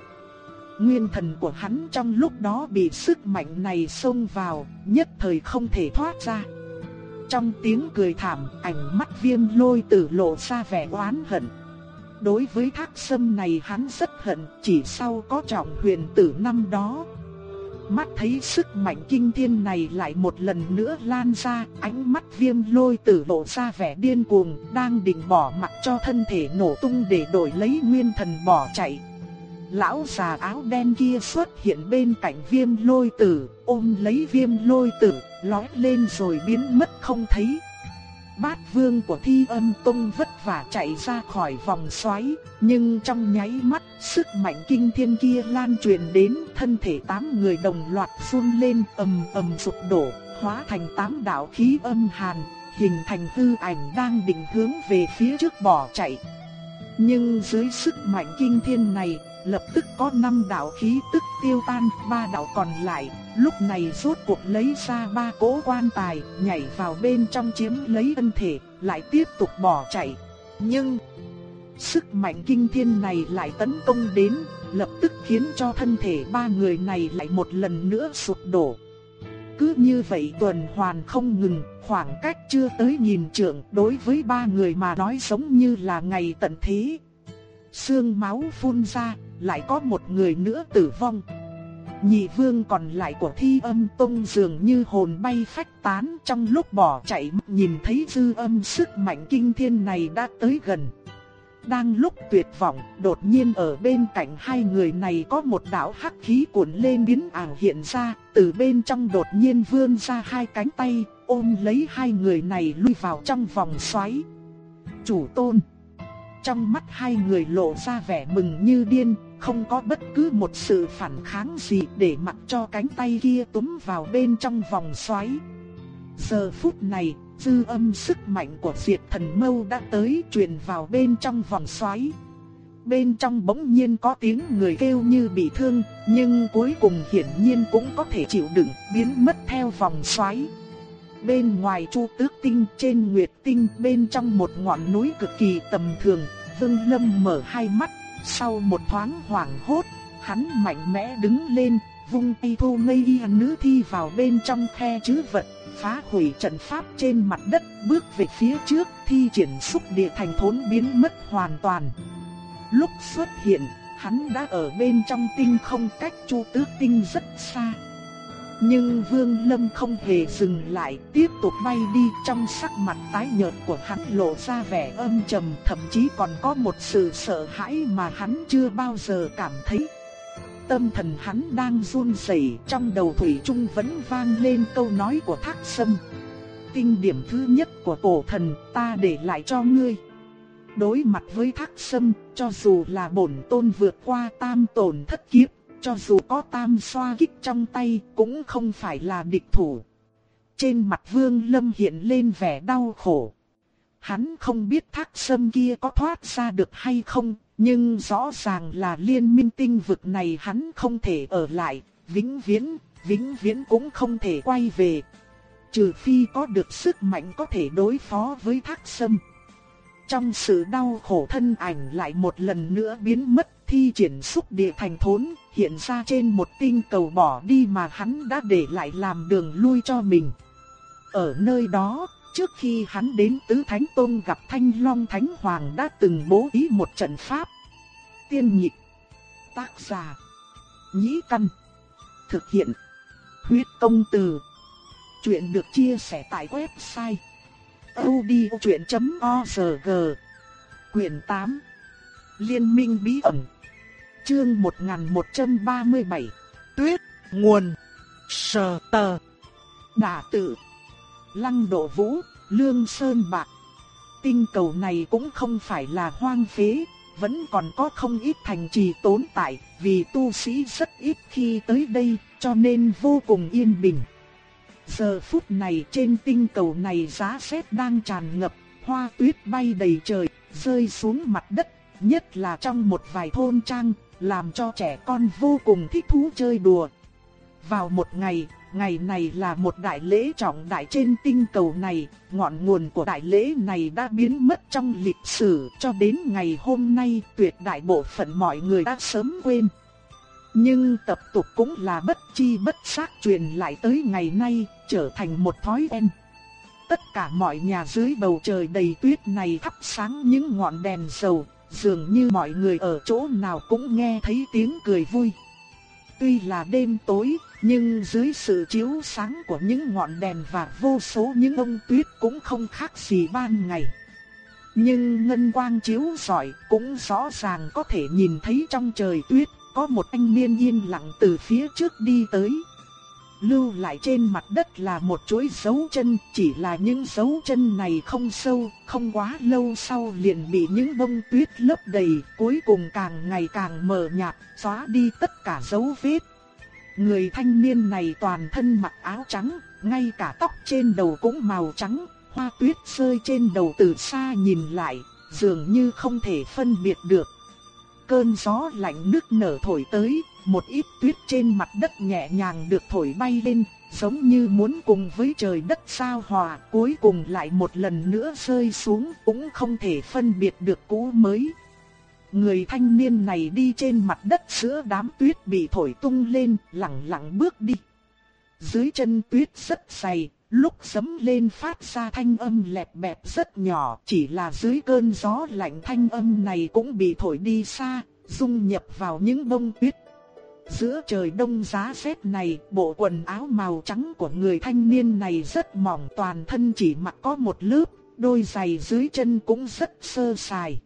A: Nguyên thần của hắn trong lúc đó bị sức mạnh này xông vào, nhất thời không thể thoát ra. Trong tiếng cười thảm, ánh mắt viêm lôi tử lộ ra vẻ oán hận. Đối với thác sâm này hắn rất hận, chỉ sau có trọng huyền tử năm đó, Mắt thấy sức mạnh kinh thiên này lại một lần nữa lan ra, ánh mắt viêm lôi tử lộ ra vẻ điên cuồng, đang định bỏ mặt cho thân thể nổ tung để đổi lấy nguyên thần bỏ chạy. Lão già áo đen kia xuất hiện bên cạnh viêm lôi tử, ôm lấy viêm lôi tử, lói lên rồi biến mất không thấy. Bát vương của thi âm tông vất vả chạy ra khỏi vòng xoáy, nhưng trong nháy mắt, sức mạnh kinh thiên kia lan truyền đến thân thể tám người đồng loạt phun lên ầm ầm sụp đổ, hóa thành tám đạo khí âm hàn, hình thành hư ảnh đang định hướng về phía trước bỏ chạy. Nhưng dưới sức mạnh kinh thiên này, lập tức có năm đạo khí tức tiêu tan, ba đạo còn lại, lúc này rốt cuộc lấy ra ba cỗ quan tài, nhảy vào bên trong chiếm lấy thân thể, lại tiếp tục bỏ chạy. Nhưng, sức mạnh kinh thiên này lại tấn công đến, lập tức khiến cho thân thể ba người này lại một lần nữa sụp đổ. Cứ như vậy tuần hoàn không ngừng, khoảng cách chưa tới nhìn trượng đối với ba người mà nói giống như là ngày tận thế. Sương máu phun ra, lại có một người nữa tử vong. Nhị vương còn lại của thi âm tông dường như hồn bay phách tán trong lúc bỏ chạy nhìn thấy dư âm sức mạnh kinh thiên này đã tới gần. Đang lúc tuyệt vọng, đột nhiên ở bên cạnh hai người này có một đạo hắc khí cuộn lên biến ảo hiện ra, từ bên trong đột nhiên vươn ra hai cánh tay, ôm lấy hai người này lui vào trong vòng xoáy. Chủ tôn trong mắt hai người lộ ra vẻ mừng như điên, không có bất cứ một sự phản kháng gì để mặc cho cánh tay kia túm vào bên trong vòng xoáy. Giờ phút này, dư âm sức mạnh của diệt thần mâu đã tới truyền vào bên trong vòng xoáy. Bên trong bỗng nhiên có tiếng người kêu như bị thương, nhưng cuối cùng hiển nhiên cũng có thể chịu đựng, biến mất theo vòng xoáy bên ngoài Chu Tước Tinh trên Nguyệt Tinh bên trong một ngọn núi cực kỳ tầm thường, Vương Lâm mở hai mắt, sau một thoáng hoảng hốt, hắn mạnh mẽ đứng lên, vung tay thu ngây y nữ thi vào bên trong khe chứa vật, phá hủy trận pháp trên mặt đất, bước về phía trước, thi triển xúc địa thành thốn biến mất hoàn toàn. Lúc xuất hiện, hắn đã ở bên trong tinh không cách Chu Tước Tinh rất xa. Nhưng Vương Lâm không hề dừng lại, tiếp tục bay đi trong sắc mặt tái nhợt của hắn lộ ra vẻ âm trầm, thậm chí còn có một sự sợ hãi mà hắn chưa bao giờ cảm thấy. Tâm thần hắn đang run rẩy, trong đầu thủy trung vẫn vang lên câu nói của Thác Sâm. Tinh điểm thứ nhất của cổ thần, ta để lại cho ngươi. Đối mặt với Thác Sâm, cho dù là bổn tôn vượt qua tam tổn thất kiếp, cho dù có tam xoa kích trong tay cũng không phải là địch thủ. Trên mặt vương lâm hiện lên vẻ đau khổ. Hắn không biết thác sâm kia có thoát ra được hay không, nhưng rõ ràng là liên minh tinh vực này hắn không thể ở lại, vĩnh viễn, vĩnh viễn cũng không thể quay về. Trừ phi có được sức mạnh có thể đối phó với thác sâm. Trong sự đau khổ thân ảnh lại một lần nữa biến mất thi triển xúc địa thành thốn, hiện ra trên một tinh cầu bỏ đi mà hắn đã để lại làm đường lui cho mình. Ở nơi đó, trước khi hắn đến Tứ Thánh Tôn gặp Thanh Long Thánh Hoàng đã từng bố trí một trận pháp. Tiên nhịp, Tác giả. Nhĩ Căn. Thực hiện. Huyết công từ. Chuyện được chia sẻ tại website odchuyện.org Quyền 8 Liên minh bí ẩn Chương 1137 Tuyết, nguồn, Sở tờ Đả tự Lăng độ vũ, lương sơn bạc. Tinh cầu này cũng không phải là hoang phế Vẫn còn có không ít thành trì tồn tại Vì tu sĩ rất ít khi tới đây Cho nên vô cùng yên bình. Giờ phút này trên tinh cầu này giá sét đang tràn ngập Hoa tuyết bay đầy trời Rơi xuống mặt đất Nhất là trong một vài thôn trang làm cho trẻ con vô cùng thích thú chơi đùa. Vào một ngày, ngày này là một đại lễ trọng đại trên tinh cầu này, ngọn nguồn của đại lễ này đã biến mất trong lịch sử cho đến ngày hôm nay tuyệt đại bộ phận mọi người đã sớm quên. Nhưng tập tục cũng là bất chi bất xác truyền lại tới ngày nay, trở thành một thói quen. Tất cả mọi nhà dưới bầu trời đầy tuyết này thắp sáng những ngọn đèn dầu, dường như mọi người ở chỗ nào cũng nghe thấy tiếng cười vui. Tuy là đêm tối, nhưng dưới sự chiếu sáng của những ngọn đèn và vô số những ông tuyết cũng không khác gì ban ngày. Nhưng ngân quang chiếu rọi cũng rõ ràng có thể nhìn thấy trong trời tuyết có một anh niên yên lặng từ phía trước đi tới lưu lại trên mặt đất là một chuỗi dấu chân, chỉ là những dấu chân này không sâu, không quá lâu sau liền bị những bông tuyết lấp đầy, cuối cùng càng ngày càng mờ nhạt, xóa đi tất cả dấu vết. Người thanh niên này toàn thân mặc áo trắng, ngay cả tóc trên đầu cũng màu trắng, hoa tuyết rơi trên đầu từ xa nhìn lại, dường như không thể phân biệt được. Cơn gió lạnh nước nở thổi tới, một ít tuyết trên mặt đất nhẹ nhàng được thổi bay lên, giống như muốn cùng với trời đất sao hòa, cuối cùng lại một lần nữa rơi xuống, cũng không thể phân biệt được cũ mới. Người thanh niên này đi trên mặt đất giữa đám tuyết bị thổi tung lên, lặng lặng bước đi. Dưới chân tuyết rất dày, lúc sấm lên phát ra thanh âm lẹp bẹp rất nhỏ, chỉ là dưới cơn gió lạnh thanh âm này cũng bị thổi đi xa, dung nhập vào những bông tuyết Giữa trời đông giá rét này, bộ quần áo màu trắng của người thanh niên này rất mỏng toàn thân chỉ mặc có một lớp, đôi giày dưới chân cũng rất sơ sài.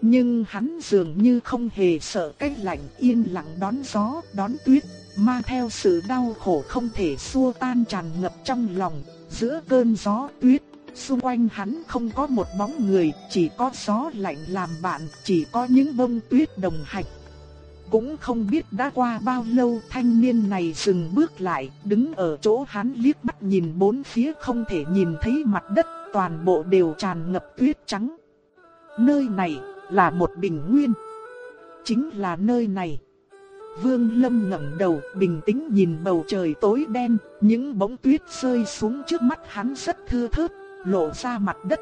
A: Nhưng hắn dường như không hề sợ cái lạnh yên lặng đón gió, đón tuyết, ma theo sự đau khổ không thể xua tan tràn ngập trong lòng, giữa cơn gió tuyết. Xung quanh hắn không có một bóng người, chỉ có gió lạnh làm bạn, chỉ có những bông tuyết đồng hành. Cũng không biết đã qua bao lâu thanh niên này dừng bước lại, đứng ở chỗ hắn liếc mắt nhìn bốn phía không thể nhìn thấy mặt đất, toàn bộ đều tràn ngập tuyết trắng. Nơi này là một bình nguyên. Chính là nơi này. Vương Lâm ngẩng đầu, bình tĩnh nhìn bầu trời tối đen, những bóng tuyết rơi xuống trước mắt hắn rất thưa thớt, lộ ra mặt đất.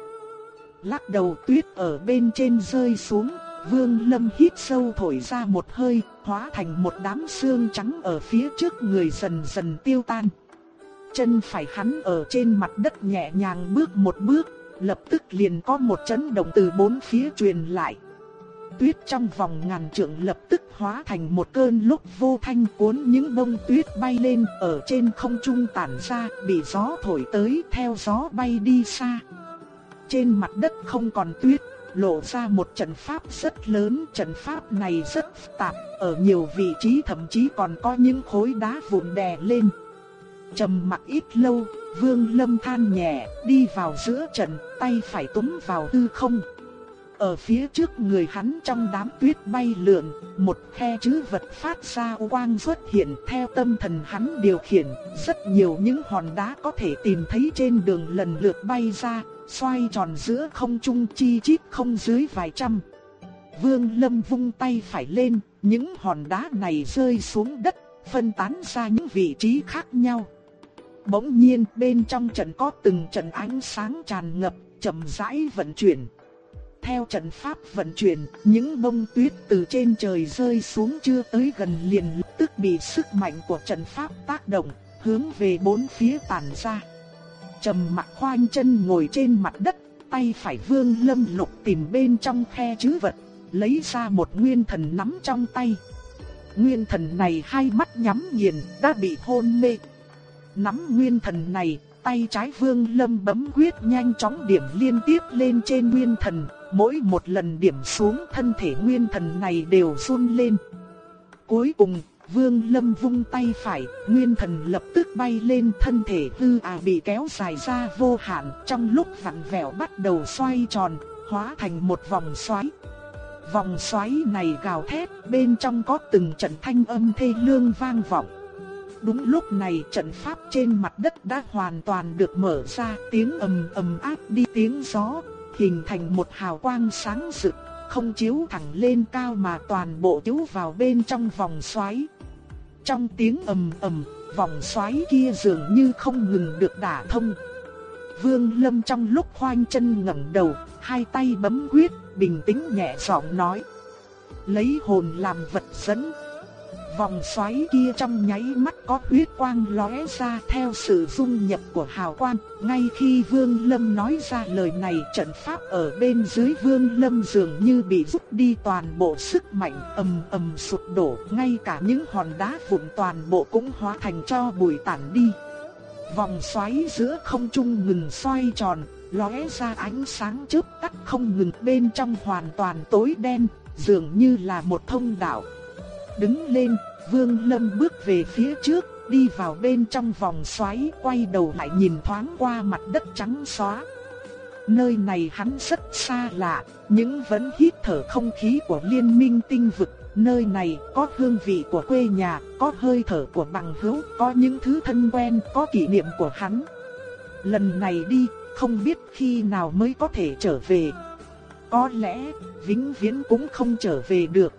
A: Lắc đầu tuyết ở bên trên rơi xuống, Vương Lâm hít sâu thổi ra một hơi, hóa thành một đám xương trắng ở phía trước người dần dần tiêu tan. Chân phải hắn ở trên mặt đất nhẹ nhàng bước một bước, lập tức liền có một chấn động từ bốn phía truyền lại. Tuyết trong vòng ngàn trượng lập tức hóa thành một cơn lốc vô thanh cuốn những bông tuyết bay lên ở trên không trung tản ra, bị gió thổi tới theo gió bay đi xa. Trên mặt đất không còn tuyết, lộ ra một trận pháp rất lớn, trận pháp này rất phức tạp, ở nhiều vị trí thậm chí còn có những khối đá vụn đè lên. Trầm mặc ít lâu, Vương Lâm than nhẹ, đi vào giữa trận, tay phải túm vào hư không. Ở phía trước người hắn trong đám tuyết bay lượn, một khe chữ vật phát ra quang xuất hiện theo tâm thần hắn điều khiển, rất nhiều những hòn đá có thể tìm thấy trên đường lần lượt bay ra, xoay tròn giữa không trung chi chít không dưới vài trăm. Vương Lâm vung tay phải lên, những hòn đá này rơi xuống đất, phân tán ra những vị trí khác nhau. Bỗng nhiên bên trong trận có từng trận ánh sáng tràn ngập, chậm rãi vận chuyển. Theo trận pháp vận chuyển, những bông tuyết từ trên trời rơi xuống chưa tới gần liền lập tức bị sức mạnh của trận pháp tác động, hướng về bốn phía tản ra. Trầm mặc khoanh chân ngồi trên mặt đất, tay phải vương lâm lục tìm bên trong khe chứ vật, lấy ra một nguyên thần nắm trong tay. nguyên thần này hai mắt nhắm nghiền, đã bị hôn mê. Nắm nguyên thần này, tay trái Vương Lâm bấm quyết nhanh chóng điểm liên tiếp lên trên nguyên thần, mỗi một lần điểm xuống thân thể nguyên thần này đều run lên. Cuối cùng, Vương Lâm vung tay phải, nguyên thần lập tức bay lên thân thể hư à bị kéo dài ra vô hạn, trong lúc vặn vẹo bắt đầu xoay tròn, hóa thành một vòng xoáy. Vòng xoáy này gào thét, bên trong có từng trận thanh âm thê lương vang vọng. Đúng lúc này trận pháp trên mặt đất đã hoàn toàn được mở ra, tiếng ầm ầm áp đi tiếng gió, hình thành một hào quang sáng rực, không chiếu thẳng lên cao mà toàn bộ chiếu vào bên trong vòng xoáy. Trong tiếng ầm ầm, vòng xoáy kia dường như không ngừng được đả thông. Vương Lâm trong lúc khoanh chân ngẩng đầu, hai tay bấm quyết, bình tĩnh nhẹ giọng nói: "Lấy hồn làm vật dẫn, Vòng xoáy kia trong nháy mắt có huyết quang lóe ra theo sự dung nhập của hào quang. Ngay khi Vương Lâm nói ra lời này trận pháp ở bên dưới Vương Lâm dường như bị rút đi toàn bộ sức mạnh ầm ầm sụp đổ. Ngay cả những hòn đá vụn toàn bộ cũng hóa thành cho bụi tản đi. Vòng xoáy giữa không trung ngừng xoay tròn, lóe ra ánh sáng chớp tắt không ngừng bên trong hoàn toàn tối đen, dường như là một thông đạo. Đứng lên, Vương Lâm bước về phía trước, đi vào bên trong vòng xoáy, quay đầu lại nhìn thoáng qua mặt đất trắng xóa. Nơi này hắn rất xa lạ, những vẫn hít thở không khí của liên minh tinh vực. Nơi này có hương vị của quê nhà, có hơi thở của bằng hữu, có những thứ thân quen, có kỷ niệm của hắn. Lần này đi, không biết khi nào mới có thể trở về. Có lẽ, vĩnh viễn cũng không trở về được.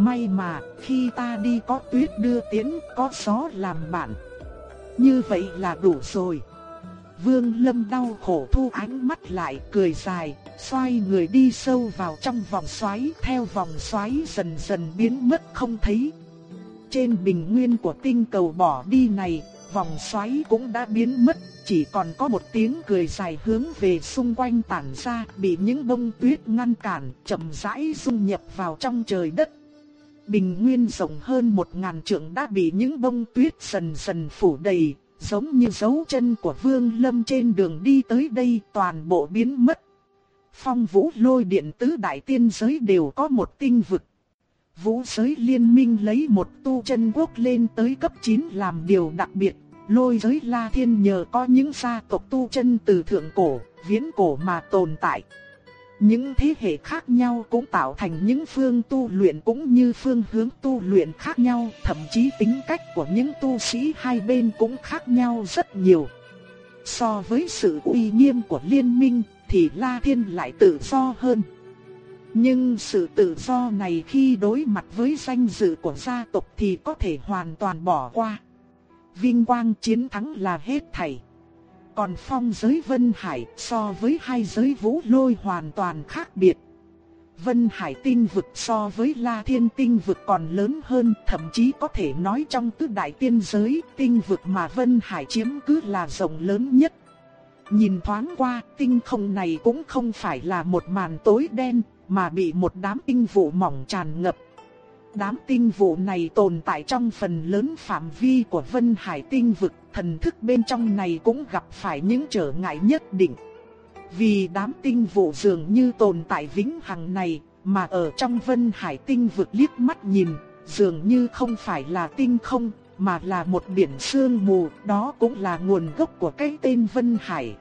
A: May mà khi ta đi có tuyết đưa tiễn, có gió làm bạn. Như vậy là đủ rồi. Vương Lâm đau khổ thu ánh mắt lại cười dài, xoay người đi sâu vào trong vòng xoáy, theo vòng xoáy dần dần biến mất không thấy. Trên bình nguyên của tinh cầu bỏ đi này, vòng xoáy cũng đã biến mất, chỉ còn có một tiếng cười dài hướng về xung quanh tản ra, bị những bông tuyết ngăn cản, chậm rãi dung nhập vào trong trời đất. Bình nguyên rộng hơn một ngàn trượng đã bị những bông tuyết dần dần phủ đầy, giống như dấu chân của Vương Lâm trên đường đi tới đây toàn bộ biến mất. Phong vũ lôi điện tứ đại tiên giới đều có một tinh vực. Vũ giới liên minh lấy một tu chân quốc lên tới cấp 9 làm điều đặc biệt. Lôi giới La Thiên nhờ có những gia tộc tu chân từ thượng cổ, viễn cổ mà tồn tại. Những thế hệ khác nhau cũng tạo thành những phương tu luyện cũng như phương hướng tu luyện khác nhau, thậm chí tính cách của những tu sĩ hai bên cũng khác nhau rất nhiều. So với sự uy nghiêm của liên minh thì La Thiên lại tự do hơn. Nhưng sự tự do này khi đối mặt với danh dự của gia tộc thì có thể hoàn toàn bỏ qua. Vinh quang chiến thắng là hết thảy. Còn phong giới Vân Hải so với hai giới vũ lôi hoàn toàn khác biệt. Vân Hải tinh vực so với La Thiên tinh vực còn lớn hơn, thậm chí có thể nói trong tứ đại tiên giới, tinh vực mà Vân Hải chiếm cứ là rộng lớn nhất. Nhìn thoáng qua, tinh không này cũng không phải là một màn tối đen, mà bị một đám tinh vụ mỏng tràn ngập. Đám tinh vụ này tồn tại trong phần lớn phạm vi của Vân Hải tinh vực, thần thức bên trong này cũng gặp phải những trở ngại nhất định. Vì đám tinh vụ dường như tồn tại vĩnh hằng này, mà ở trong Vân Hải tinh vực liếc mắt nhìn, dường như không phải là tinh không, mà là một biển sương mù, đó cũng là nguồn gốc của cái tên Vân Hải.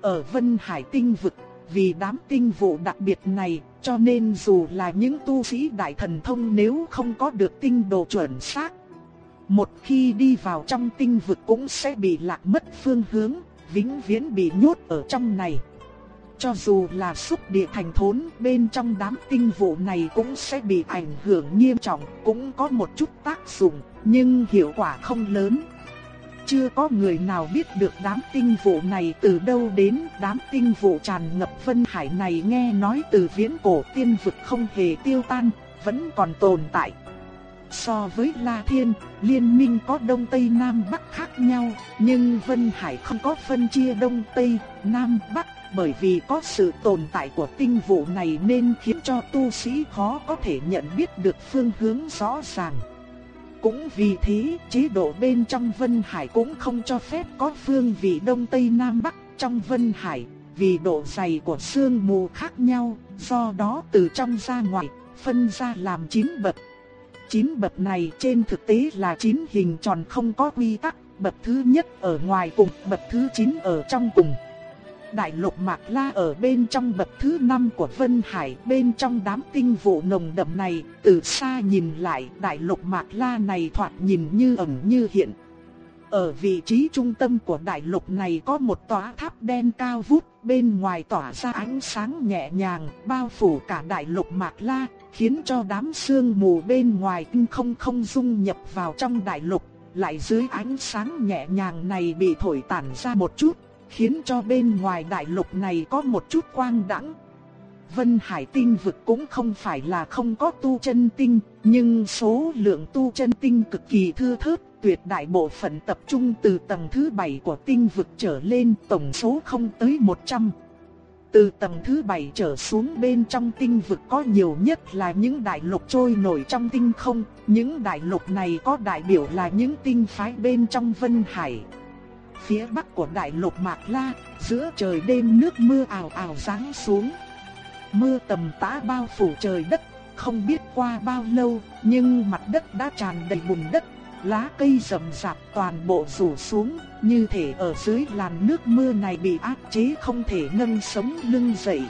A: Ở Vân Hải tinh vực, vì đám tinh vụ đặc biệt này, cho nên dù là những tu sĩ đại thần thông nếu không có được tinh độ chuẩn xác, một khi đi vào trong tinh vực cũng sẽ bị lạc mất phương hướng, vĩnh viễn bị nhốt ở trong này. Cho dù là xúc địa thành thốn bên trong đám tinh vụ này cũng sẽ bị ảnh hưởng nghiêm trọng, cũng có một chút tác dụng, nhưng hiệu quả không lớn. Chưa có người nào biết được đám tinh vụ này từ đâu đến, đám tinh vụ tràn ngập vân hải này nghe nói từ viễn cổ tiên vực không hề tiêu tan, vẫn còn tồn tại. So với La Thiên, liên minh có Đông Tây Nam Bắc khác nhau, nhưng Vân Hải không có phân chia Đông Tây, Nam Bắc, bởi vì có sự tồn tại của tinh vụ này nên khiến cho tu sĩ khó có thể nhận biết được phương hướng rõ ràng. Cũng vì thế, chế độ bên trong Vân Hải cũng không cho phép có phương vị Đông Tây Nam Bắc trong Vân Hải, vì độ dày của sương mù khác nhau, do đó từ trong ra ngoài, phân ra làm 9 bậc. 9 bậc này trên thực tế là 9 hình tròn không có quy tắc, bậc thứ nhất ở ngoài cùng, bậc thứ 9 ở trong cùng. Đại lục Mạc La ở bên trong bậc thứ 5 của Vân Hải, bên trong đám tinh vụ nồng đậm này, từ xa nhìn lại, đại lục Mạc La này thoạt nhìn như ẩn như hiện. Ở vị trí trung tâm của đại lục này có một tòa tháp đen cao vút, bên ngoài tỏa ra ánh sáng nhẹ nhàng, bao phủ cả đại lục Mạc La, khiến cho đám sương mù bên ngoài không không dung nhập vào trong đại lục, lại dưới ánh sáng nhẹ nhàng này bị thổi tản ra một chút, khiến cho bên ngoài đại lục này có một chút quang đãng. Vân Hải tinh vực cũng không phải là không có tu chân tinh, nhưng số lượng tu chân tinh cực kỳ thưa thớt, tuyệt đại bộ phận tập trung từ tầng thứ 7 của tinh vực trở lên, tổng số không tới 100. Từ tầng thứ 7 trở xuống bên trong tinh vực có nhiều nhất là những đại lục trôi nổi trong tinh không, những đại lục này có đại biểu là những tinh phái bên trong Vân Hải. Phía bắc của đại lục Mạc La, giữa trời đêm nước mưa ào ào giáng xuống. Mưa tầm tã bao phủ trời đất, không biết qua bao lâu, nhưng mặt đất đã tràn đầy bùn đất, lá cây rậm rạp toàn bộ rủ xuống, như thể ở dưới làn nước mưa này bị áp chế không thể nâng sống lưng dậy.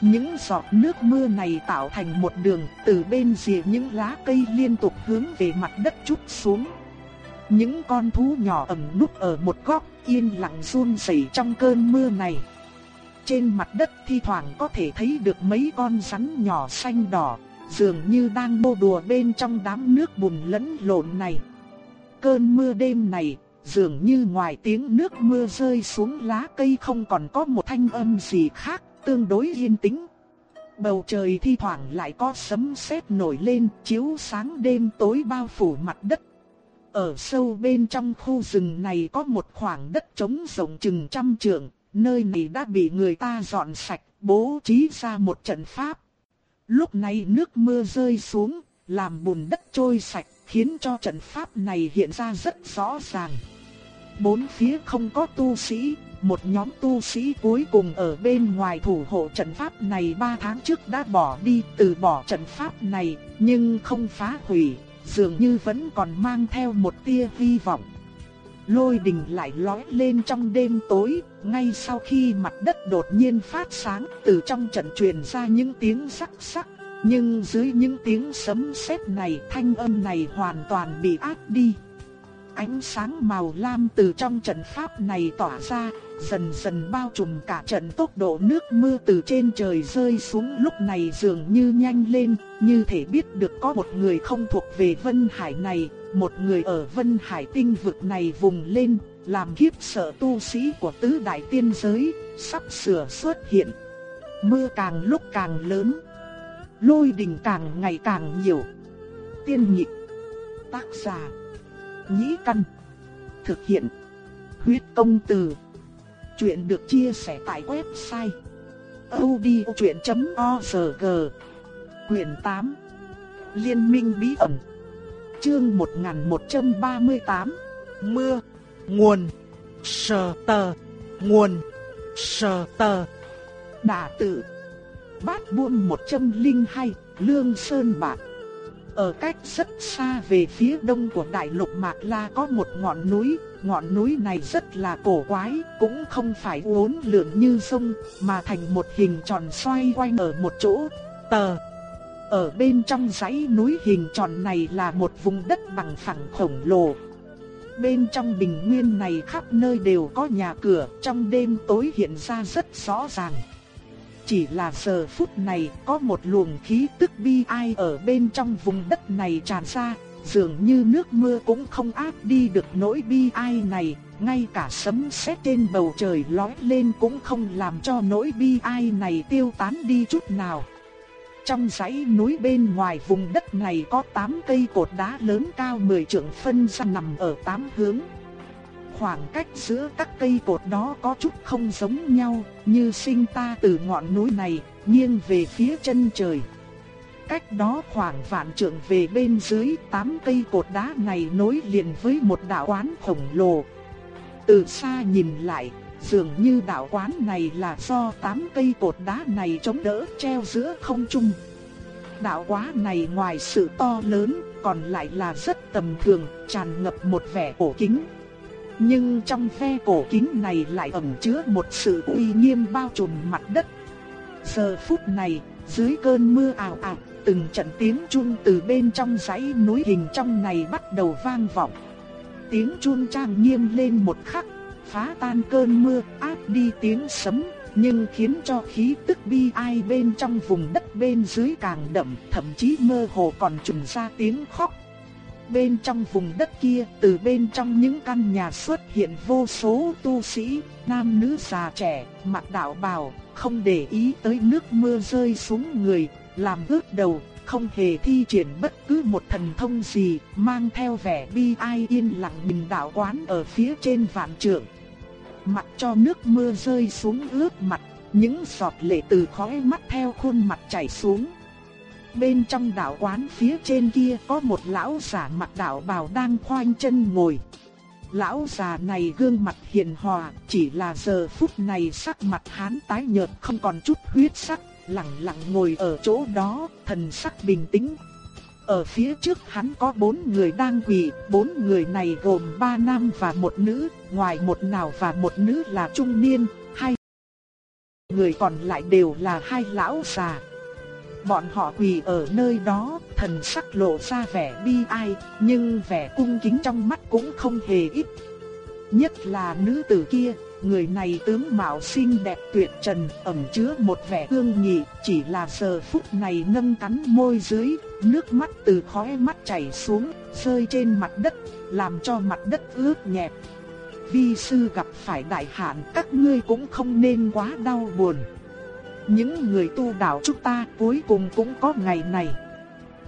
A: Những giọt nước mưa này tạo thành một đường từ bên rìa những lá cây liên tục hướng về mặt đất chút xuống. Những con thú nhỏ ẩn núp ở một góc yên lặng run rẩy trong cơn mưa này. Trên mặt đất thi thoảng có thể thấy được mấy con rắn nhỏ xanh đỏ, dường như đang bô đùa bên trong đám nước bùn lẫn lộn này. Cơn mưa đêm này, dường như ngoài tiếng nước mưa rơi xuống lá cây không còn có một thanh âm gì khác, tương đối yên tĩnh. Bầu trời thi thoảng lại có sấm sét nổi lên, chiếu sáng đêm tối bao phủ mặt đất. Ở sâu bên trong khu rừng này có một khoảng đất trống rộng chừng trăm trượng, nơi này đã bị người ta dọn sạch, bố trí ra một trận pháp. Lúc này nước mưa rơi xuống, làm bùn đất trôi sạch, khiến cho trận pháp này hiện ra rất rõ ràng. Bốn phía không có tu sĩ, một nhóm tu sĩ cuối cùng ở bên ngoài thủ hộ trận pháp này 3 tháng trước đã bỏ đi từ bỏ trận pháp này, nhưng không phá hủy, dường như vẫn còn mang theo một tia hy vọng. Lôi đình lại lói lên trong đêm tối, ngay sau khi mặt đất đột nhiên phát sáng, từ trong trận truyền ra những tiếng sắc sắc. Nhưng dưới những tiếng sấm sét này, thanh âm này hoàn toàn bị át đi. Ánh sáng màu lam từ trong trận pháp này tỏa ra, dần dần bao trùm cả trận tốc độ nước mưa từ trên trời rơi xuống lúc này dường như nhanh lên, như thể biết được có một người không thuộc về Vân Hải này, một người ở Vân Hải tinh vực này vùng lên, làm kiếp sợ tu sĩ của tứ đại tiên giới, sắp sửa xuất hiện. Mưa càng lúc càng lớn, lôi đình càng ngày càng nhiều. Tiên nhị tác giả, nhĩ căn, thực hiện, huyết công từ. Chuyện được chia sẻ tại website. odchuyện.org Quyền 8 Liên minh bí ẩn. Chương 1138 Mưa. Nguồn. Sờ tờ. Nguồn. Sờ tờ. Đà tự. Bát buôn 102 Lương Sơn Bạc. Ở cách rất xa về phía đông của đại lục Mạc La có một ngọn núi Ngọn núi này rất là cổ quái Cũng không phải uốn lượn như sông Mà thành một hình tròn xoay quanh ở một chỗ Tờ ở bên trong dãy núi hình tròn này là một vùng đất bằng phẳng khổng lồ. Bên trong bình nguyên này khắp nơi đều có nhà cửa, trong đêm tối hiện ra rất rõ ràng. Chỉ là giờ phút này có một luồng khí tức bi ai ở bên trong vùng đất này tràn ra, dường như nước mưa cũng không áp đi được nỗi bi ai này, ngay cả sấm sét trên bầu trời lói lên cũng không làm cho nỗi bi ai này tiêu tán đi chút nào. Trong dãy núi bên ngoài vùng đất này có 8 cây cột đá lớn cao 10 trượng phân ra nằm ở 8 hướng. Khoảng cách giữa các cây cột đó có chút không giống nhau, như sinh ta từ ngọn núi này, nghiêng về phía chân trời. cách đó khoảng vạn trượng về bên dưới, tám cây cột đá này nối liền với một đạo quán khổng lồ. Từ xa nhìn lại, dường như đạo quán này là do tám cây cột đá này chống đỡ treo giữa không trung. Đạo quán này ngoài sự to lớn, còn lại là rất tầm thường, tràn ngập một vẻ cổ kính. Nhưng trong phe cổ kính này lại ẩn chứa một sự uy nghiêm bao trùm mặt đất. Giờ phút này, dưới cơn mưa ảo ảo, từng trận tiếng chuông từ bên trong dãy núi hình trong này bắt đầu vang vọng. Tiếng chuông trang nghiêm lên một khắc, phá tan cơn mưa, áp đi tiếng sấm, nhưng khiến cho khí tức bi ai bên trong vùng đất bên dưới càng đậm, thậm chí mơ hồ còn truyền ra tiếng khóc. Bên trong vùng đất kia, từ bên trong những căn nhà xuất hiện vô số tu sĩ, nam nữ già trẻ, mặc đạo bào, không để ý tới nước mưa rơi xuống người, làm ướt đầu, không hề thi triển bất cứ một thần thông gì, mang theo vẻ bi ai yên lặng bình đạo quán ở phía trên vạn trượng. Mặc cho nước mưa rơi xuống ướt mặt, những giọt lệ từ khóe mắt theo khuôn mặt chảy xuống. Bên trong đạo quán phía trên kia có một lão giả mặc đạo bào đang khoanh chân ngồi. Lão già này gương mặt hiền hòa, chỉ là giờ phút này sắc mặt hắn tái nhợt không còn chút huyết sắc, lặng lặng ngồi ở chỗ đó, thần sắc bình tĩnh. Ở phía trước hắn có bốn người đang quỳ, bốn người này gồm ba nam và một nữ, ngoài một nào và một nữ là trung niên, hai người còn lại đều là hai lão già. Bọn họ quỳ ở nơi đó, thần sắc lộ ra vẻ bi ai, nhưng vẻ cung kính trong mắt cũng không hề ít. Nhất là nữ tử kia, người này tướng mạo xinh đẹp tuyệt trần, ẩn chứa một vẻ ương nhị, chỉ là giờ phút này nâng cắn môi dưới, nước mắt từ khóe mắt chảy xuống, rơi trên mặt đất, làm cho mặt đất ướt nhẹp. Vi sư gặp phải đại hạn, các ngươi cũng không nên quá đau buồn. Những người tu đạo chúng ta cuối cùng cũng có ngày này.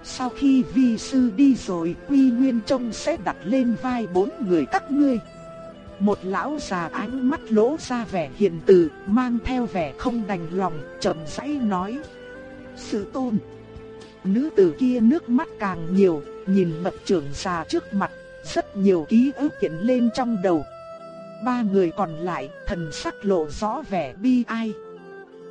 A: Sau khi vi sư đi rồi, Quy Nguyên Trông sẽ đặt lên vai bốn người các ngươi. Một lão già ánh mắt lỗ ra vẻ hiền từ, mang theo vẻ không đành lòng, chậm rãi nói. Sự tôn. Nữ tử kia nước mắt càng nhiều, nhìn mật trưởng già trước mặt, rất nhiều ký ức hiện lên trong đầu. Ba người còn lại, thần sắc lộ rõ vẻ bi ai.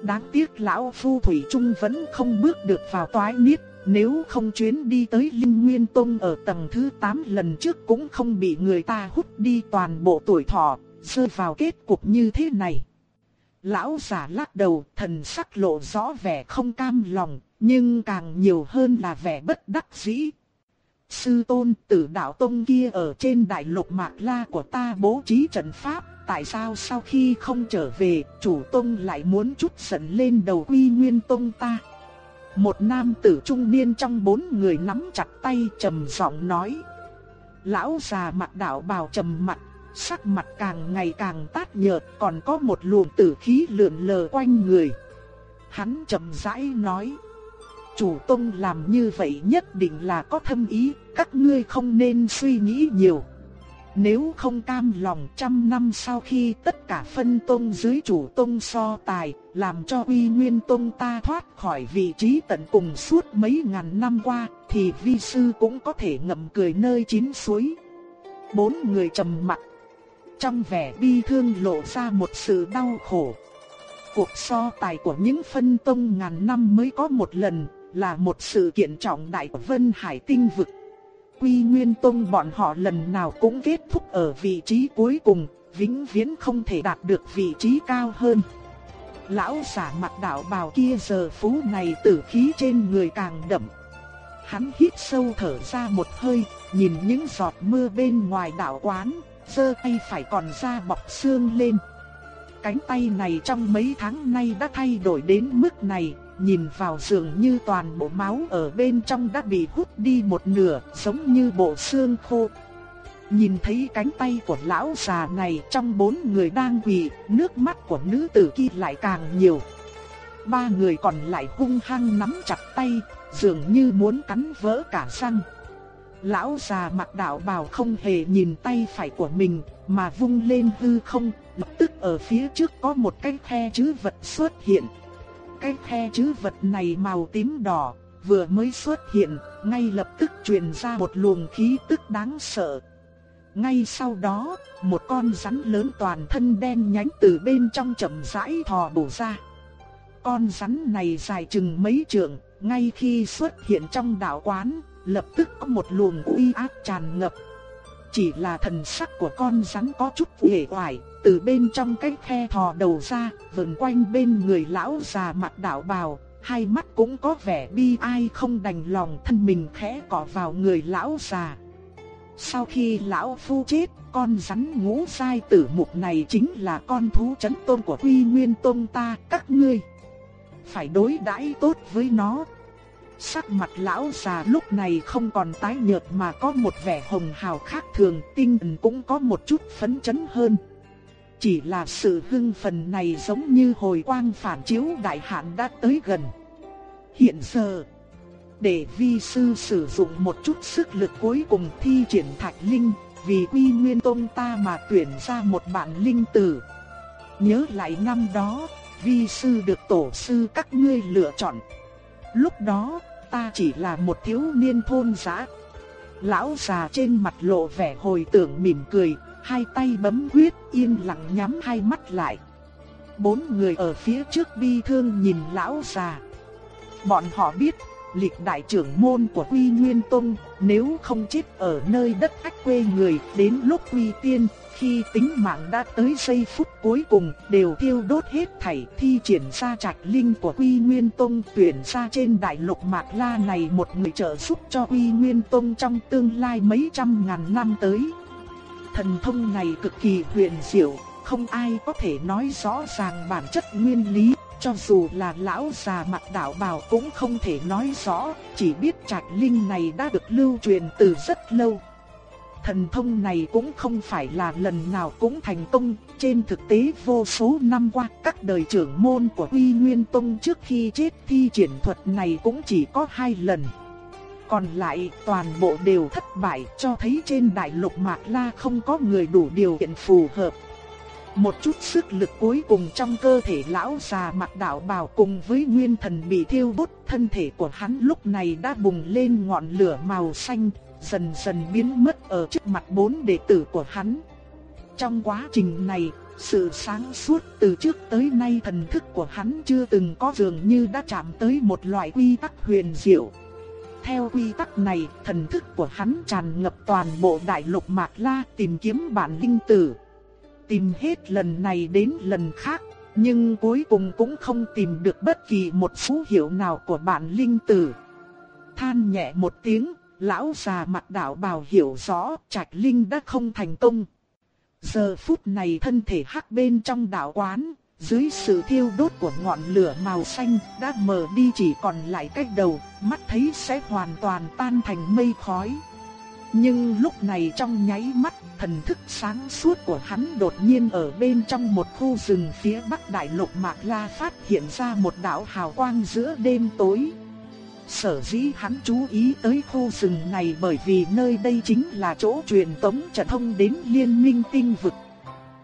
A: Đáng tiếc lão phu thủy trung vẫn không bước được vào toái niết, nếu không chuyến đi tới Linh Nguyên Tông ở tầng thứ 8 lần trước cũng không bị người ta hút đi toàn bộ tuổi thọ, rơi vào kết cục như thế này. Lão giả lắc đầu, thần sắc lộ rõ vẻ không cam lòng, nhưng càng nhiều hơn là vẻ bất đắc dĩ. Sư tôn tử đạo tông kia ở trên đại lục Mạc La của ta bố trí trận pháp, tại sao sau khi không trở về, chủ tông lại muốn chút giận lên đầu quy nguyên tông ta? Một nam tử trung niên trong bốn người nắm chặt tay trầm giọng nói. Lão già mặt đạo bào trầm mặt, sắc mặt càng ngày càng tát nhợt, còn có một luồng tử khí lượn lờ quanh người. Hắn trầm rãi nói: "Chủ tông làm như vậy nhất định là có thâm ý, các ngươi không nên suy nghĩ nhiều." Nếu không cam lòng trăm năm sau khi tất cả phân tông dưới chủ tông so tài, làm cho uy nguyên tông ta thoát khỏi vị trí tận cùng suốt mấy ngàn năm qua, thì vi sư cũng có thể ngậm cười nơi chín suối. Bốn người trầm mặc Trong vẻ bi thương lộ ra một sự đau khổ. Cuộc so tài của những phân tông ngàn năm mới có một lần, là một sự kiện trọng đại của Vân Hải tinh vực. Quy Nguyên Tông bọn họ lần nào cũng kết thúc ở vị trí cuối cùng, vĩnh viễn không thể đạt được vị trí cao hơn. Lão giả mặt đạo bào kia giờ phú này tử khí trên người càng đậm. Hắn hít sâu thở ra một hơi, nhìn những giọt mưa bên ngoài đạo quán, giơ tay phải còn ra bọc xương lên. Cánh tay này trong mấy tháng nay đã thay đổi đến mức này, nhìn vào dường như toàn bộ máu ở bên trong đã bị hút đi một nửa, giống như bộ xương khô. Nhìn thấy cánh tay của lão già này trong bốn người đang quỳ, nước mắt của nữ tử kia lại càng nhiều. Ba người còn lại hung hăng nắm chặt tay, dường như muốn cắn vỡ cả răng. Lão già mặc đạo bào không hề nhìn tay phải của mình, mà vung lên hư không, lập tức ở phía trước có một cái khe chữ vật xuất hiện cái khe chữ vật này màu tím đỏ, vừa mới xuất hiện, ngay lập tức truyền ra một luồng khí tức đáng sợ. Ngay sau đó, một con rắn lớn toàn thân đen nhánh từ bên trong chậm rãi thò bổ ra. Con rắn này dài chừng mấy trượng, ngay khi xuất hiện trong đạo quán, lập tức có một luồng uy áp tràn ngập. Chỉ là thần sắc của con rắn có chút hề hoài từ bên trong cái khe thò đầu ra, vần quanh bên người lão già mặt đạo bào, hai mắt cũng có vẻ bi ai không đành lòng thân mình khẽ cọ vào người lão già. Sau khi lão phu chết, con rắn ngũ sai tử mục này chính là con thú chấn tôn của Quy Nguyên Tôn ta, các ngươi. Phải đối đãi tốt với nó. Sắc mặt lão già lúc này không còn tái nhợt mà có một vẻ hồng hào khác thường, tinh thần cũng có một chút phấn chấn hơn. Chỉ là sự hưng phần này giống như hồi quang phản chiếu đại hạn đã tới gần. Hiện giờ, để vi sư sử dụng một chút sức lực cuối cùng thi triển thạch linh, vì quy nguyên tôn ta mà tuyển ra một bạn linh tử. Nhớ lại năm đó, vi sư được tổ sư các ngươi lựa chọn. Lúc đó, ta chỉ là một thiếu niên thôn giã. Lão già trên mặt lộ vẻ hồi tưởng mỉm cười, hai tay bấm huyết yên lặng nhắm hai mắt lại. Bốn người ở phía trước bi thương nhìn lão già. Bọn họ biết, lịch đại trưởng môn của Quy Nguyên Tông, nếu không chết ở nơi đất khách quê người, đến lúc quy tiên, khi tính mạng đã tới giây phút cuối cùng, đều tiêu đốt hết thảy thi triển ra trạch linh của Quy Nguyên Tông tuyển ra trên đại lục Mạc La này một người trợ giúp cho Quy Nguyên Tông trong tương lai mấy trăm ngàn năm tới. Thần thông này cực kỳ huyền diệu, không ai có thể nói rõ ràng bản chất nguyên lý, cho dù là lão già mặt đạo bào cũng không thể nói rõ, chỉ biết trạch linh này đã được lưu truyền từ rất lâu. Thần thông này cũng không phải là lần nào cũng thành công, trên thực tế vô số năm qua các đời trưởng môn của Uy Nguyên Tông trước khi chết thi triển thuật này cũng chỉ có hai lần. Còn lại toàn bộ đều thất bại cho thấy trên đại lục Mạc La không có người đủ điều kiện phù hợp. Một chút sức lực cuối cùng trong cơ thể lão già mặc đạo bào cùng với nguyên thần bị thiêu đốt thân thể của hắn lúc này đã bùng lên ngọn lửa màu xanh, dần dần biến mất ở trước mặt bốn đệ tử của hắn. Trong quá trình này, sự sáng suốt từ trước tới nay thần thức của hắn chưa từng có dường như đã chạm tới một loại quy tắc huyền diệu. Theo quy tắc này, thần thức của hắn tràn ngập toàn bộ đại lục Mạc La tìm kiếm bản linh tử. Tìm hết lần này đến lần khác, nhưng cuối cùng cũng không tìm được bất kỳ một phú hiệu nào của bản linh tử. Than nhẹ một tiếng, lão già mặt đạo bào hiểu rõ trạch linh đã không thành công. Giờ phút này thân thể hắc bên trong đạo quán, dưới sự thiêu đốt của ngọn lửa màu xanh đã mờ đi chỉ còn lại cách đầu, mắt thấy sẽ hoàn toàn tan thành mây khói. Nhưng lúc này trong nháy mắt, thần thức sáng suốt của hắn đột nhiên ở bên trong một khu rừng phía bắc đại lục Mạc La phát hiện ra một đạo hào quang giữa đêm tối. Sở dĩ hắn chú ý tới khu rừng này bởi vì nơi đây chính là chỗ truyền tống trận thông đến liên minh tinh vực.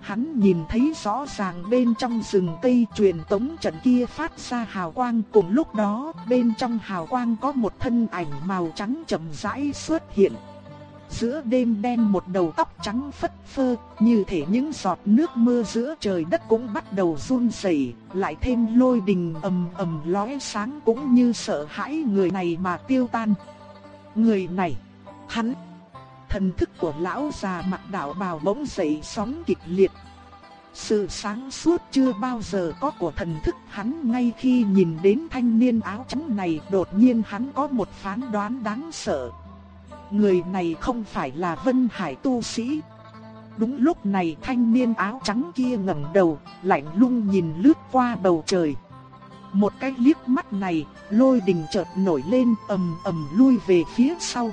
A: Hắn nhìn thấy rõ ràng bên trong rừng cây truyền tống trận kia phát ra hào quang cùng lúc đó bên trong hào quang có một thân ảnh màu trắng chậm rãi xuất hiện. Giữa đêm đen một đầu tóc trắng phất phơ, như thể những giọt nước mưa giữa trời đất cũng bắt đầu run rẩy, lại thêm lôi đình ầm ầm lóe sáng cũng như sợ hãi người này mà tiêu tan. Người này, hắn, thần thức của lão già mặt đạo bào bỗng dậy sóng kịch liệt. Sự sáng suốt chưa bao giờ có của thần thức hắn ngay khi nhìn đến thanh niên áo trắng này đột nhiên hắn có một phán đoán đáng sợ. Người này không phải là Vân Hải tu sĩ. Đúng lúc này thanh niên áo trắng kia ngẩng đầu, lạnh lùng nhìn lướt qua bầu trời. Một cái liếc mắt này, lôi đình chợt nổi lên ầm ầm lui về phía sau.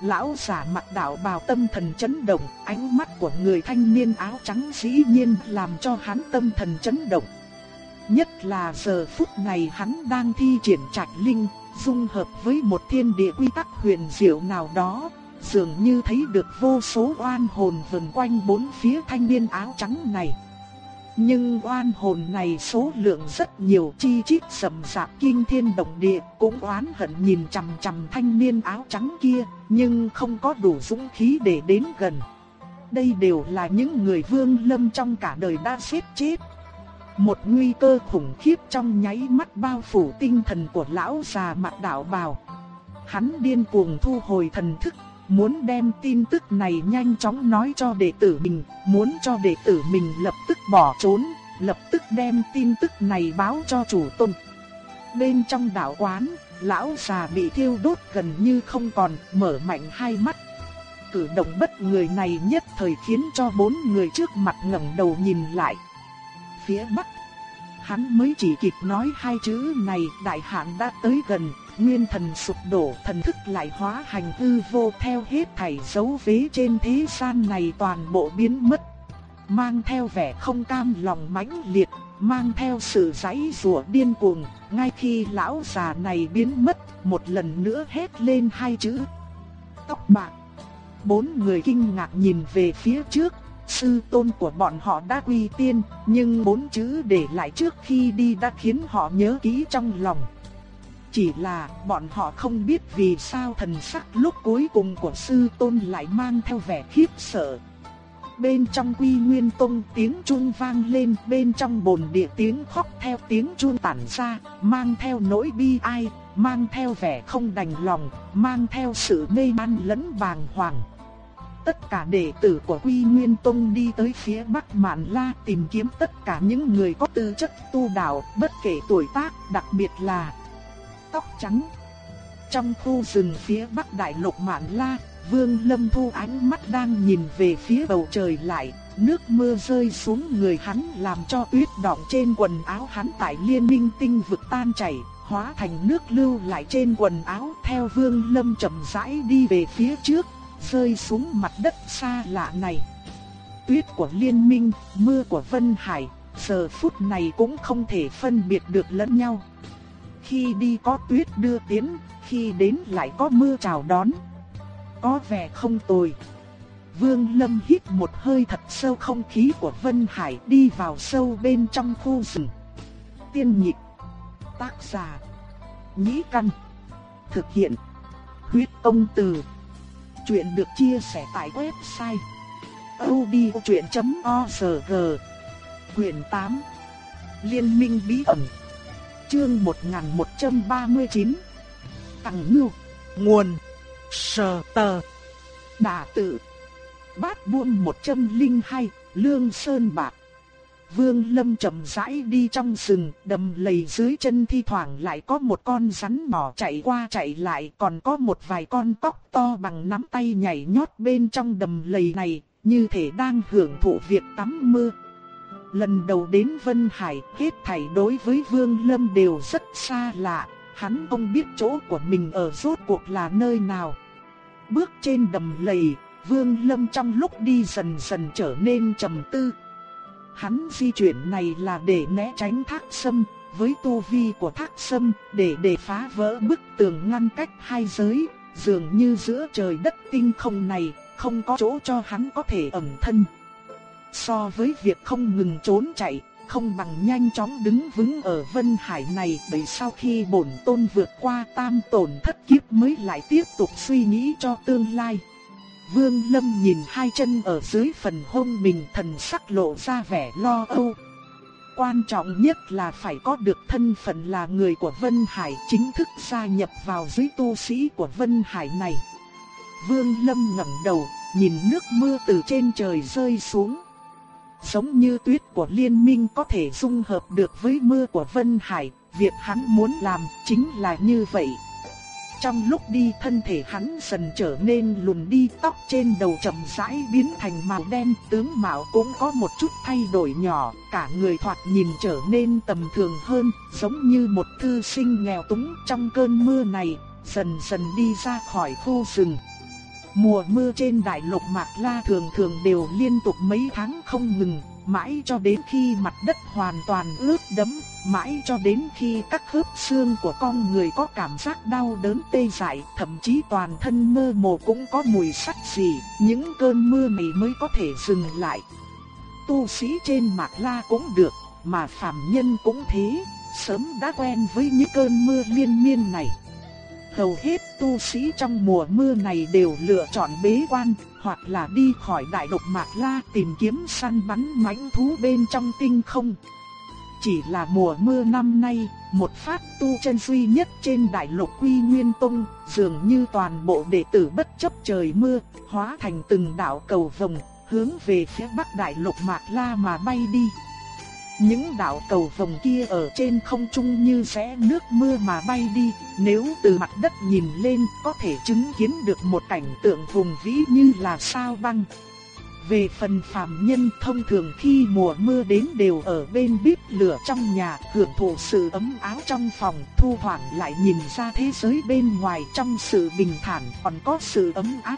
A: Lão giả mặt đạo bào tâm thần chấn động, ánh mắt của người thanh niên áo trắng dĩ nhiên làm cho hắn tâm thần chấn động. Nhất là giờ phút này hắn đang thi triển trạch linh, dung hợp với một thiên địa quy tắc huyền diệu nào đó, dường như thấy được vô số oan hồn vần quanh bốn phía thanh niên áo trắng này. Nhưng oan hồn này số lượng rất nhiều chi chít sầm sạp kinh thiên động địa cũng oán hận nhìn chằm chằm thanh niên áo trắng kia nhưng không có đủ dũng khí để đến gần. Đây đều là những người vương lâm trong cả đời đã xếp chết. Một nguy cơ khủng khiếp trong nháy mắt bao phủ tinh thần của lão già mặt đạo bào. Hắn điên cuồng thu hồi thần thức, muốn đem tin tức này nhanh chóng nói cho đệ tử mình, muốn cho đệ tử mình lập tức bỏ trốn, lập tức đem tin tức này báo cho chủ tôn. Bên trong đạo quán, lão già bị thiêu đốt gần như không còn, mở mạnh hai mắt. Cử động bất người này nhất thời khiến cho bốn người trước mặt ngẩng đầu nhìn lại. Phía bắc, hắn mới chỉ kịp nói hai chữ này, đại hạn đã tới gần, nguyên thần sụp đổ, thần thức lại hóa hành hư vô theo hết thảy dấu vế trên thế gian này toàn bộ biến mất. Mang theo vẻ không cam lòng mãnh liệt, mang theo sự giãy giụa điên cuồng, ngay khi lão già này biến mất, một lần nữa hét lên hai chữ. Tóc bạc. Bốn người kinh ngạc nhìn về phía trước, sư tôn của bọn họ đã quy tiên, nhưng bốn chữ để lại trước khi đi đã khiến họ nhớ kỹ trong lòng. Chỉ là bọn họ không biết vì sao thần sắc lúc cuối cùng của sư tôn lại mang theo vẻ khiếp sợ. Bên trong quy nguyên tông tiếng chuông vang lên, bên trong bồn địa tiếng khóc theo tiếng chuông tản ra, mang theo nỗi bi ai, mang theo vẻ không đành lòng, mang theo sự mê man lẫn bàng hoàng. Tất cả đệ tử của Quy Nguyên Tông đi tới phía Bắc Mạn La tìm kiếm tất cả những người có tư chất tu đạo, bất kể tuổi tác, đặc biệt là tóc trắng. Trong khu rừng phía bắc đại lục Mạn La, Vương Lâm Thu ánh mắt đang nhìn về phía bầu trời lại, nước mưa rơi xuống người hắn làm cho tuyết đọng trên quần áo hắn tại liên minh tinh vực tan chảy, hóa thành nước lưu lại trên quần áo theo Vương Lâm chậm rãi đi về phía trước, rơi xuống mặt đất xa lạ này. Tuyết của liên minh, mưa của Vân Hải, giờ phút này cũng không thể phân biệt được lẫn nhau khi đi có tuyết đưa tiến, khi đến lại có mưa chào đón. Có vẻ không tồi. Vương Lâm hít một hơi thật sâu không khí của Vân Hải đi vào sâu bên trong khu rừng. Tiên nhịp. Tác giả. Nhĩ Căn. Thực hiện. Huyết công từ. Chuyện được chia sẻ tại website. odchuyện.org quyển 8 Liên minh bí ẩn Chương 1139 Tặng ngưu Nguồn Sờ tờ Đà tự Bát buông 102 Lương Sơn Bạc Vương Lâm chậm rãi đi trong rừng, đầm lầy dưới chân thi thoảng lại có một con rắn mỏ chạy qua chạy lại, còn có một vài con tóc to bằng nắm tay nhảy nhót bên trong đầm lầy này, như thể đang hưởng thụ việc tắm mưa. Lần đầu đến Vân Hải, hết thảy đối với Vương Lâm đều rất xa lạ, hắn không biết chỗ của mình ở rốt cuộc là nơi nào. Bước trên đầm lầy, Vương Lâm trong lúc đi dần dần trở nên trầm tư. Hắn di chuyển này là để né tránh thác sâm, với tu vi của thác sâm, để để phá vỡ bức tường ngăn cách hai giới, dường như giữa trời đất tinh không này, không có chỗ cho hắn có thể ẩn thân. So với việc không ngừng trốn chạy, không bằng nhanh chóng đứng vững ở Vân Hải này bởi sau khi bổn tôn vượt qua tam tổn thất kiếp mới lại tiếp tục suy nghĩ cho tương lai. Vương Lâm nhìn hai chân ở dưới phần hông mình thần sắc lộ ra vẻ lo âu. Quan trọng nhất là phải có được thân phận là người của Vân Hải chính thức gia nhập vào dưới tu sĩ của Vân Hải này. Vương Lâm ngẩng đầu, nhìn nước mưa từ trên trời rơi xuống. Giống như tuyết của liên minh có thể dung hợp được với mưa của Vân Hải, việc hắn muốn làm chính là như vậy. Trong lúc đi thân thể hắn dần trở nên lùn đi tóc trên đầu chậm rãi biến thành màu đen tướng mạo cũng có một chút thay đổi nhỏ cả người thoạt nhìn trở nên tầm thường hơn giống như một thư sinh nghèo túng trong cơn mưa này dần dần đi ra khỏi khu rừng. Mùa mưa trên đại lục Mạc La thường thường đều liên tục mấy tháng không ngừng, mãi cho đến khi mặt đất hoàn toàn ướt đẫm, mãi cho đến khi các khớp xương của con người có cảm giác đau đớn tê dại, thậm chí toàn thân mơ hồ cũng có mùi sắt gì, những cơn mưa này mới có thể dừng lại. tu sĩ trên Mạc La cũng được, mà phàm nhân cũng thế, sớm đã quen với những cơn mưa liên miên này. Hầu hết tu sĩ trong mùa mưa này đều lựa chọn bế quan, hoặc là đi khỏi đại độc Mạc La tìm kiếm săn bắn mãnh thú bên trong tinh không. Chỉ là mùa mưa năm nay, một phát tu chân duy nhất trên đại lục Quy Nguyên Tông, dường như toàn bộ đệ tử bất chấp trời mưa, hóa thành từng đạo cầu vồng, hướng về phía bắc đại lục Mạc La mà bay đi. Những đạo cầu vồng kia ở trên không trung như rẽ nước mưa mà bay đi, nếu từ mặt đất nhìn lên có thể chứng kiến được một cảnh tượng vùng vĩ như là sao băng. Về phần phàm nhân thông thường khi mùa mưa đến đều ở bên bếp lửa trong nhà, hưởng thụ sự ấm áo trong phòng, thu thoảng lại nhìn ra thế giới bên ngoài trong sự bình thản còn có sự ấm áp.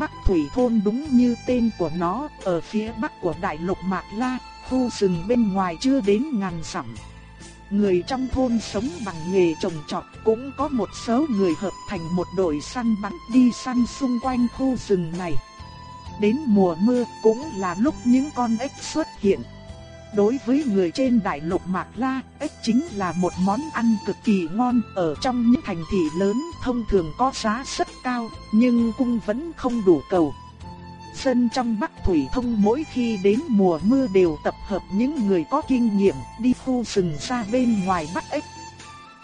A: Bắc Thủy Thôn đúng như tên của nó, ở phía bắc của đại lục Mạc La, khu rừng bên ngoài chưa đến ngàn dặm. Người trong thôn sống bằng nghề trồng trọt cũng có một số người hợp thành một đội săn bắn đi săn xung quanh khu rừng này. Đến mùa mưa cũng là lúc những con ếch xuất hiện. Đối với người trên đại lục Mạc La, ếch chính là một món ăn cực kỳ ngon ở trong những thành thị lớn thông thường có giá rất cao, nhưng cung vẫn không đủ cầu. Dân trong Bắc Thủy Thông mỗi khi đến mùa mưa đều tập hợp những người có kinh nghiệm đi khu rừng xa bên ngoài bắt ếch.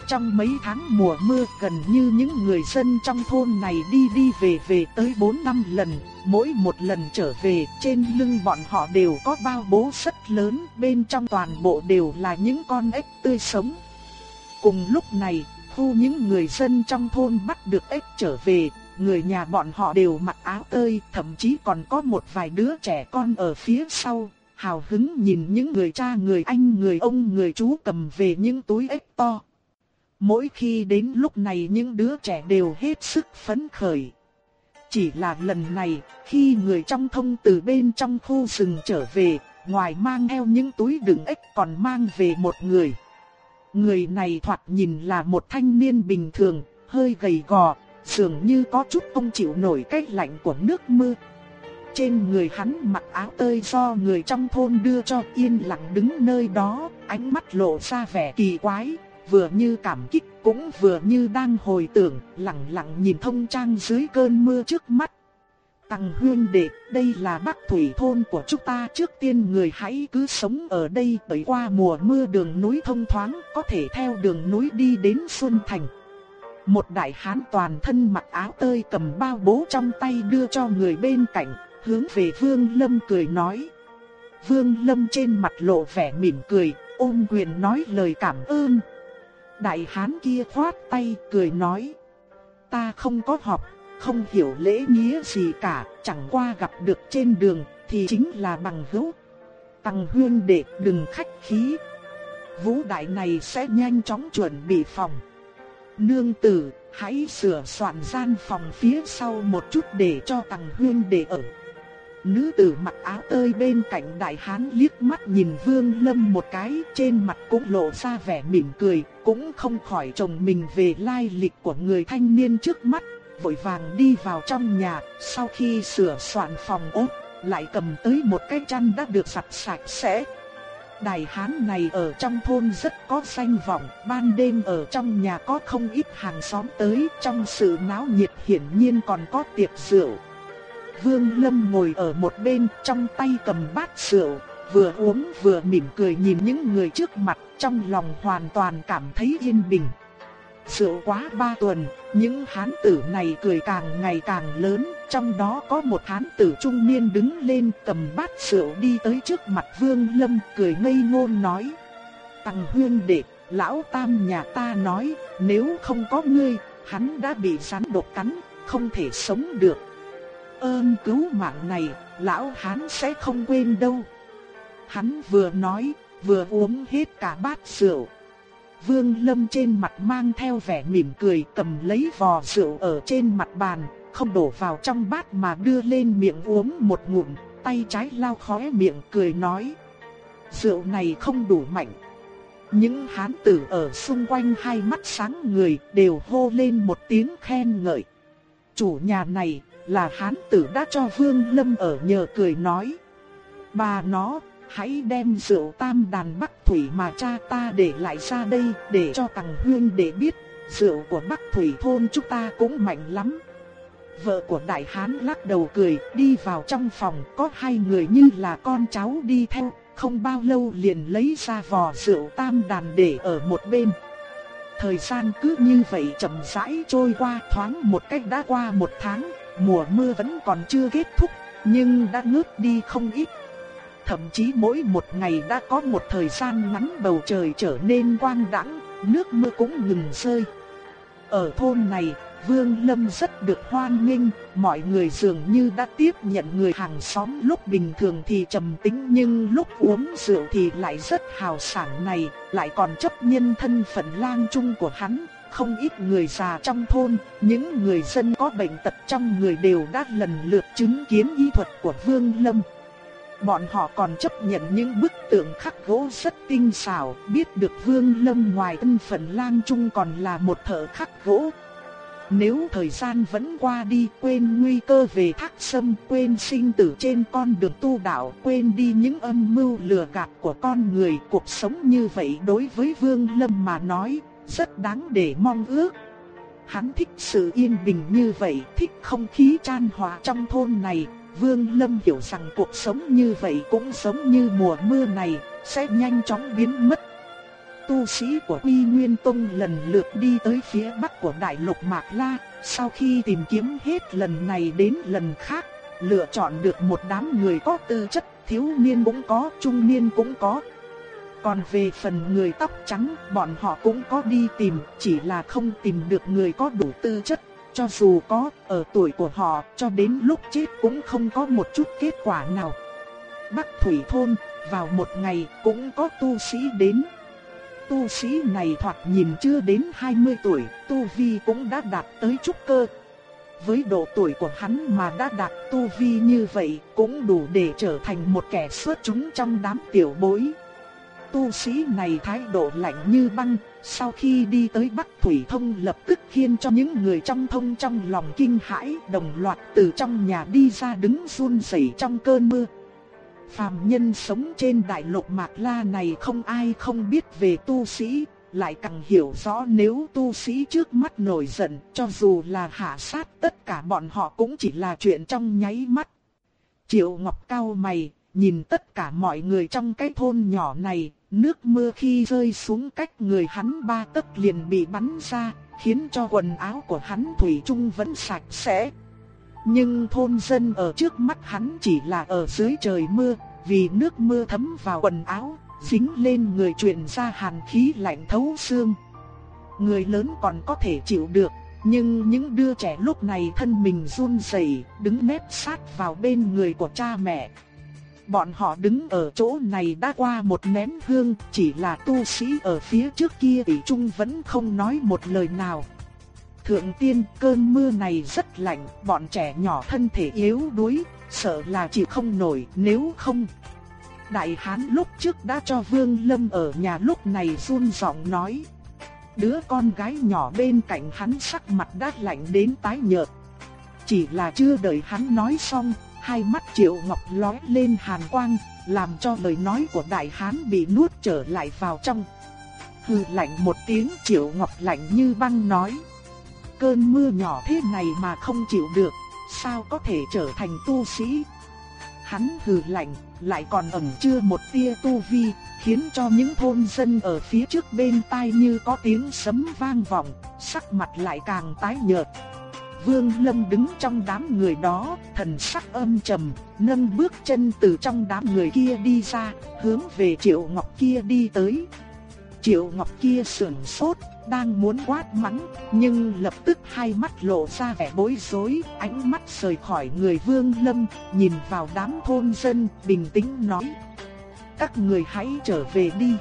A: Trong mấy tháng mùa mưa gần như những người dân trong thôn này đi đi về về tới 4 năm lần, mỗi một lần trở về trên lưng bọn họ đều có bao bố rất lớn, bên trong toàn bộ đều là những con ếch tươi sống. Cùng lúc này, khu những người dân trong thôn bắt được ếch trở về, người nhà bọn họ đều mặc áo tơi, thậm chí còn có một vài đứa trẻ con ở phía sau, hào hứng nhìn những người cha người anh người ông người chú cầm về những túi ếch to. Mỗi khi đến lúc này những đứa trẻ đều hết sức phấn khởi. Chỉ là lần này, khi người trong thông từ bên trong khu rừng trở về, ngoài mang theo những túi đựng ếch còn mang về một người. Người này thoạt nhìn là một thanh niên bình thường, hơi gầy gò, dường như có chút không chịu nổi cái lạnh của nước mưa. Trên người hắn mặc áo tơi do người trong thôn đưa cho yên lặng đứng nơi đó, ánh mắt lộ ra vẻ kỳ quái, vừa như cảm kích cũng vừa như đang hồi tưởng, lặng lặng nhìn thông trang dưới cơn mưa trước mắt. Tằng huyên đệ, đây là bắc thủy thôn của chúng ta trước tiên người hãy cứ sống ở đây bởi qua mùa mưa đường núi thông thoáng có thể theo đường núi đi đến Xuân Thành. Một đại hán toàn thân mặc áo tơi cầm bao bố trong tay đưa cho người bên cạnh, hướng về Vương Lâm cười nói. Vương Lâm trên mặt lộ vẻ mỉm cười, ôm quyền nói lời cảm ơn. Đại hán kia khoát tay cười nói. Ta không có học, không hiểu lễ nghĩa gì cả, chẳng qua gặp được trên đường thì chính là bằng hữu. Tăng huyên đệ đừng khách khí. Vũ đại này sẽ nhanh chóng chuẩn bị phòng. Nương tử, hãy sửa soạn gian phòng phía sau một chút để cho Tằng Huyên để ở. Nữ tử mặc áo tơi bên cạnh đại hán liếc mắt nhìn Vương Lâm một cái, trên mặt cũng lộ ra vẻ mỉm cười, cũng không khỏi chồng mình về lai lịch của người thanh niên trước mắt, vội vàng đi vào trong nhà, sau khi sửa soạn phòng ốt, lại cầm tới một cái chăn đã được giặt sạch sẽ, Đại hán này ở trong thôn rất có danh vọng, ban đêm ở trong nhà có không ít hàng xóm tới, trong sự náo nhiệt hiển nhiên còn có tiệc rượu. Vương Lâm ngồi ở một bên, trong tay cầm bát rượu, vừa uống vừa mỉm cười nhìn những người trước mặt, trong lòng hoàn toàn cảm thấy yên bình. Rượu quá ba tuần, những hán tử này cười càng ngày càng lớn, trong đó có một hán tử trung niên đứng lên cầm bát rượu đi tới trước mặt Vương Lâm cười ngây ngôn nói. Tăng huyên đệ, lão tam nhà ta nói, nếu không có ngươi, hắn đã bị rắn độc cắn, không thể sống được. Ơn cứu mạng này, lão hán sẽ không quên đâu. Hắn vừa nói, vừa uống hết cả bát rượu. Vương Lâm trên mặt mang theo vẻ mỉm cười cầm lấy vò rượu ở trên mặt bàn, không đổ vào trong bát mà đưa lên miệng uống một ngụm, tay trái lau khóe miệng cười nói. Rượu này không đủ mạnh. Những hán tử ở xung quanh hai mắt sáng người đều hô lên một tiếng khen ngợi. Chủ nhà này là hán tử đã cho Vương Lâm ở nhờ cười nói. Bà nó, hãy đem rượu tam đàn Bắc Thủy mà cha ta để lại ra đây để cho thằng huyên để biết, rượu của Bắc Thủy thôn chúng ta cũng mạnh lắm. Vợ của đại hán lắc đầu cười, đi vào trong phòng, có hai người như là con cháu đi theo, không bao lâu liền lấy ra vò rượu tam đàn để ở một bên. Thời gian cứ như vậy chậm rãi trôi qua thoáng một cách đã qua một tháng, mùa mưa vẫn còn chưa kết thúc, nhưng đã ngớt đi không ít. Thậm chí mỗi một ngày đã có một thời gian ngắn bầu trời trở nên quang đãng, nước mưa cũng ngừng rơi. Ở thôn này, Vương Lâm rất được hoan nghênh, mọi người dường như đã tiếp nhận người hàng xóm lúc bình thường thì trầm tĩnh nhưng lúc uống rượu thì lại rất hào sảng này, lại còn chấp nhân thân phận lang trung của hắn. Không ít người già trong thôn, những người dân có bệnh tật trong người đều đã lần lượt chứng kiến y thuật của Vương Lâm. Bọn họ còn chấp nhận những bức tượng khắc gỗ rất tinh xảo, biết được Vương Lâm ngoài thân phận lang trung còn là một thợ khắc gỗ, nếu thời gian vẫn qua đi quên nguy cơ về thác sâm, quên sinh tử trên con đường tu đạo, quên đi những âm mưu lừa gạt của con người, cuộc sống như vậy đối với Vương Lâm mà nói, rất đáng để mong ước. Hắn thích sự yên bình như vậy, thích không khí chan hòa trong thôn này. Vương Lâm hiểu rằng cuộc sống như vậy cũng giống như mùa mưa này, sẽ nhanh chóng biến mất tu sĩ của Quy Nguyên Tông lần lượt đi tới phía bắc của Đại Lục Mạc La, sau khi tìm kiếm hết lần này đến lần khác, lựa chọn được một đám người có tư chất, thiếu niên cũng có, trung niên cũng có. Còn về phần người tóc trắng, bọn họ cũng có đi tìm, chỉ là không tìm được người có đủ tư chất. Cho dù có, ở tuổi của họ, cho đến lúc chết cũng không có một chút kết quả nào. Bắc Thủy Thôn, vào một ngày cũng có tu sĩ đến, tu sĩ này thoạt nhìn chưa đến 20 tuổi, tu vi cũng đã đạt tới trúc cơ. Với độ tuổi của hắn mà đã đạt tu vi như vậy cũng đủ để trở thành một kẻ xuất chúng trong đám tiểu bối. Tu sĩ này thái độ lạnh như băng, sau khi đi tới Bắc Thủy Thông lập tức khiến cho những người trong thông trong lòng kinh hãi đồng loạt từ trong nhà đi ra đứng run rẩy trong cơn mưa. Phàm nhân sống trên đại lục Mạc La này không ai không biết về tu sĩ, lại càng hiểu rõ nếu tu sĩ trước mắt nổi giận, cho dù là hạ sát tất cả bọn họ cũng chỉ là chuyện trong nháy mắt. Triệu Ngọc cao mày, nhìn tất cả mọi người trong cái thôn nhỏ này, nước mưa khi rơi xuống cách người hắn ba tấc liền bị bắn ra, khiến cho quần áo của hắn thủy chung vẫn sạch sẽ. Nhưng thôn dân ở trước mắt hắn chỉ là ở dưới trời mưa, vì nước mưa thấm vào quần áo, dính lên người truyền ra hàn khí lạnh thấu xương. Người lớn còn có thể chịu được, nhưng những đứa trẻ lúc này thân mình run rẩy, đứng nép sát vào bên người của cha mẹ. Bọn họ đứng ở chỗ này đã qua một nén hương, chỉ là tu sĩ ở phía trước kia tỷ trung vẫn không nói một lời nào. Thượng tiên, cơn mưa này rất lạnh, bọn trẻ nhỏ thân thể yếu đuối, sợ là chịu không nổi nếu không. Đại hán lúc trước đã cho Vương Lâm ở nhà lúc này run giọng nói. Đứa con gái nhỏ bên cạnh hắn sắc mặt đã lạnh đến tái nhợt. Chỉ là chưa đợi hắn nói xong, hai mắt Triệu Ngọc lóe lên hàn quang, làm cho lời nói của đại hán bị nuốt trở lại vào trong. Hừ lạnh một tiếng Triệu Ngọc lạnh như băng nói cơn mưa nhỏ thế này mà không chịu được, sao có thể trở thành tu sĩ? Hắn hừ lạnh, lại còn ẩn chưa một tia tu vi, khiến cho những thôn dân ở phía trước bên tai như có tiếng sấm vang vọng, sắc mặt lại càng tái nhợt. Vương Lâm đứng trong đám người đó, thần sắc âm trầm, nâng bước chân từ trong đám người kia đi ra, hướng về Triệu Ngọc kia đi tới. Triệu Ngọc kia sửng sốt, đang muốn quát mắng, nhưng lập tức hai mắt lộ ra vẻ bối rối, ánh mắt rời khỏi người Vương Lâm, nhìn vào đám thôn dân, bình tĩnh nói: "Các người hãy trở về đi."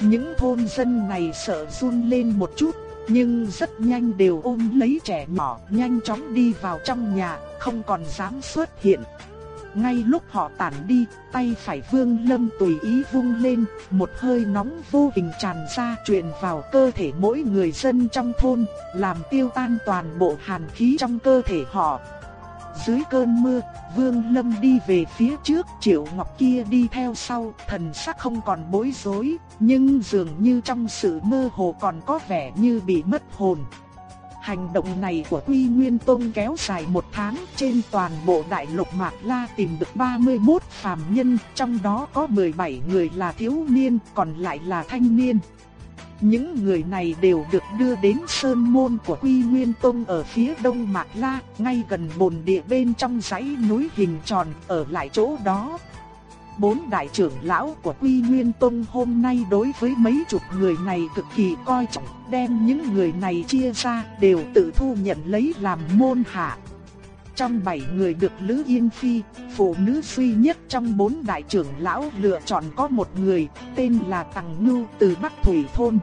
A: Những thôn dân này sợ run lên một chút, nhưng rất nhanh đều ôm lấy trẻ nhỏ, nhanh chóng đi vào trong nhà, không còn dám xuất hiện. Ngay lúc họ tản đi, tay phải Vương Lâm tùy ý vung lên, một hơi nóng vô hình tràn ra truyền vào cơ thể mỗi người dân trong thôn, làm tiêu tan toàn bộ hàn khí trong cơ thể họ. Dưới cơn mưa, Vương Lâm đi về phía trước, Triệu Ngọc kia đi theo sau, thần sắc không còn bối rối, nhưng dường như trong sự mơ hồ còn có vẻ như bị mất hồn. Hành động này của Quy Nguyên Tông kéo dài một tháng trên toàn bộ đại lục Mạc La tìm được 31 phàm nhân, trong đó có 17 người là thiếu niên, còn lại là thanh niên. Những người này đều được đưa đến sơn môn của Quy Nguyên Tông ở phía đông Mạc La, ngay gần bồn địa bên trong dãy núi hình tròn, ở lại chỗ đó. Bốn đại trưởng lão của Quy Nguyên Tông hôm nay đối với mấy chục người này cực kỳ coi trọng, đem những người này chia ra đều tự thu nhận lấy làm môn hạ. Trong bảy người được Lữ Yên Phi, phụ nữ duy nhất trong bốn đại trưởng lão lựa chọn có một người, tên là Tằng Ngưu từ Bắc Thủy Thôn.